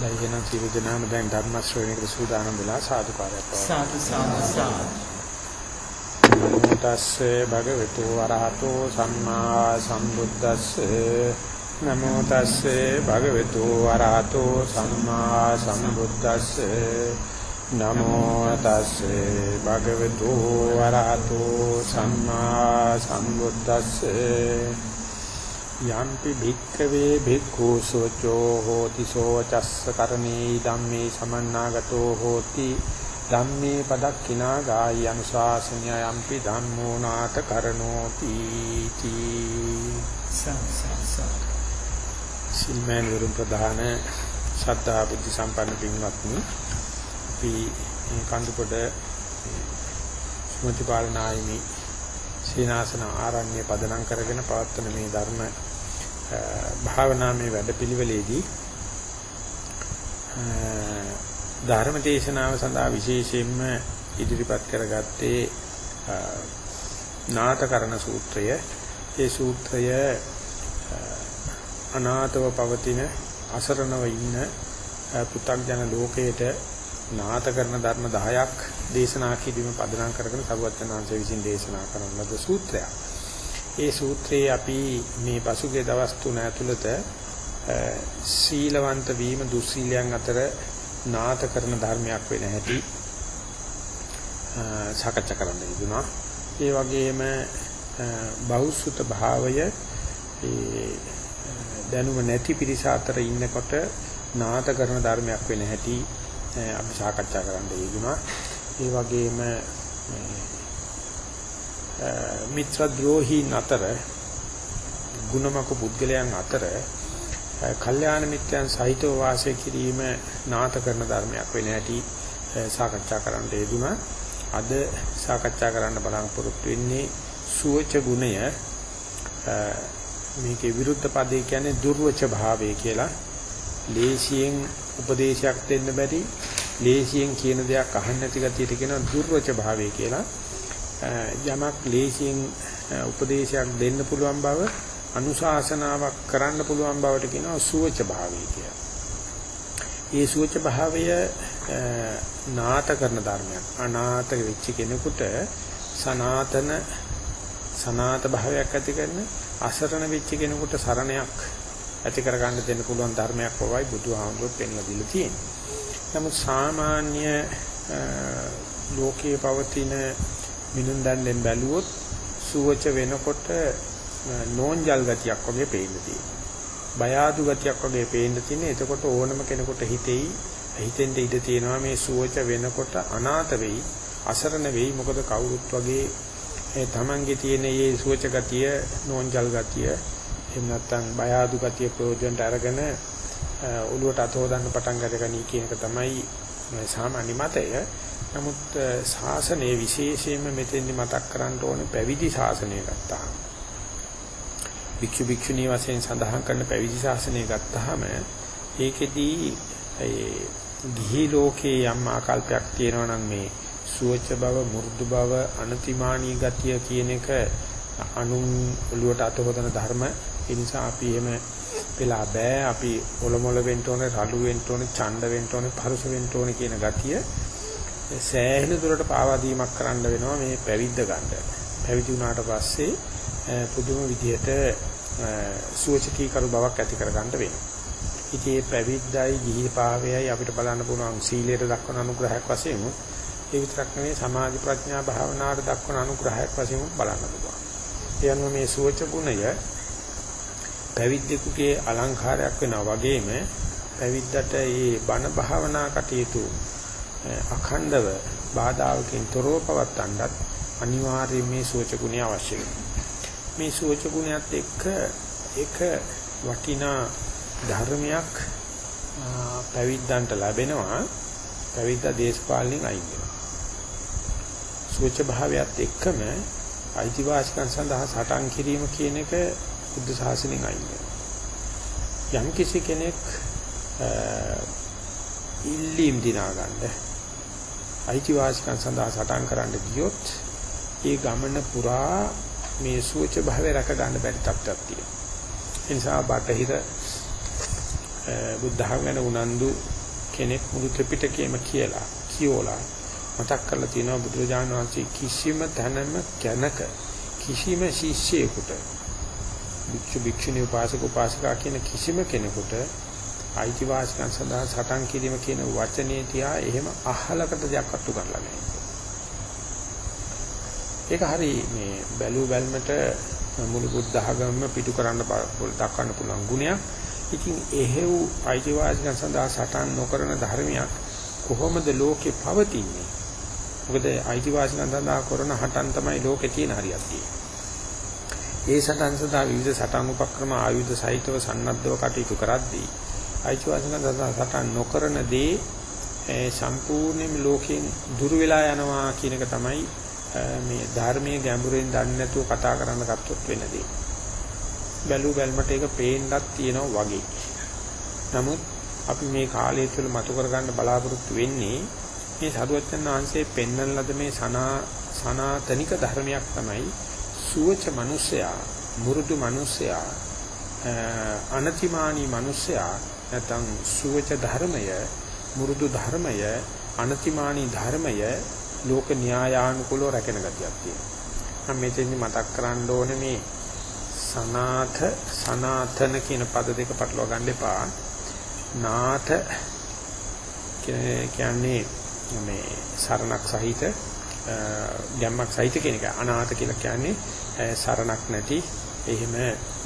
ලයිගෙන සියලු දෙනාම දැන් ධර්ම ශ්‍රවණයකට සූදානම් වෙලා සාදුකාරයක් පවත්වනවා. සාදු සාදු සාදු. තස්සේ භගවතු වරහතෝ සම්මා සම්බුද්දස්සේ නමෝ තස්සේ භගවතු වරහතෝ සම්මා සම්බුද්දස්සේ නමෝ තස්සේ භගවතු වරහතෝ සම්මා සම්බුද්දස්සේ යම්පි භික්ඛවේ භික්ඛු සෝචෝ හෝති සෝචස්ස කරණේ ධම්මේ සමන්නාගතෝ හෝති ධම්මේ පදක්ඛිනා ගායි අනුශාසනය යම්පි ධම්මෝ නාත කරණෝති තී සාදු. සිල්මන් වරුන් ප්‍රධාන ශ්‍රද්ධා බුද්ධ සම්පන්න පින්වත්නි අපි කඳුකොඩ ස්මෘති පාලනායමි සීනාසන ආරණ්‍ය පදනම් කරගෙන පවත්වන මේ ධර්ම භාවනාමය වැඩපිළිවෙලේදී ධර්ම දේශනාව සඳහා විශේෂයෙන්ම ඉදිරිපත් කරගත්තේ නාථකරණ සූත්‍රය. ඒ සූත්‍රය අනාතව පවතින අසරණව ඉන්න පු탁ජන ලෝකයට නාත කරන ධර්ම 10ක් දේශනා කිරීම පදනම් කරගෙන සරුවචනාංශ විසින් දේශනා කරන ලද සූත්‍රයක්. ඒ සූත්‍රයේ අපි මේ පසුගිය දවස් තුන ඇතුළත සීලවන්ත වීම දුස්සීලයන් අතර නාත කරන ධර්මයක් වෙන හැටි සාකච්ඡා කරන්න යෙදුනා. ඒ වගේම බෞසුත භාවය ඒ දැනුම නැති පිරිස අතර ඉන්නකොට නාත කරන ධර්මයක් වෙන හැටි අපි සාකච්ඡා කරන්න යෙදුනා. ඒ වගේම මිත්‍ර ද්‍රෝහීන් අතර ගුණමක පුද්ගලයන් අතර කල්යාණ මිත්‍යයන් සහිතව වාසය කිරීම නාත කරන ධර්මයක් වෙන හැටි සාකච්ඡා කරන්න යෙදුනා. අද සාකච්ඡා කරන්න බලාපොරොත්තු වෙන්නේ සුවච ගුණය මේකේ විරුද්ධ පදේ කියන්නේ දුර්වච භාවය කියලා. ලේසියෙන් උපදේශයක් දෙන්න බැරි ලේසියෙන් කියන දෙයක් අහන්න නැති ගතියට කියනවා දුර්වච භාවය කියලා. යමක් ලේසියෙන් උපදේශයක් දෙන්න පුළුවන් බව අනුශාසනාවක් කරන්න පුළුවන් බවට කියනවා සුවච භාවය කියලා. මේ සුවච භාවය නාත කරන ධර්මයක්. අනාත වෙච්ච කෙනෙකුට සනාතන සනාත භාවයක් ඇති කරන අසරණ වෙච්ච කෙනෙකුට සරණයක් ඇති කරගන්න දෙන්න පුළුවන් ධර්මයක් වවයි බුදුහාමුදුරුවෝ පෙන්ලා දීලා තියෙන්නේ. නමුත් සාමාන්‍ය ලෝකයේ පවතින මිනුම් දණ්ඩෙන් බැලුවොත් සුවච වෙනකොට නෝන්ජල් ගතියක් වගේ පේන්න තියෙනවා. බය ආදු ගතියක් වගේ පේන්න තියෙන. එතකොට ඕනම කෙනෙකුට හිතෙයි හිතෙන්ද ඉඩ තියෙනවා මේ සුවච වෙනකොට අනාථ වෙයි, අසරණ වෙයි. මොකද කවුරුත් වගේ ඒ තමන්ගේ තියෙන මේ සුවච ගතිය, නෝන්ජල් ගතිය, එහෙම නැත්නම් බය ආදු ගතිය ප්‍රයෝජනට අරගෙන ඔළුවට අත හොදන්න පටන් ගන්නකනී කියන එක තමයි සාමාන්‍ය මතය. නමුත් ශාසනයේ විශේෂයෙන්ම මෙතෙන්දි මතක් කරන්න ඕනේ පැවිදි ශාසනය ගත්තා. භික්ෂු භික්ෂුණී වශයෙන් සඳහන් කරන පැවිදි ශාසනය ගත්තාම ඒකෙදී ඒ ගිහි ලෝකේ යම් ආකල්පයක් තියෙනවා නම් මේ සුවච බව, මු르දු බව, අනතිමානී ගතිය කියන එක අනුන් ඔළුවට අත හොදන ධර්ම. ඒ නිසා අපි එහෙම වෙලා බෑ. අපි ඔලොමොල වෙන්න ඕනේ, රළු වෙන්න ඕනේ, ඡණ්ඩ වෙන්න ඕනේ, පරුස වෙන්න ඕනේ කියන ගතිය සෑහෙන දුරට පාවා දීමක් කරන්න වෙනවා මේ පැවිද්ද ගන්න. පැවිදි වුණාට පස්සේ පුදුම විදියට සුවචකී කරු බවක් ඇති කර ගන්න වෙනවා. ඉතින් මේ පැවිද්දයි ගිහි පාවයයි අපිට බලන්න පුළුවන් සීලයට දක්වන අනුග්‍රහයක් වශයෙන් ඒ විතරක් නෙවෙයි සමාධි ප්‍රඥා භාවනාවට දක්වන අනුග්‍රහයක් වශයෙන් බලන්න පුළුවන්. ඒ අනුව මේ සුවච ගුණය පැවිද්දෙකුගේ අලංකාරයක් වෙනවා වගේම පැවිද්දට මේ බණ භාවනා කටයුතු අඛණ්ඩව බාධාවකින් තොරව පවත්තන්නත් අනිවාර්යයෙන් මේ සුවච ගුණය අවශ්‍ය මේ සුවච ගුණයත් එක්ක එක වටිනා ධර්මයක් පැවිද්දන්ට ලැබෙනවා. පැවිද්දා දේශපාලනින් අයින් වෙනවා. සුවච භාවයත් එක්කම අයිතිවාසිකම් සඳහා සටන් කිරීම කියන එක බුද්ධ ශාසනයෙන් අයින් වෙනවා. යම් කිසි කෙනෙක් ඉල්ලීම් දිනා ගන්න අයිතිවාසිකම් සඳහා සටන් කරන්න ගියොත් ඒ ගමන පුරා මේ සුවච භාවය රැක ගන්න බැරි තත්ත්වයක් තියෙනවා. ඒ නිසා බටහිර බුද්ධ ධර්ම ගැන උනන්දු කෙනෙක් මුළු ත්‍රිපිටකයම කියලා කියෝලා මතක් කරලා තියෙනවා බුදුරජාණන් වහන්සේ කිසිම තැනම කැනක කිසිම ශිෂ්‍යයෙකුට භික්ෂු භික්ෂුණී උපාසක උපාසිකා කියන කිසිම කෙනෙකුට අයිතිවාසිකම් සඳහා සටන් කිරීම කියන වචනේ තියා එහෙම අහලකට දෙයක් අත්තු කරලා නැහැ. ඒක හරි මේ බැලු බැල්මට මුළු බුද්ධ ධර්මම පිටු කරන්න දක්වන්න පුළුවන් ගුණයක්. ඉතින් එහෙව් අයිතිවාසිකම් සඳහා සටන් නොකරන ධර්මයක් කොහොමද ලෝකේ පවතින්නේ? මොකද අයිතිවාසිකම් සඳහා කරන හටන් තමයි ලෝකේ තියෙන හරියක් තියෙන්නේ. ඒ සටන් සඳහා විවිධ සටන් උපක්‍රම ආයුධ සහිතව සන්නද්ධව කටයුතු කරද්දී අයිතිවාසිකම් සඳහා සටන් නොකරන දේ සම්පූර්ණයෙන්ම ලෝකයෙන් දුර වෙලා යනවා කියන එක තමයි මේ ධර්මයේ ගැඹුරින් දන්නේ නැතුව කතා කරන්න ගත්තොත් වෙන දේ. බැලු බැලමට ඒක පේන්නත් තියෙනවා වගේ. නමුත් අපි මේ කාලය තුළ මතු කරගන්න බලාපොරොත්තු වෙන්නේ මේ සරුවචන වහන්සේ පෙන්වන ලද මේ සනා සනාතනික ධර්මයක් තමයි සුවච මිනිසයා මුරුදු මිනිසයා අනතිමානී මිනිසයා නැත්නම් සුවච ධර්මය මුරුදු ධර්මය අනතිමානී ධර්මය ලෝක න්‍යායානුකූලව රැකෙන ගතියක් තියෙනවා. මම මෙතෙන්දි මතක් කරන්න ඕනේ මේ සනාත සනාතන කියන පද දෙක පටලවා ගන්න එපා. නාත කියන්නේ මේ සරණක් සහිත ගැම්මක් සහිත කියන එක. අනාථ කියලා කියන්නේ සරණක් නැති එහෙම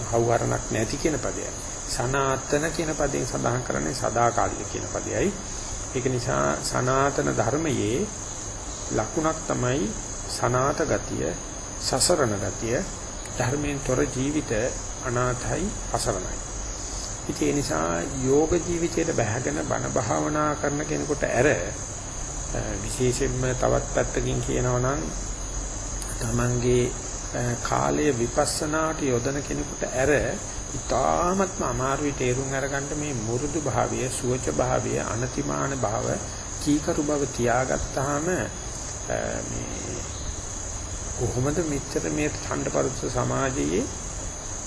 හවුහරණක් නැති කියන පදයයි. සනාතන කියන පදයෙන් සඳහන් කරන්නේ සදාකාලික කියන පදයයි. ඒක නිසා සනාතන ධර්මයේ ලකුණක් තමයි සනාත ගතිය, සසරණ ගතිය, ධර්මයෙන් තොර ජීවිත අනාථයි අසරණයි. ඉතින් ඒ නිසා යෝග ජීවිතයට බැහැගෙන බණ භාවනා කරන කෙනෙකුට ඇර විශේෂයෙන්ම තවත් පැත්තකින් කියනවා නම් තමන්ගේ කාලය විපස්සනාට යොදන කෙනෙකුට ඇර ඉතාමත්ම අමාරුයි තේරුම් අරගන්න මේ මුරුදු භාවය, සුවච භාවය, අනතිමාන භාව, කීකරු බව තියාගත්තාම මේ කොහොමද මෙච්චර මේ ඡණ්ඩපරුත් සමාජයේ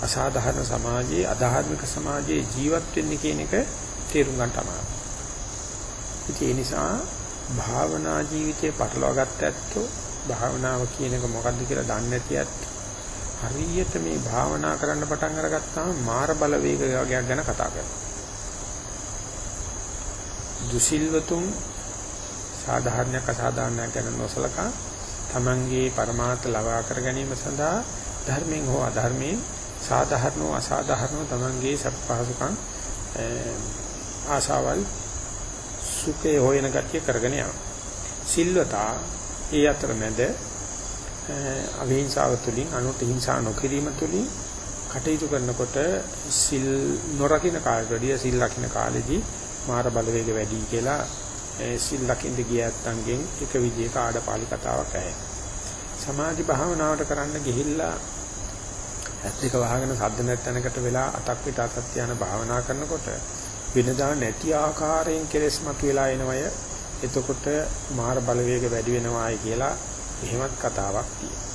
අසාධාරණ සමාජයේ අධාර්මික සමාජයේ ජීවත් වෙන්නේ කියන එක තේරුම් ගන්න අමාරුයි. ඒ නිසා භාවනා ජීවිතේ පටලවා ගත්ත ඇත්තෝ භාවනාව කියන එක මොකද්ද කියලා දන්නේ නැති ඇත්තෝ හරියට මේ භාවනා කරන්න පටන් අරගත්තාම මාර බලවේග වගේක් ගැන කතා කරනවා. දුසිල්වතුන් සාධාරණයක් අසාධාරණයක් ගැන නොසලකා තමන්ගේ પરමාර්ථ ලබා කර ගැනීම සඳහා ධර්මයෙන් හෝ අධර්මයෙන් සාධාරණව අසාධාරණව තමන්ගේ සත්පහසුකම් ආශාවල් සුඛේ හොයන ගතිය කරගෙන යනවා. සිල්වතා ඒ අතරමැද අවිහිංසාව තුළින් අනුට හිංසා නොකිරීම තුළින් කටයුතු කරනකොට සිල් නොරකින්න කාලයට වැඩිය සිල් රකින්න කාලෙදී මාර බලවේග වැඩි කියලා සිල් රකින්න ගිය ඇත්තන්ගෙන් එක විදිහක ආඩපාලි කතාවක් ඇහෙනවා. සමාධි භාවනාවට කරන්න ගිහිල්ලා ඇස් දෙක වහගෙන සද්ද නැත්නකට වෙලා අතක් පිට අතක් යන භාවනා කරනකොට වෙනදා නැති ආකාරයෙන් කෙලෙස් මතුවලා එනවය. එතකොට මාර බලවේග වැඩි වෙනවායි කියලා එහෙමත් කතාවක් තියෙනවා.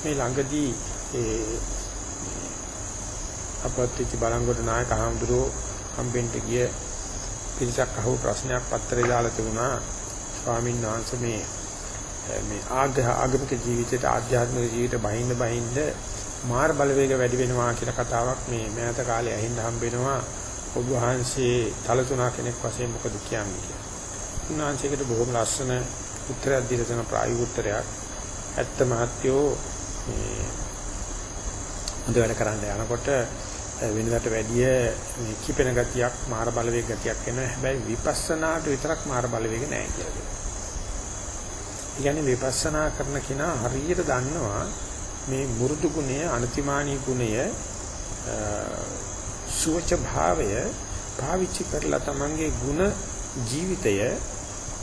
මේ ළඟදී ඒ අපත්‍ත්‍ච බලංගොඩ නායක හඳුරෝ හම්බෙන්ට ගිය පිරිසක් අහුව ප්‍රශ්නයක් පත්‍රේ දාලා තිබුණා ස්වාමීන් වහන්සේ මේ මේ ආග්‍රහ ආගමික ජීවිතයට ආධ්‍යාත්මික ජීවිතයට බහින්න බහින්න මාර බලවේග වැඩි වෙනවා කියලා කතාවක් මේ මෑත කාලේ ඇහින්න හම්බ වෙනවා ඔබ වහන්සේ තලතුණා කෙනෙක් වශයෙන් මොකද කියන්නේ කියලා. උන්වහන්සේකට බොහොම ලස්සන උත්තරයක් දීලා තියෙන ප්‍රායෝගික උත්තරයක්. ඇත්ත මහත්යෝ මේ හොඳ වැඩ කරන්න යනකොට වෙනකට වැඩිය මේ කිපෙන ගතියක් මාර බලවේග ගතියක් එනවා. හැබැයි විපස්සනාට විතරක් මාර බලවේග නැහැ කියලා කියනවා. ඒ කියන්නේ විපස්සනා කරන කෙනා හරියට දන්නවා මේ මුරුදු ගුණය, අනතිමානී ගුණය, සුවච භාවය පාවිච්චි කරලා තමන්ගේ ಗುಣ ජීවිතය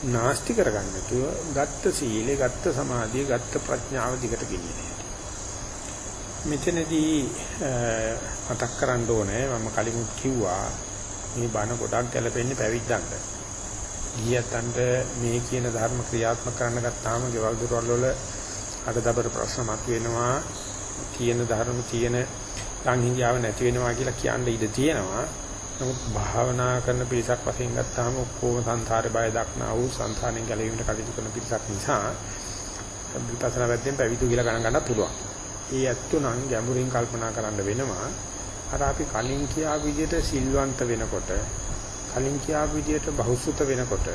නාස්ති කරගන්න නැතුව ගත්ත සීලේ ගත්ත සමාධිය ගත්ත ප්‍රඥාව දිගට ගෙනියන මෙතනදී මතක් කරන්න ඕනේ මම කලින් කිව්වා මේ බණ ගොඩක් ගැලපෙන්නේ පැවිද්දන්ට. ගියතන්ට මේ කියන ධර්ම ක්‍රියාත්මක කරන්න ගත්තාම ගෙවල් දොරවල් වල අඩදබර ප්‍රශ්න මතුවෙනවා. තියෙන ධර්ම තියෙන සංහිඳියාව නැති වෙනවා කියලා කියන්න ඉඩ තියෙනවා. නමුත් භාවනා කරන පිරිසක් වශයෙන් ගත්තාම ඔක්කොම සංසාරේ බය දක්නා වූ සංසාරයෙන් ගැලවීමට කටයුතු කරන පිරිසක් නිසා විපස්සනා පැත්තෙන් පැවිදි කියලා ගණන් ගන්නත් පුළුවන්. ඒ ඇත්තු නම් ගැඹුරින් කල්පනා කරන්න වෙනවා. අර අපි කලින් කියා විදිහට සිල්වන්ත වෙනකොට කලින් කියා විදිහට බහුසුත වෙනකොට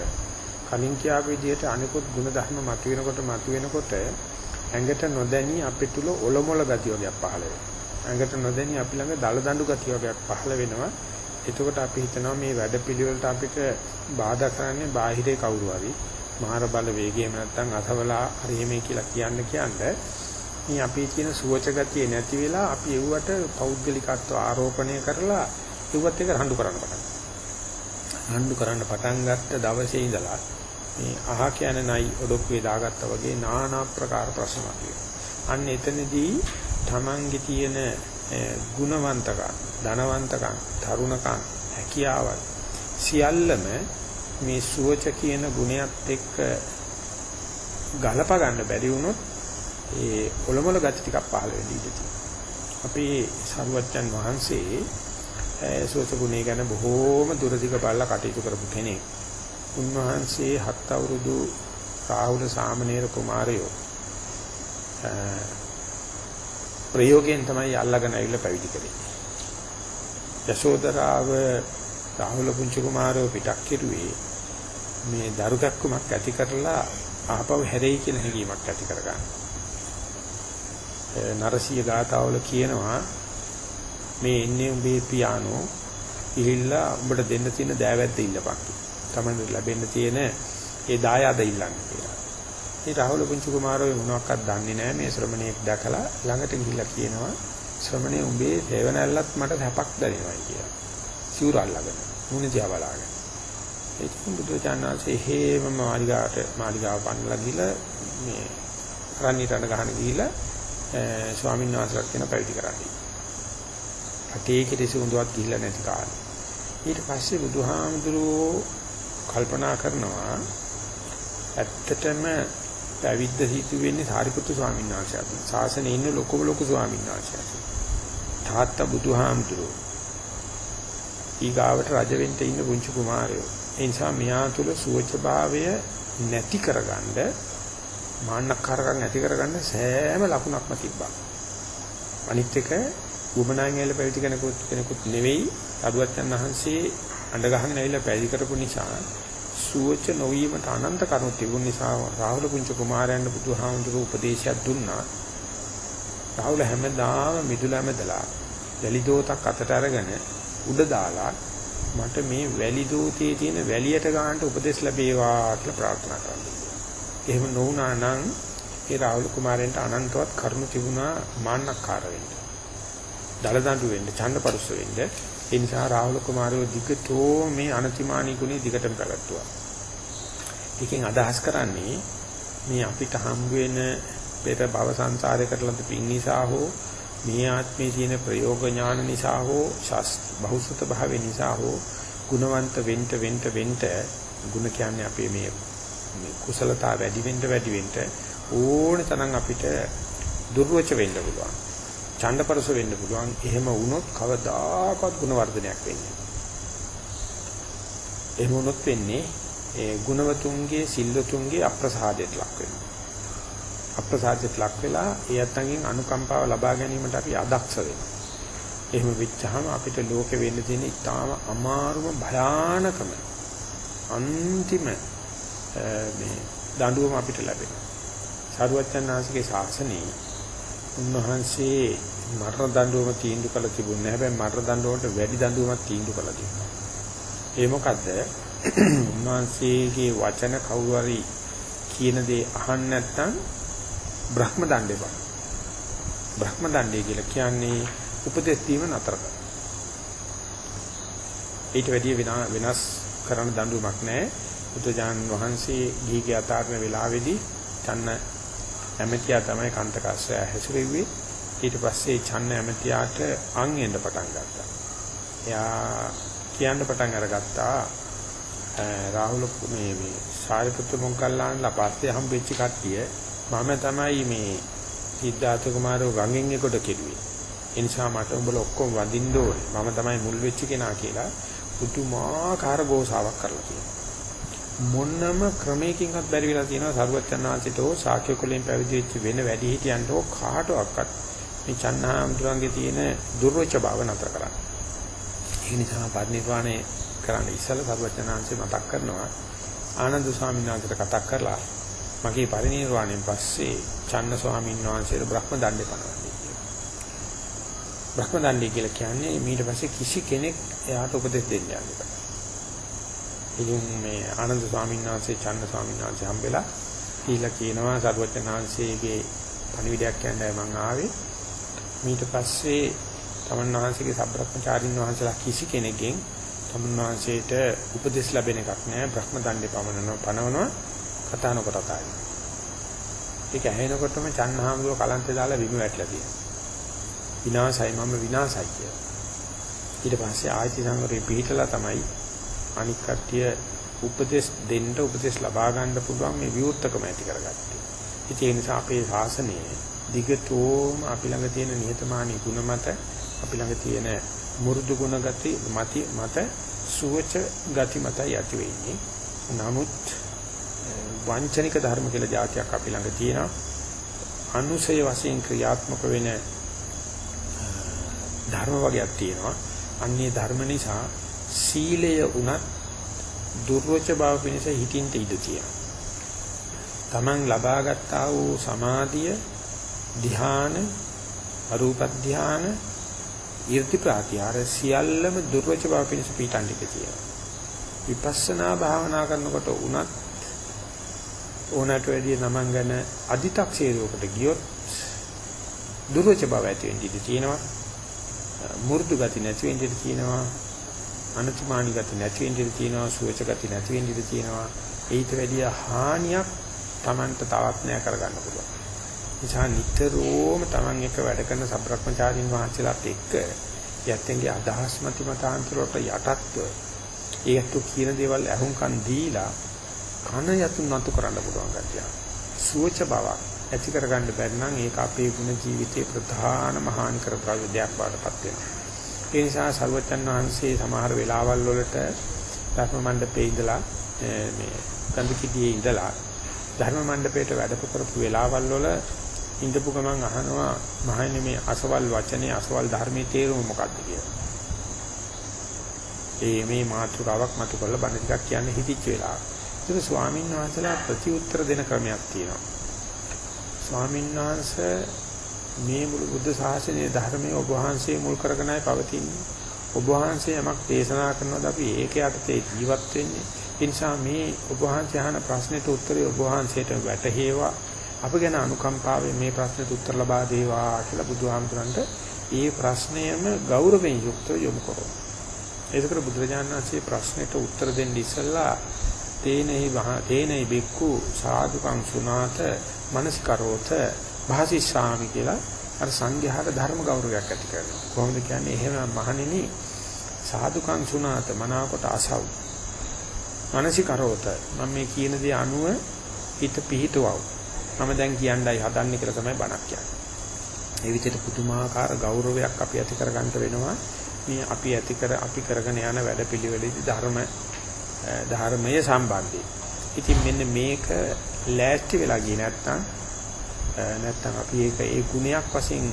කලින් කියා විදිහට අනිකුත් ගුණ ධර්ම මතුවෙනකොට මතුවෙනකොට ඇඟට නොදැනී අපි තුල ඔලොමොල ගතිය වර්ගයක් පහළ වෙනවා. ඇඟට නොදැනී අපි ළඟ දල දඬු ගතිය වර්ගයක් පහළ වෙනවා. එතකොට අපි හිතනවා මේ වැඩ පිළිවෙලට අපිට බාධා කරන්නේ බාහිරේ කවුරු හරි. මාර බල වේගයම නැත්තම් අසවලා හරි මේ කියලා කියන්න කියන්නේ මේ අපි කියන සුවච ගතිය නැති වෙලා අපි එව්වට පෞද්ගලිකත්ව ආරෝපණය කරලා එව්වත් එක රණ්ඩු කරන්න පටන් රණ්ඩු කරන්න පටන් ගත්ත දවසේ ඉඳලා මේ අහ කියන නයි ඔඩොක්කුවේ දාගත්තා වගේ নানা ප්‍රකාර ප්‍රශ්න අන්න එතනදී Tamange තියෙන ගුණවන්තකම් ධනවන්තකම් තරුණකම් හැකියාවල් සියල්ලම මේ සුවච කියන ගුණයත් එක්ක ගලප ගන්න බැරි වුණොත් ඒ ඔලොමල ගති ටිකක් පහළ වෙන්න ඉඩ තියෙනවා. අපි සරුවච්චන් වහන්සේ සුවච ගුණය ගැන බොහෝම දුරදිග බලලා කටයුතු කරපු කෙනෙක්. උන්වහන්සේ හත් අවුරුදු රාහුල සාමණේර කුමාරයෝ ප්‍රයෝගයෙන් තමයි අල්ලගෙන ඇවිල්ලා පැවිදි කරේ. යශෝදරාව රාහුල පුංචි කුමාරව පිටක් කෙරුවේ මේ දරුගක්කමක් ඇති කරලා ආපහු හැරෙයි කියන හැඟීමක් ඇති කරගන්න. නරසිය ගාතාවල කියනවා මේ ඉන්නේ උඹේ පියානෝ ඉහිල්ලා උඹට දෙන්න තියෙන දෑවැද්ද ඉල්ලපන්. තමයි ලැබෙන්න තියෙන ඒ දායාද ඉල්ලන්න කියලා. මේ රාහුල පුංචි කුමාරෝ මොනවක්වත් දන්නේ නැහැ මේ ශ්‍රමණේක් දැකලා ළඟට ගිහිල්ලා කියනවා ශ්‍රමණේ උඹේ සේවනල්ලත් මට හැපක් දැනෙනවා කියලා. සිවුර අල්ලගෙන මුණ දිහා බලාගෙන. ඒක බුදුචානන්සේ හේම මාලිගාවට මාලිගාව පන්නලා ගිහලා මේ රණිතන ගහන ගිහිල්ලා ස්වාමීන් වහන්සේලාට කියන පැවිදි කරන්නේ. අටේ කෙටි සුඳුවක් ගිහිල්ලා නැති කාලේ. ඊට පස්සේ බුදුහාමුදුරුවෝ කල්පනා කරනවා ඇත්තටම පැවිද්ද හිතු වෙන්නේ සාරිපුත්තු ස්වාමීන් වහන්සේ අතින්. ශාසනයේ ඉන්න ලොකම ලොකු ස්වාමීන් වහන්සේ අතින්. තාත්තා බුදුහාමුදුරුවෝ ඊගාවට රජ වෙන්න ඉන්න පුංචි කුමාරයෝ. ඒ නිසා මෙයා තුල සුවචභාවය නැති කරගන්න මාන්නකාරකම් නැති කරගන්න සෑම ලකුණක්ම තිබ්බා. අනිත් එක උමනාන් ඇල පැවිදි කෙනෙකුත් කෙනෙකුත් නෙවෙයි අදුවච්චන් වහන්සේ අඬ ගහගෙන ඇවිල්ලා පැවිදි කරපු නිසා සුවච නොවීමට අනන්ත කරුණු තිබුණ නිසා රාහුල පුංචි කුමාරයන්ට බුදුහාමුදුරුවෝ උපදේශයක් දුන්නා. රාහුල හැමදාම මිදුලම දලා වැලි දෝතක් අතට අරගෙන උඩ දාලා මට මේ වැලි දෝතයේ තියෙන වැලියට ගන්නට උපදෙස් ලැබේවා කියලා ප්‍රාර්ථනා කරනවා. එහෙම නොවුනා නම් ඒ රාහුල කුමාරයන්ට අනන්තවත් කරුණු තිබුණා මාන්නක්කාර වෙන්න. දලදඬු වෙන්න, ඡන්දපරුස වෙන්න. ඒ නිසා රාහුල කුමාරයෝ දිගටෝ මේ අනතිමානී ගුණය දිගටම පැවැත්තුවා. එකෙන් අදහස් කරන්නේ මේ අපිට හම් වෙන පෙර භව සංසාරයකට ලද පින් නිසා හෝ මේ ආත්මයේ තියෙන ප්‍රයෝග ඥාන නිසා හෝ බහුසුත භාවය නිසා හෝ ගුණවන්ත වෙන්න වෙන්න වෙන්න ගුණ කියන්නේ අපේ මේ මේ කුසලතා වැඩි වෙන්න වැඩි වෙන්න ඕන තරම් අපිට දුර්වච වෙන්න පුළුවන්. ඡණ්ඩපරස වෙන්න පුළුවන්. එහෙම වුණොත් කවදාකවත් ගුණ වර්ධනයක් වෙන්නේ එහෙම වුණොත් වෙන්නේ ඒ ගුණවතුන්ගේ සිල්වතුන්ගේ අප්‍රසාදයට ලක් වෙනවා. අප්‍රසාදයට ලක් වෙලා ඒ අත්ංගෙන් අනුකම්පාව ලබා ගැනීමට අපි අදක්ෂ වෙනවා. එහෙම වෙච්චාම අපිට ලෝකෙ වෙන්න තියෙන ඉතාම අමාරුම භයානකම අන්තිම මේ දඬුවම අපිට ලැබෙනවා. සාරුවච්චන්හන්සේගේ ශාසනයේ උන්වහන්සේ මරණ දඬුවම තීන්දුව කළ තිබුණේ නැහැ. හැබැයි මරණ දඬුවමට වැඩි දඬුවමක් තීන්දුව කළා තිබුණා. ඒ මොකද්ද? උන්වහන්සේගේ වචන කවුරු හරි කියන දේ අහන්න නැත්නම් බ්‍රහ්ම දණ්ඩේ බ්‍රහ්ම දණ්ඩේ කියලා කියන්නේ උපදෙස් දීම නතර කරනවා. ඊට වැඩිය වෙනස් කරන දඬුවමක් නැහැ. බුදුජාන් වහන්සේ ගිහිගේ අතාරන වෙලාවේදී චන්න ඇමතියා තමයි කන්තකස්සය හැසිරෙව්වේ ඊට පස්සේ චන්න ඇමතියාට අං එන්න පටන් ගත්තා. එයා කියන්න පටන් අරගත්තා රාහුල මේ මේ සාරිපුත්‍ර මොග්ගල්ලාන්ලා පස්සේ හම්බෙච්ච කට්ටිය මම තමයි මේ සිද්ධාර්ථ කුමාරව ගඟෙන් එකොට කෙරුවේ. ඒ නිසා මට උඹලා ඔක්කොම වඳින්න ඕනේ. මම තමයි මුල් වෙච්ච කෙනා කියලා පුදුමාකාර ගෝසාවක් කරලා තියෙනවා. මොන්නම ක්‍රමයකින්වත් බැරි වෙලා තියෙනවා සරුවචනාංශිත හෝ ශාක්‍ය කුලයෙන් පැවිදි වෙච්ච වෙන වැඩි හිටියන්ට හෝ කාටවත් මේ චන්නාම්තුරන්ගේ තියෙන දුර්වච භාව නතර කරන්න. ඒ නිසා පරිනිර්වාණය කරන්න ඉස්සල සරුවචනාංශي මතක් කරනවා ආනන්ද ස්වාමීන් වහන්සේට කතා කරලා මගේ පරිනිර්වාණයෙන් පස්සේ චන්න ස්වාමීන් වහන්සේට බ්‍රහ්ම දණ්ඩේ පනවන්නේ කියලා. බ්‍රහ්ම දණ්ඩේ කියලා කියන්නේ ඊට පස්සේ කිසි කෙනෙක් එයාට උපදෙස් දෙන්න යන්නේ ඉතින් මේ ආනන්ද ස්වාමීන් වහන්සේ චන්න ස්වාමීන් වහන්සේ හම්බෙලා කියලා කියනවා සරුවචනාංශයේගේ පණිවිඩයක් කියන්නයි මම ආවේ. ඊට පස්සේ තමන් වහන්සේගේ සබ්‍රක්‍මචාරින් වහන්සේලා කිසි කෙනෙක්ගෙන් තමන් වහන්සේට උපදෙස් ලැබෙන එකක් නෑ. බ්‍රහ්ම දණ්ඩේ පමනන පනවනවා කතා නොකර තායි. ඒක ඇහෙනකොටම චන්නහාමුදුර කලන්තේ දාලා බිම වැටලා තියෙනවා. විනාශයි මම විනාශයි කියලා. ඊට පස්සේ ආයති සංවරේ පිළිතලා තමයි අනික් කට්ටිය උපදේශ දෙන්න උපදේශ ලබා ගන්න පුළුවන් මේ විවුර්තකම ඇති කරගත්තේ. ඉතින් ඒ නිසා අපේ ශාසනයේ දිගටම අපි ළඟ තියෙන නිහතමානී ගුණ මත අපි ළඟ තියෙන මුරුදු ගුණ ගති මත මත සුවච ගති මතයි ඇති වෙන්නේ. නමුත් වංචනික ධර්ම කියලා જાතියක් අපි ළඟ තියෙනවා. අනුසය වශයෙන් ක්‍රියාත්මක වෙන ධර්ම වර්ගයක් තියෙනවා. අන්නේ ධර්ම නිසා සීලය උනත් දුර්වච බව පිණිස හිතින්ට ඉඩ තියෙනවා. Taman ලබාගත්තා වූ සමාධිය ධ්‍යාන අරූප ධ්‍යාන ඊර්ති ප්‍රාතිහාර සියල්ලම දුර්වච බව පිණිස පීඨන් ටික තියෙනවා. විපස්සනා භාවනා කරනකොට උනත් ඕනට වැඩිය නමං ගැන අදි탁සේරුවකට ගියොත් දුර්වච බව ඇති වෙන්න ඉඩ තියෙනවා. මු르දු ගති නැති වෙන්න ඉඩ තියෙනවා. අනතිමානි ගති නැති වෙන්න ඉඩ තියෙනවා. සුවච ගති නැති වෙන්න ඉඩ තියෙනවා. ඊට වැඩිය හානියක් Tamanට තවත් නෑ කරගන්න පුළුවන්. නිසා නිතරම Taman එක වැඩ කරන සබ්‍රක්‍මචාරින් වහන්සේලාත් එක්ක යැත්තන්ගේ අදහස් මත මතාන්තර වලට යටත්ව ඒකට කියන දේවල් අහුම්කන් දීලා කන යතුන් නතු කරන්න පුළුවන් ගැතිය. සුවච බවක් ඇති කරගන්න බැරි නම් ඒක අපේ ගුණ ජීවිතයේ ප්‍රධානම හානිකර ද්‍රව්‍ය දෙයක් වඩපත් වෙනවා. ඒ නිසා සර්වචන් වහන්සේ සමහර වෙලාවල් වලට ධර්ම මණ්ඩපේ ඉඳලා මේ කන්දකිඩියේ ඉඳලා ධර්ම මණ්ඩපේට වැඩ කරපු වෙලාවල් වල ඉඳපු ගමන් අහනවා මහන්නේ මේ අසවල් වචනේ අසවල් ධර්මයේ තේරුම මොකක්ද කියලා. ඒ මේ මාතෘකාවක් මතු කරලා බණ ටිකක් කියන්න හිතිච්ච වෙලාව. ඒක ස්වාමීන් වහන්සේලා ප්‍රතිඋත්තර දෙන ක්‍රමයක් තියෙනවා. ස්වාමීන් වහන්සේ මේ මුළු බුද්ධ ශාසනයේ ධර්මයේ ඔබ වහන්සේ මුල් කරගෙනයි පවතින්නේ. ඔබ වහන්සේ යමක් දේශනා කරනවාද අපි ඒක යටතේ ජීවත් වෙන්නේ. ඒ නිසා මේ ඔබ වහන්සේ අහන ප්‍රශ්නෙට උත්තරේ ඔබ වහන්සේට වැටහෙවා. අප ගැන අනුකම්පාවෙන් මේ ප්‍රශ්නෙට උත්තර ලබා දේවා කියලා බුදුහාමුදුරන්ට ඒ ප්‍රශ්නයම ගෞරවයෙන් යුක්තව යොමු කරනවා. ඒකතර බුදුරජාණන් වහන්සේ ප්‍රශ්නෙට උත්තර දෙන්න ඉස්සෙල්ලා තේනෙහි වහ තේනෙහි බික්කු සාදුකං සුනාත මනසිකරෝත භාසිස්සාමි කියලා අර සංඝයාට ධර්ම ගෞරවයක් ඇති කරනවා. කොහොමද කියන්නේ එහෙම මහණෙනි සාදුකං සුනාත මනාකොට අසව්. මනසිකරෝත මම මේ කියන දේ අනුව හිත පිහිටවව. මම දැන් කියන්නයි හදන්නේ කියලා තමයි බණක් කියන්නේ. ඒ විදිහට පුදුමාකාර ගෞරවයක් අපි ඇති කරගන්න වෙනවා. මේ අපි ඇති කර අපි කරගෙන යන වැඩපිළිවෙලෙදි ධර්ම ධර්මයේ සම්බන්ධයි. ඉතින් මෙන්න මේක ලෑස්ති වෙලා ගියේ නැත්නම් නැත්නම් අපි ඒක ඒ ගුණයක් වශයෙන්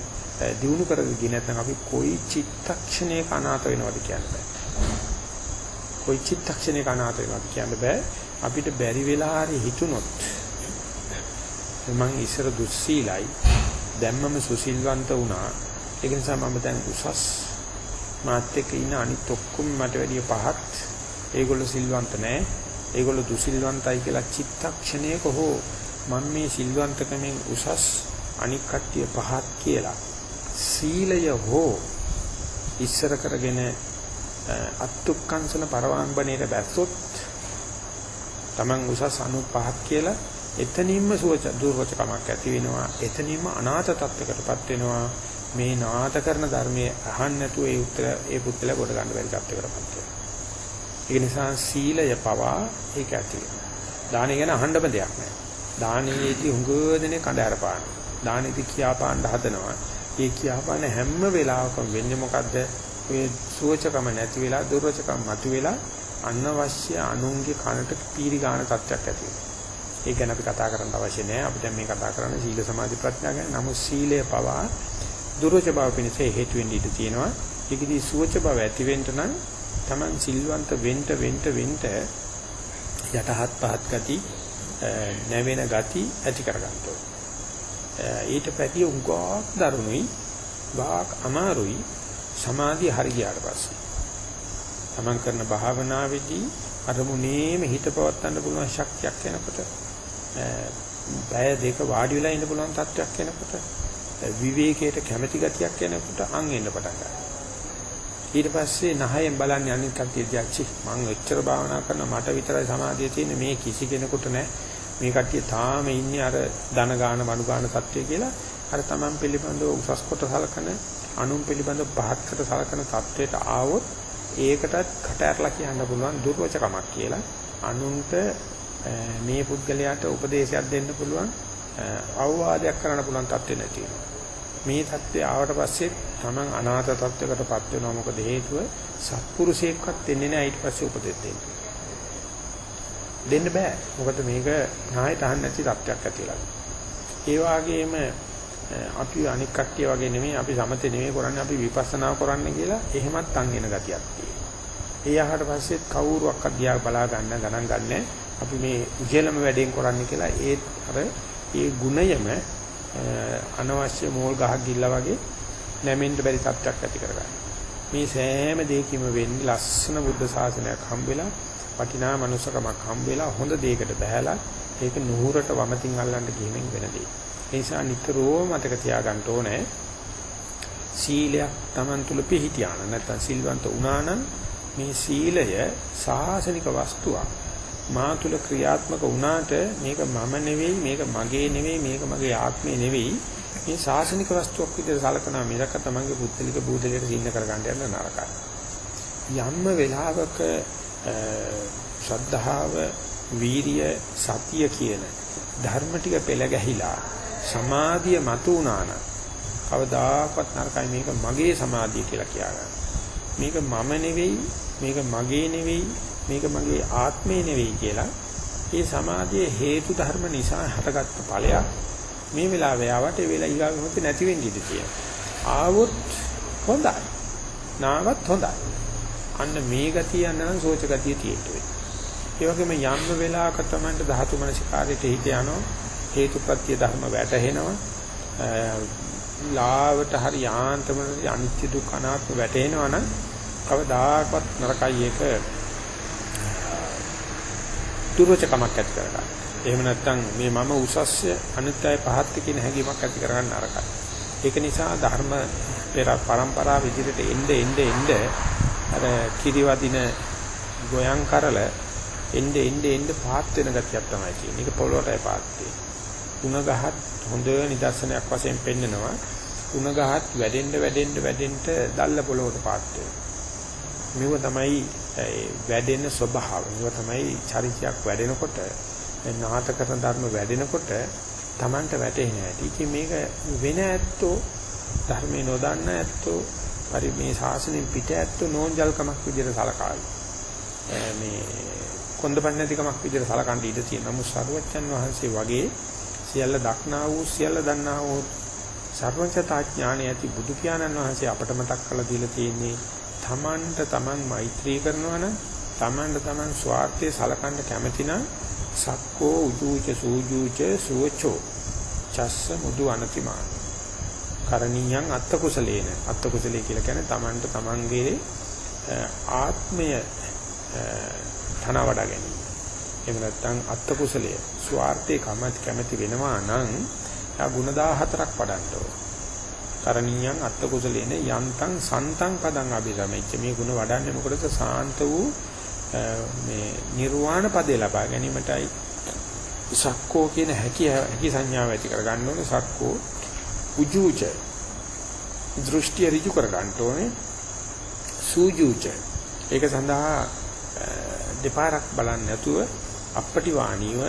දිනු කරගෙන ගියේ නැත්නම් අපි කොයි චිත්තක්ෂණයක අනාත වෙනවද කියන්න බෑ. කොයි චිත්තක්ෂණයක අනාත වෙනවද කියන්න බෑ. අපිට බැරි වෙලා හරි හිතුනොත් මම ඉස්සර දුස්සීලයි දැම්මම සුසිල්වන්ත වුණා. ඒක නිසා මම දැන් උසස් මාත් එක්ක ඉන්න අනිත් ඔක්කොම මට වැඩිය පහත්. ඒගොල්ලෝ සිල්වන්ත නැහැ. ඒගොල්ලෝ දුසිල්වන්තයි කියලා චිත්තක්ෂණයක හෝ මම මේ සිල්වන්තකමෙන් උසස් අනික් කට්ටිය පහත් කියලා සීලය හෝ ඉස්සර කරගෙන අත්ුක්කංශන පරවම්බණයට බැස්සොත් Taman උසස් අනු පහත් කියලා එතනින්ම සුවච දුර්වචකමක් ඇති වෙනවා එතනින්ම අනාථ තත්ත්වයකටපත් වෙනවා මේ නාත කරන ධර්මයේ අහන්න නැතුව ඒ උත්තර ඒ පුත්‍තල කොට ගන්න බැරි තත්ත්වයකටපත් වෙනවා ඒ නිසා සීලය පවා ඒක ඇති වෙනවා. දානෙ ගැන අහන්නම දෙයක් නැහැ. දානෙදී හුඟ දෙනේ කඩ අරපාන. දානෙදී කියා පාන්න හදනවා. ඒ කියවන හැම වෙලාවකම වෙන්නේ මොකද්ද? ඔය සුවචකම නැති වෙලා දුර්වචකම මතු වෙලා අනවශ්‍ය අනුන්ගේ කනට පීරි ගන්න තත්ත්වයක් ඇති වෙනවා. ඒ ගැන අපි කතා කරන්න අවශ්‍ය නැහැ. අපි දැන් මේ කතා කරන්නේ සීල සමාධි ප්‍රඥා ගැන. නමුත් සීලය පවා දුර්වච බව පිණිස හේතු වෙන්න ඉඩ තියෙනවා. ඒකදී සුවච බව ඇති වෙන්න නම් Taman සිල්වන්ත වෙන්න වෙන්න වෙන්න යටහත් පහත් ගති නැවෙන ගති ඇති කරගන්න ඕනේ. ඊට පැතිය උගක් දරුණුයි වාක් අමාරුයි සමාධිය හරි ගියාට පස්සේ. තමන් කරන භාවනාවේදී අරමුණේම හිත පවත්වන්න පුළුවන් ශක්තියක් එනකොට බය දෙක වාඩි වෙලා ඉන්න පුළුවන් තත්ත්වයක් එනකොට විවේකයට කැමැති ගතියක් එනකොට අන් එන්න පටන් ගන්නවා. ඊට පස්සේ නහයෙන් බලන්නේ අනිත් කට්ටිය දිහාචි මම එච්චර භාවනා කරන මට විතරයි සමාධිය තියෙන්නේ මේ කිසි කෙනෙකුට නැහැ මේ කට්ටිය තාම ඉන්නේ අර ධන ගාන මනු ගාන තත්ත්වය කියලා. අර තමන් පිළිබඳව උසස් කොට සලකන අනුන් පිළිබඳව පහත්කට සලකන තත්ත්වයට ආවොත් ඒකටත් කට ඇරලා කියන්න පුළුවන් දුර්වචකමක් කියලා. අනුන්ට මේ පුද්ගලයාට උපදේශයක් දෙන්න පුළුවන් අවවාදයක් කරන්න පුළුවන් තත්ත්වෙ නැති වෙනවා මේ தත්ත්වය ආවට පස්සේ Taman අනාථ තත්ත්වයකටපත් වෙනවා මොකද හේතුව සත්පුරුෂයෙක්වත් දෙන්නේ නැහැ ඊට පස්සේ උපදෙස් දෙන්න. දෙන්න බෑ. මොකද මේක නායට අහන්න නැති තත්ත්වයක් ඇතිලා. ඒ වගේම අපි අනික් කට්ටිය වගේ නෙමෙයි අපි සමතේ නෙමෙයි කරන්නේ අපි විපස්සනා කරන්න කියලා එහෙමත් අංගෙන ගතියක් තියෙනවා. ඒ අහකට පස්සේ කවුරුවක් අධ්‍යා බලා ගන්න ගණන් ගන්නෑ. අපි මේ උජලම වැඩෙන් කරන්න කියලා ඒ අර ඒ ගුණයම අනවශ්‍ය මෝල් ගහක් ගිල්ලා වගේ නැමෙන්න බැරි තත්ත්වයක් ඇති කරගන්න. මේ සෑම දෙයකින්ම වෙන්නේ ලස්සන බුද්ධ ශාසනයක් හම්බෙලා වටිනා මනුස්සකමක් හම්බෙලා හොඳ දෙයකට බහැලා ඒක නුහුරට වමතින් අල්ලන්න ගියමින් වෙන දෙයක්. ඒ නිසා නිතරම මතක තියාගන්න ඕනේ සීලයක් Taman තුල පිහිටියාන නැත්නම් සිල්වන්ත වුණා නම් මේ සීලය සාසනික වස්තුවක්. මා තුල ක්‍රියාත්මක වුණාට මේක මම නෙවෙයි මේක මගේ නෙවෙයි මේක මගේ ආත්මේ නෙවෙයි. මේ සාසනික වස්තුවක් විදිහට සලකනවා මිසක තමන්ගේ බුද්ධලික බූදලයට සින්න කරගන්න යන නරකයි. යම්ම වෙලාවක ශ්‍රද්ධාව වීරිය සතිය කියන ධර්ම ටික පෙළ ගැහිලා සමාධිය මතු වුණා නම් කවදාකවත් නරකයි. මේක මගේ සමාධිය කියලා කියාගන්න. මේක මම නෙවෙයි මේක මගේ නෙවෙයි මේක මගේ ආත්මේ නෙවෙයි කියලා ඒ සමාධියේ හේතු ධර්ම නිසා හටගත්ත ඵලයක් මේ වෙලාවේ ආවට ඒ වෙලාව ඊගාවෙ මොකද නැති වෙන්නේ ඉඳී තියෙනවා. ආවොත් හොඳයි. නාවත් හොඳයි. අන්න මේ ගතිය යනනම් සෝච ගතිය තියෙන්නේ. ඒ වගේම යම් වෙලාවක තමයි ධාතු මනසිකාරයට හිත යනවා හේතුපත්‍ය ධර්ම වැටහෙනවා. ලාවට හරි යාන්තම අනිත්‍ය දුක්ඛ අනාත්ම වැටෙනවා නම් කවදාකවත් නරකයි ඒක දුර්වචකමක් ඇති කරගන්න. එහෙම නැත්නම් මේ මම උසස්ය අනිත්‍ය පහත් කියන හැඟීමක් ඇති කරගන්න අරකයි. ඒක නිසා ධර්ම පෙර પરම්පරාව විදිහට එන්න එන්න එන්න අර කිරිවදින ගෝයන් කරල එන්න එන්න එන්න පහත් වෙන ගතියක් තමයි තියෙන්නේ. ඒක පොළොවටයි පහත් වෙන්නේ. ගහත් හොඳ නිදර්ශනයක් වශයෙන් පෙන්නනවා. උණ ගහත් වැඩෙන්න වැඩෙන්න වැඩෙන්න දැල්ල පොළොවට පහත් වෙනවා. මෙව තමයි වැඩෙන ස්වභාවය. මෙව තමයි චරිතයක් වැඩෙනකොට නාත කරන ධර්ම වැඩෙනකොට Tamanට වැටෙන්නේ නැති. ඉතින් මේක වෙන ඇත්තෝ ධර්මේ නොදන්න ඇත්තෝ පරි මේ ශාසනයෙන් පිට ඇත්තෝ නෝන්ජල්කමක් විදිහට සලකාවි. මේ කොන්දපන් නැතිකමක් විදිහට සලකන් ඉඳ තියෙන නමුත් සරුවච්චන් වහන්සේ වගේ සියල්ල දක්නා වූ සියල්ල දන්නා වූ සර්වඥතා ඥාණය ඇති බුදු පියාණන් වහන්සේ අපට මතක් කරලා දීලා තියෙන්නේ තමන්ට තමන් මෛත්‍රී කරනවා නම් තමන්ට තමන් ස්වාර්ථය සලකන්න කැමති නම් සක්කෝ උජූච සූජූච සුවචෝ. චස්ස මුදු අනතිමාන කරණීයන් අත්ත කුසලේන අත්ත කුසලේ කියලා කියන්නේ තමන්ට තමන්ගේ ආත්මය තන වඩා ගැනීම. එහෙම නැත්නම් අත්ත කුසලයේ ස්වార్థේ කැමැති කැමැති වෙනවා නම් යා ගුණ 14ක් වඩන්න ඕන. කරණීයන් අත්ත කුසලේන යන්තං සන්තං පදං අභිරමෙච්ච මේ ගුණ වඩන්නේ මොකටද? සාන්ත වූ මේ නිර්වාණ පදේ ලබා ගැනීමටයි. සක්කෝ කියන හැකි හැකි සංඥාව ඇති කර ගන්න ඕනේ. සක්කෝ උජූච දෘෂ්ටි ඍජු කර ගන්න ඕනේ. සූජූච. ඒක සඳහා දෙපාරක් බලන්නේ නැතුව අපටි වාණීව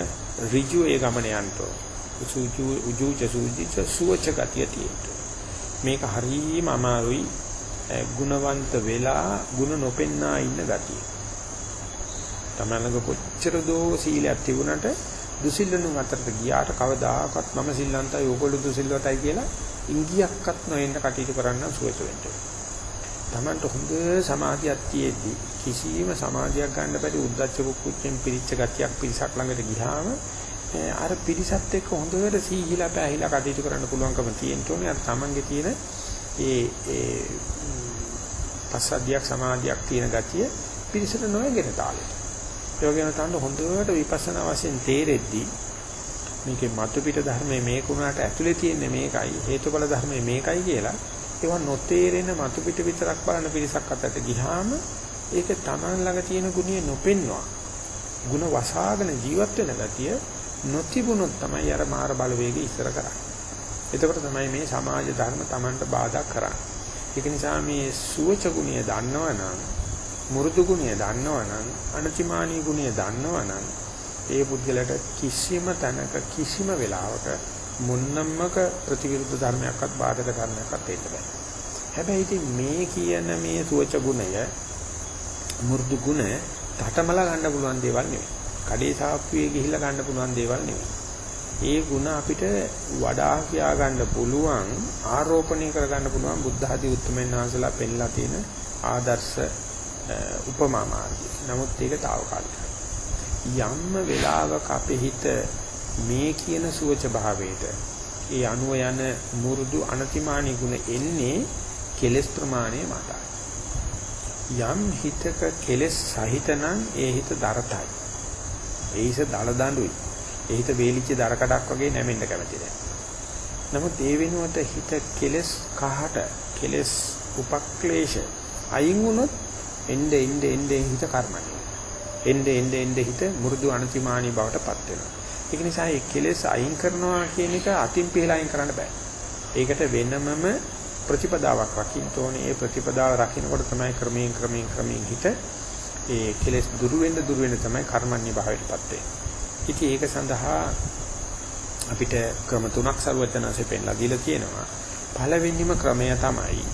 ඍජු ඒ ගමන යන්න ඕනේ. සූජු උජූච සූජිච සුවච ගතිය තියෙන්න මේක හරීම අමාරුයි ගුණවන්ත වෙලා ගුණ නොපෙන්නා ඉන්න ගතිය. තමනක කොච්චර දෝ සීලයක් තිබුණට දුසිල්ලනුන් අතරට ගියාට කවදාකවත් මම සිල්ලන්තයි ඕගොල්ලෝ දුසිල්වතයි කියලා ඉංගියක්වත් නොඑන්න කටයුතු කරන්න සුවච වෙන්න. Tamanට හොඳ සමාධියක් තියෙද්දි කිසියම් සමාධියක් ගන්න බැරි උද්දච්ච කුක්කුච්චෙන් පිරිච්ච ගතියක් පිරිසක් ළඟට ගියාම අර පිරිසත් එක්ක හොඳට සීහිලා පැහිලා කටයුතු කරන්න පුළුවන්කම තියෙන්න ඕනේ. අර Tamanගේ තියෙන ඒ ඒ පස්සද්ධියක් සමාධියක් තියෙන ගතිය පිරිසට නොයගෙන තාලෙට. ඒ වගේම තමයි හොඳට විපස්සනා වශයෙන් තේරෙද්දී මේකේ මතු පිට ධර්මයේ මේකුණාට ඇතුලේ තියෙන්නේ මේකයි හේතුඵල ධර්මයේ මේකයි කියලා ඒවා නොතේරෙන මතු පිට විතරක් බලන පිරිසක් අතරට ගිහාම ඒක Taman ළඟ තියෙන ගුණය නොපෙන්නවා. ಗುಣ වසාගෙන ජීවත් වෙන ගතිය නොතිබුණොත් තමයි අර මාර බලවේගය ඉස්සර කරන්නේ. එතකොට තමයි මේ සමාජ ධර්ම Tamanට බාධා කරන්නේ. ඒක නිසා මේ සුවච ගුණය දන්නවනම් මුරුදු ගුණය දන්නවනම් අනතිමානී ගුණය දන්නවනම් ඒ පුද්ගලට කිසිම තැනක කිසිම වෙලාවක මොන්නම්මක ප්‍රතිවිරුද්ධ ධර්මයක්වත් බාධක ධර්මයක්වත් එන්න බෑ. හැබැයි ඉතින් මේ කියන මේ සුවච ගුණය මුරුදු ගුණ තටමලා ගන්න පුළුවන් දේවල් නෙවෙයි. කඩේ සාප්පුවේ ගිහිල්ලා ගන්න පුළුවන් දේවල් නෙවෙයි. ඒ ಗುಣ අපිට වඩා කියා ගන්න පුළුවන් ආරෝපණය කර ගන්න පුළුවන් බුද්ධ ආදී උත්තරමෙන් වහන්සලා පෙන්ලා තියෙන ආදර්ශ උපමා මාර්ගය. නමුත් ඒක తాවකාලිකයි. යම්ම වෙලාවක අපේ හිත මේ කියන සුවච භාවයට ඒ අනුව යන මුරුදු අනතිමානී ගුණ එන්නේ කෙලෙස් ප්‍රමාණය මතයි. යම් හිතක කෙලෙස් සහිත නම් ඒ හිත දරතයි. ඒ හිත දල දඬුයි. ඒ හිත වේලිච්ච දර කඩක් වගේ නැමෙන්න කැමති නැහැ. නමුත් ඒ වෙනුවට හිත කෙලස් කහට කෙලස් උපක්ලේශ අයින් වුණොත් එnde එnde එnde හිත කර්මණය. එnde එnde එnde හිත මුරුදු අනතිමානී බවට පත් වෙනවා. ඒක නිසා මේ කෙලෙස් අයින් කරනවා කියන එක අතින් පිළලා අයින් කරන්න බෑ. ඒකට වෙනමම ප්‍රතිපදාවක් රකින්න ඕනේ. ඒ ප්‍රතිපදාව රකින්නකොට තමයි ක්‍රමයෙන් ක්‍රමයෙන් ක්‍රමයෙන් හිත ඒ කෙලෙස් දුරු වෙන්න දුරු වෙන්න තමයි කර්මන්නේ භාවයටපත් වෙන්නේ. ඉතින් ඒක සඳහා අපිට ක්‍රම තුනක් සරුවචනanse පෙන්ලා දීලා තියෙනවා. පළවෙනිම ක්‍රමය තමයි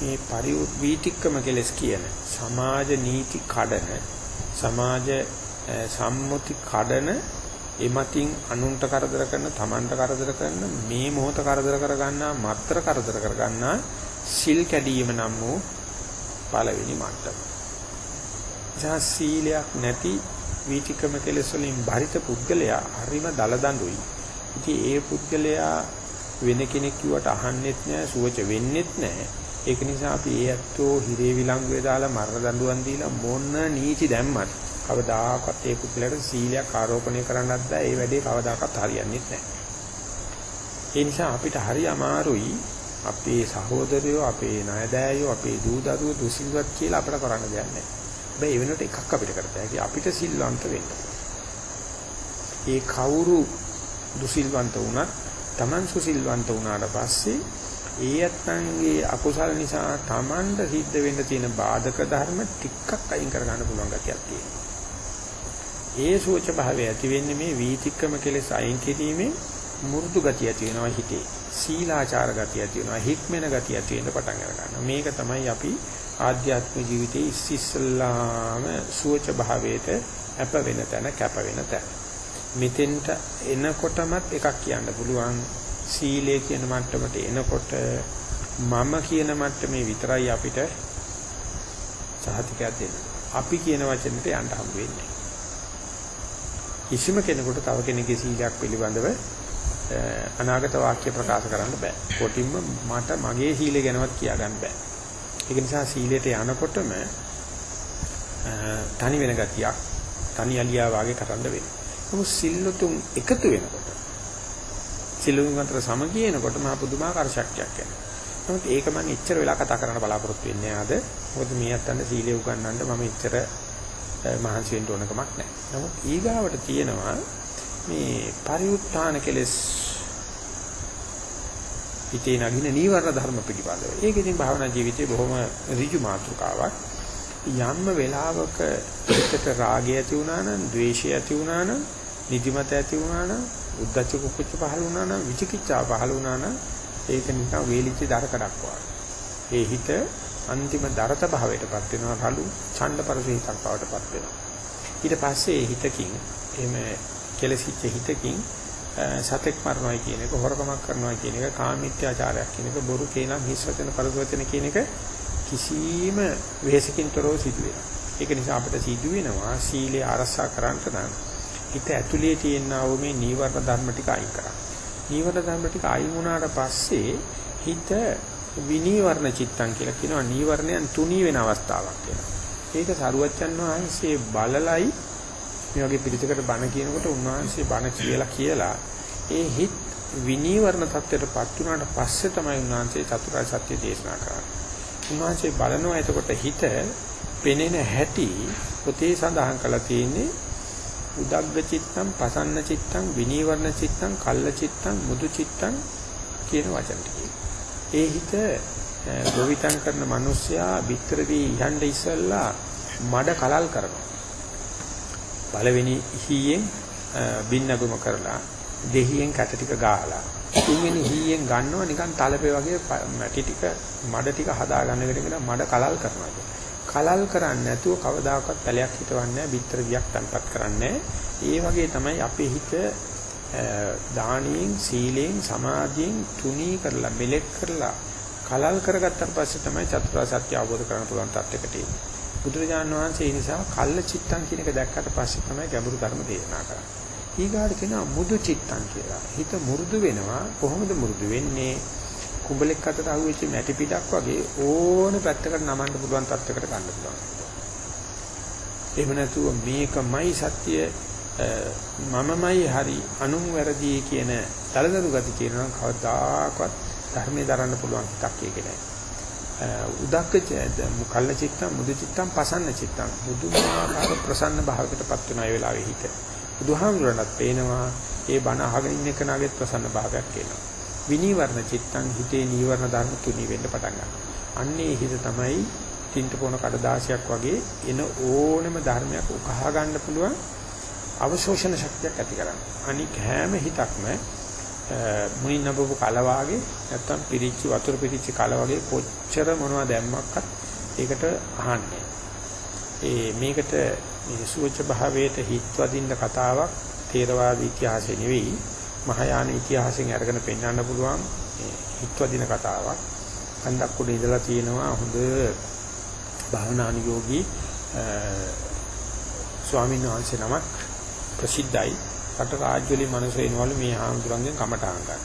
මේ පරිඋත් වීතික්කම කෙලස් කියන සමාජ නීති කඩන සමාජ සම්මුති කඩන එමතින් අනුන්ට කරදර කරන තමන්ට කරදර කරන මේ මොහොත කරදර කරගන්නා මත්තර කරදර කරගන්නා සිල් කැඩීම නම් වූ පළවෙනි මට්ටම. ජා සීලයක් නැති වීතිකම කෙලෙස් වලින් බරිත පුද්ගලයා හරිම දලදඬුයි. ඉතින් ඒ පුද්ගලයා වෙන කෙනෙක් කිව්වට අහන්නෙත් නෑ සුවච වෙන්නෙත් නෑ. ඒක නිසා අපි ඒ ඇත්තෝ හිරේ විලංගුවේ දාලා මරණ දඬුවම් දීලා මොන නීති දැම්මත් කවදාකවත් ඒ පුද්ගලයාට සීලයක් ආරෝපණය කරන්නත් බෑ. ඒ වැඩේ කවදාකවත් හරියන්නේ නැහැ. ඒ නිසා අපිට හරි අමාරුයි අපේ සහෝදරයෝ, අපේ ණයදෑයෝ, අපේ දූ දරුවෝ දුසිල්වත් කියලා අපිට කරන්න දෙයක් නැහැ. හැබැයි ඒ වෙනකොට එකක් අපිට කරත හැකි අපිට සිල්වන්ත වෙන්න. ඒ කවුරු දුසිල්වන්ත වුණත් Taman සුසිල්වන්ත වුණාට පස්සේ ඒ ඇත්තන්ගේ අකුසල නිසා Tamanට සිද්ධ වෙන්න තියෙන බාධක ධර්ම ටිකක් අයින් කර ගන්න පුළුවන් ගැතියක් තියෙනවා. ඒ සෝච භාවය ඇති වෙන්නේ මේ වීතික්‍රම කෙලෙස් අයින් කිරීමෙන් මුරුදු ගතිය ඇති වෙනවා හිතේ. සීලාචාර ගතිය ඇති වෙනවා. හික්මෙන ගතිය ඇති වෙන්න පටන් අර ගන්නවා. මේක තමයි අපි ආධ්‍යාත්මික ජීවිතයේ ඉස්සෙල්ලාම සෝච භාවයට අප වෙන තැන කැප වෙන තැන. මෙතෙන්ට එනකොටමත් එකක් කියන්න පුළුවන් සීලය කියන මට්ටමට එනකොට මම කියන මට්ටමේ විතරයි අපිට සහතිකයක් දෙන්නේ. අපි කියන වචනෙට යන්න හම්බ වෙන්නේ. කිසිම කෙනෙකුට තව කෙනෙකුගේ සීලයක් පිළිබඳව අනාගත වාක්‍ය ප්‍රකාශ කරන්න බෑ. කොටින්ම මට මගේ සීලය ගැනවත් කියා ගන්න බෑ. ඒක නිසා සීලයට යනකොටම තනි වෙන ගතියක්, තනි අලියා වාගේ කරන්න වෙනවා. නමුත් සිල්ලුතුන් එකතු වෙනකොට සිල්ලුතුන් අතර සම කියනකොට මහ පුදුමාකාර ශක්තියක් එනවා. නමුත් ඒක මම ඉච්චර වෙලා කතා කරන්න බලාපොරොත්තු වෙන්නේ ආද. මොකද මේ අතන සීලය උගන්වන්න මම ඉච්චර මහන්සි වෙන්න ඕන කමක් නැහැ. නමුත් ඊගාවට තියෙනවා මේ පරිඋත්ථාන කෙලස් පිටේ නගින නීවරණ ධර්ම පිළිබඳව. ඒක ඉතින් භාවනා ජීවිතේ බොහොම ඍජු මාතෘකාවක්. යම්ම වෙලාවක හිතට රාගය ඇති වුණා නම්, ද්වේෂය ඇති වුණා නම්, නිදිමත ඇති වුණා නම්, උද්ධච්ච කුක්කුච්ච පහළ වුණා නම්, විචිකිච්ඡා පහළ වුණා නම් ඒක නිකන් වේලිච්ච දරකඩක් වගේ. ඒ හිත අන්තිම දරත භාවයටපත් වෙනවා රළු ඡණ්ඩ පරිසහිතක් බවටපත් වෙනවා. ඊට පස්සේ ඒ හිතකින් එහෙම කෙලසිච්ච හිතකින් සතෙක් මරනවා කියන එක හොරකමක් කරනවා කියන එක කාමීත්‍යාචාරයක් කියන එක බොරු කියන හිස් වචන පරිවචන කියන එක කිසිම වෙහසකින් තොරව සිදු වෙනවා. ඒක නිසා අපිට සිදු වෙනවා සීලය ආරක්ෂා කරන්න නම් හිත ඇතුලේ තියෙනා වූ මේ නීවරණ ධර්ම ටික අයින් කරන්න. නීවරණ ධර්ම ටික අයින් වුණාට පස්සේ හිත විනීවරණ චිත්තං කියලා කියනවා නීවරණයන් තුනී වෙන අවස්ථාවක් කියලා. ඒක සරුවච්චන් වහන්සේ බලලයි මේ වගේ පිළිසකට බණ කියනකොට උන්වහන්සේ බණ කියලා කියලා ඒ හිත් විනීවරණ தත්ත්වයටපත් වුණාට පස්සේ තමයි උන්වහන්සේ චතුරාර්ය සත්‍ය දේශනා කරන්නේ. උන්වහන්සේ බලනවා එතකොට හිත පෙනෙන හැටි පොතේ සඳහන් කරලා තියෙන්නේ උදග්ග චිත්තං, පසන්න චිත්තං, විනීවරණ චිත්තං, කල්ල චිත්තං, මුදු චිත්තං කියන වචන ටික. ඒ හිත ගොවිතැන් කරන මිනිස්සයා පිටර දී යන්න ඉස්සෙල්ලා මඩ කලල් කරනවා. පළවෙනි හීයෙන් බින්නගම කරලා දෙහියෙන් කැට ටික ගාලා තුන්වෙනි හීයෙන් ගන්නවා නිකන් තලපේ වගේ මැටි ටික මඩ ටික හදා ගන්න එකට කියන මඩ කලල් කරනවා. කලල් කරන්නේ නැතුව කවදාකවත් පැලයක් හිටවන්නේ නැහැ, පිටර ගියක් තන්පත් කරන්නේ ඒ වගේ තමයි අපේ හිත දානියෙන්, සීලයෙන්, සමාධියෙන් තුනී කරලා මෙලෙක් කරලා කලල් කරගත්තට පස්සේ තමයි චතුරාර්ය සත්‍ය අවබෝධ කරගන්න පුළුවන් තත්යකට එන්නේ. බුදුරජාණන් වහන්සේ ඒ නිසා කල්ල චිත්තං කියන එක දැක්කට පස්සේ තමයි ගැඹුරු ධර්ම දේශනා කරන්නේ. ඊගාට කියනවා මුදු චිත්තං කියලා. හිත මුරුදු වෙනවා. කොහොමද මුරුදු වෙන්නේ? කුඹලෙක් අතට අහුවෙච්ච මැටි පිටක් වගේ ඕන පැත්තකට නමන්න පුළුවන් තත්යකට ගන්න පුළුවන්. එහෙම නැතුව මේකමයි සත්‍ය මමමයි හරි අනුන් වැරදි කියන දලදරු ගති කියනවා කවදාකවත් ධර්මයේ දරන්න පුළුවන් එකක් ඒක නෑ. උදක්ක කල්ල චිත්තං මුදු චිත්තං පසන්න චිත්තං බුදුමාකාර ප්‍රසන්න භාවයකටපත් වෙන ඒ වෙලාවේ හිත. බුදුහාමුදුරණත් පේනවා ඒ බණ අහගෙන ඉන්න කෙනාගේ ප්‍රසන්න භාවයක් එනවා. විනීවරණ චිත්තං හිතේ නීවරණ ධර්ම තුනී වෙන්න පටන් ගන්නවා. අන්නේ හිත තමයි තින්ට පොන කඩදාසියක් වගේ එන ඕනම ධර්මයක් උකහා ගන්න පුළුවන් අවශෝෂණ ශක්තියක් ඇති කරගන්න. අනික හැම හිතක්ම මුයින් නබපු කල වාගේ නැත්තම් පිරිච්ච වතුර පිරිච්ච කල වගේ කොච්චර මොනවද දැම්මක්වත් ඒකට අහන්නේ. ඒ මේකට මේ සුවච භාවයට හිත්වදින්න කතාවක් තේරවාද ඉතිහාසෙ නෙවෙයි මහායාන ඉතිහාසයෙන් අරගෙන පෙන්වන්න පුළුවන් හිත්වදින කතාවක්. කන්දක් උඩ ඉඳලා තියෙනවා හොඳ භාවනානුයෝගී ස්වාමීන් වහන්සේ නමක් ප්‍රසිද්ධයි. රට රාජ්‍යවල මිනිස්සු එනවලු මේ ආම්දුරංගෙන් කමටහන් ගන්න.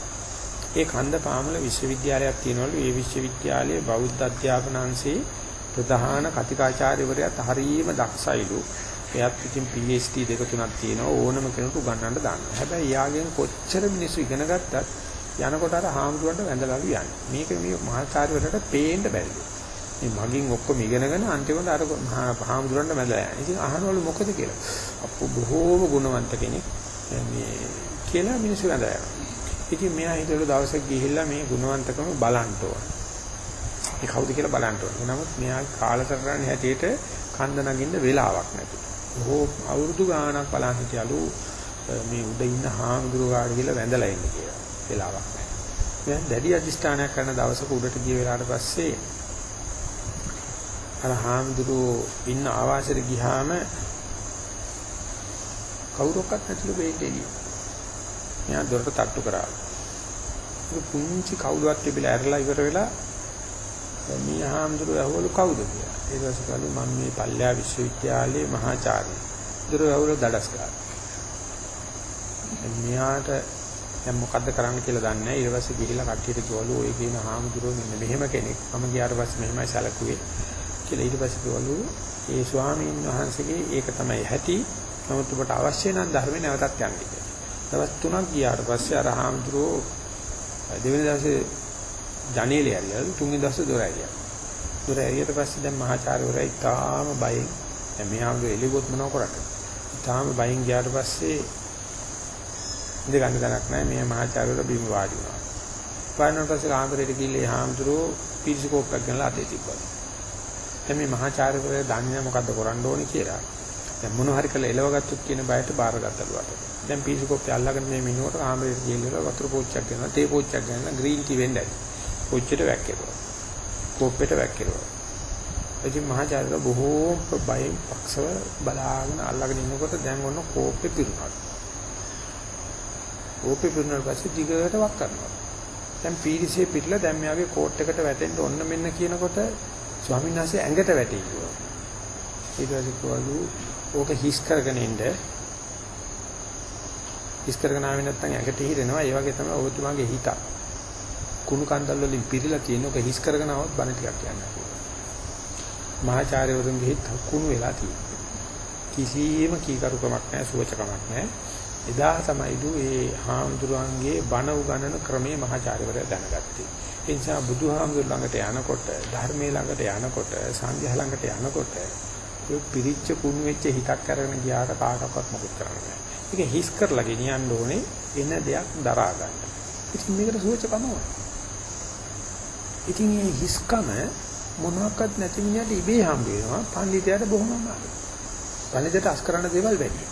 ඒ කන්ද පාමල විශ්වවිද්‍යාලයක් තියෙනවලු. ඒ විශ්වවිද්‍යාලයේ බෞද්ධ අධ්‍යාපන අංශයේ ප්‍රධාන කතිකාචාර්යවරයාත් හරියම දක්ෂයිලු. එයාත් ඉතින් PhD දෙක තුනක් තියෙනවා ඕනම කෙනෙකුට උගන්වන්න දානවා. හැබැයි යාගෙන් කොච්චර මිනිස්සු ඉගෙන ගත්තත් යනකොට අර හාමුදුරන්ට වැඳලාලු යන්නේ. මේක මේ මහාචාර්යවරට පේන්න බැරිලු. මේ මගින් ඔක්කොම ඉගෙනගෙන අන්තිමට අර හාමුදුරන්ට වැඳලා යන්නේ. ඉතින් අහනවලු මොකද කියලා. අප්පු බොහෝම ගුණවන්ත කෙනෙක්. මේ කියලා මිනිස්සු වැඳලා යනවා. ඉතින් මෙයා හිතවල දවසක් ගිහිල්ලා මේ ගුණවන්තකම බලන්න ඕන. මේ කවුද කියලා බලන්න ඕන. නමුත් මෙයා කාලසටහන හැටියට කන්ද නගින්න වෙලාවක් නැති. බොහෝ අවුරුදු ගාණක් බලන් හිටියලු මේ උඩ ඉන්න හාමුදුරුවාට කියලා වැඳලා ඉන්න කියලා. වෙලාවක් නැහැ. මම දැඩි අධිෂ්ඨානයක් කරන දවසක උඩට ගිය වෙලාවට පස්සේ අර හාමුදුරුවෝ ඉන්න ආවාසෙට ගියාම කවුරක්වත් නැතිලු වෙන්නේ. මෙයා දොරට තට්ටු කරා. ඒක පුංචි කවුලුවක් තිබිලා ඇරලා ඉවර වෙලා මේ හාමුදුරුවෝ ඇහුවලු කවුද කියලා. ඊට පස්සේ කළු මම මේ පල්ලා විශ්වවිද්‍යාලයේ මහාචාර්ය. දුර ඇහුවලු දඩස්කාර. මෙයාට දැන් මොකද්ද කරන්න කියලා දන්නේ නැහැ. ඊට පස්සේ ගිහිල්ලා කට්ටියට කිව්වලු ඔය කියන හාමුදුරුවෝ මෙන්න මෙහෙම කෙනෙක්. මම ගියාට පස්සේ මෙහෙමයි සැලකුවේ. කියලා ඊට පස්සේ කිව්වලු ඒ ස්වාමීන් වහන්සේගේ ඒක තමයි ඇති. නමුත් ඔබට අවශ්‍ය නම් ධර්මේ නැවතත් යන්න කියලා. දවස් තුනක් ගියාට පස්සේ අර හාමුදුරුවෝ දෙවෙනි දවසේ ජනේලේ ඇරියල් තුන්වෙනි දවසේ දොර ඇරියා. දොර ඇරියට පස්සේ දැන් මහාචාර්යවරයා ඉතාම බයෙන් දැන් මෙහාගේ එළිගොත් මොනව කරන්නේ? ඉතාම බයෙන් ගියාට පස්සේ ඉඳ ගන්න දණක් නැහැ මේ මහාචාර්යවරයා බිම වාඩි වුණා. වාඩිවෙන පස්සේ කාමරේට ගිහිල්ලා හාමුදුරුවෝ පිරිසිකෝප්පක් ගන්නලා අතේ තිබ්බා. දැන් මේ මහාචාර්යවරයා දන්නේ මොකද්ද කරන්න ඕනේ කියලා. දැන් මොන හරි කළ එලව ගත්තොත් කියන බයට බාරගත්තලු අතට. දැන් පීසි කොප්පේ අල්ලගෙන මේ මිනුවට ආමරේ ගිහලා වතුර පෝච්චක් ගෙනලා තේ පෝච්චක් ගෙනලා ග්‍රීන් ටී වෙන්න ඇති. පොච්චෙට වැක්කේනවා. කොප්පෙට වැක්කේනවා. ඉතින් මහාචාර්යලා බොහෝ බයෙන් පක්ෂව බලාගෙන අල්ලගෙන ඉන්නකොට දැන් ඔන්න කෝප්පේ පිරුණා. කෝප්පේ පිරුණාට පස්සේ දිගට වක් කරනවා. දැන් පීරිසේ පිටලා දැන් මෙයාගේ කෝට් එකට වැටෙන්න ඔන්න මෙන්න කියනකොට ස්වාමීන් වහන්සේ ඇඟට වැටී ගියා. ඊට පස්සේ කවලු ඕක හිස් කරගෙන ඉන්න හිස් කරගෙන ආවෙ නැත්නම් ඇඟට හිරෙනවා. ඒ වගේ තමයි ඔබතුමාගේ හිත. කුණු කන්දල් වලින් පිරීලා තියෙන ඕක හිස් කරගෙන આવොත් බණ ටිකක් කියන්න. මහාචාර්යවරුන්ගේ හිත කුණු වෙලා තියෙනවා. කිසියම් කීකරුකමක් නැහැ, සුවචකමක් නැහැ. එදා තමයි දු ඒ හාමුදුරන්ගේ බණ උගන්වන ක්‍රමයේ මහාචාර්යවරයා දැනගත්තේ. ඒ නිසා බුදුහාමුදුර ළඟට යනකොට, ධර්මයේ ළඟට යනකොට, සංඝයා ළඟට යනකොට ඒ පිරිච්ච කුණු වෙච්ච හිතක් අරගෙන ගියාට කාටවත් මොකුත් කරන්න බෑ. ඒක හිස් කරලා ගෙනියන්න ඕනේ එන දෙයක් දරා ගන්න. ඉතින් මේකට සුවචකම ඕනේ. ඉතින් මේ හිස්කම මොනවාක්වත් නැති මිනිහට ඉබේ හම්බ වෙනවා. පඬිතයාට බොහොම අමාරුයි. පඬිතට අස් කරන්න දේවල් වැඩි.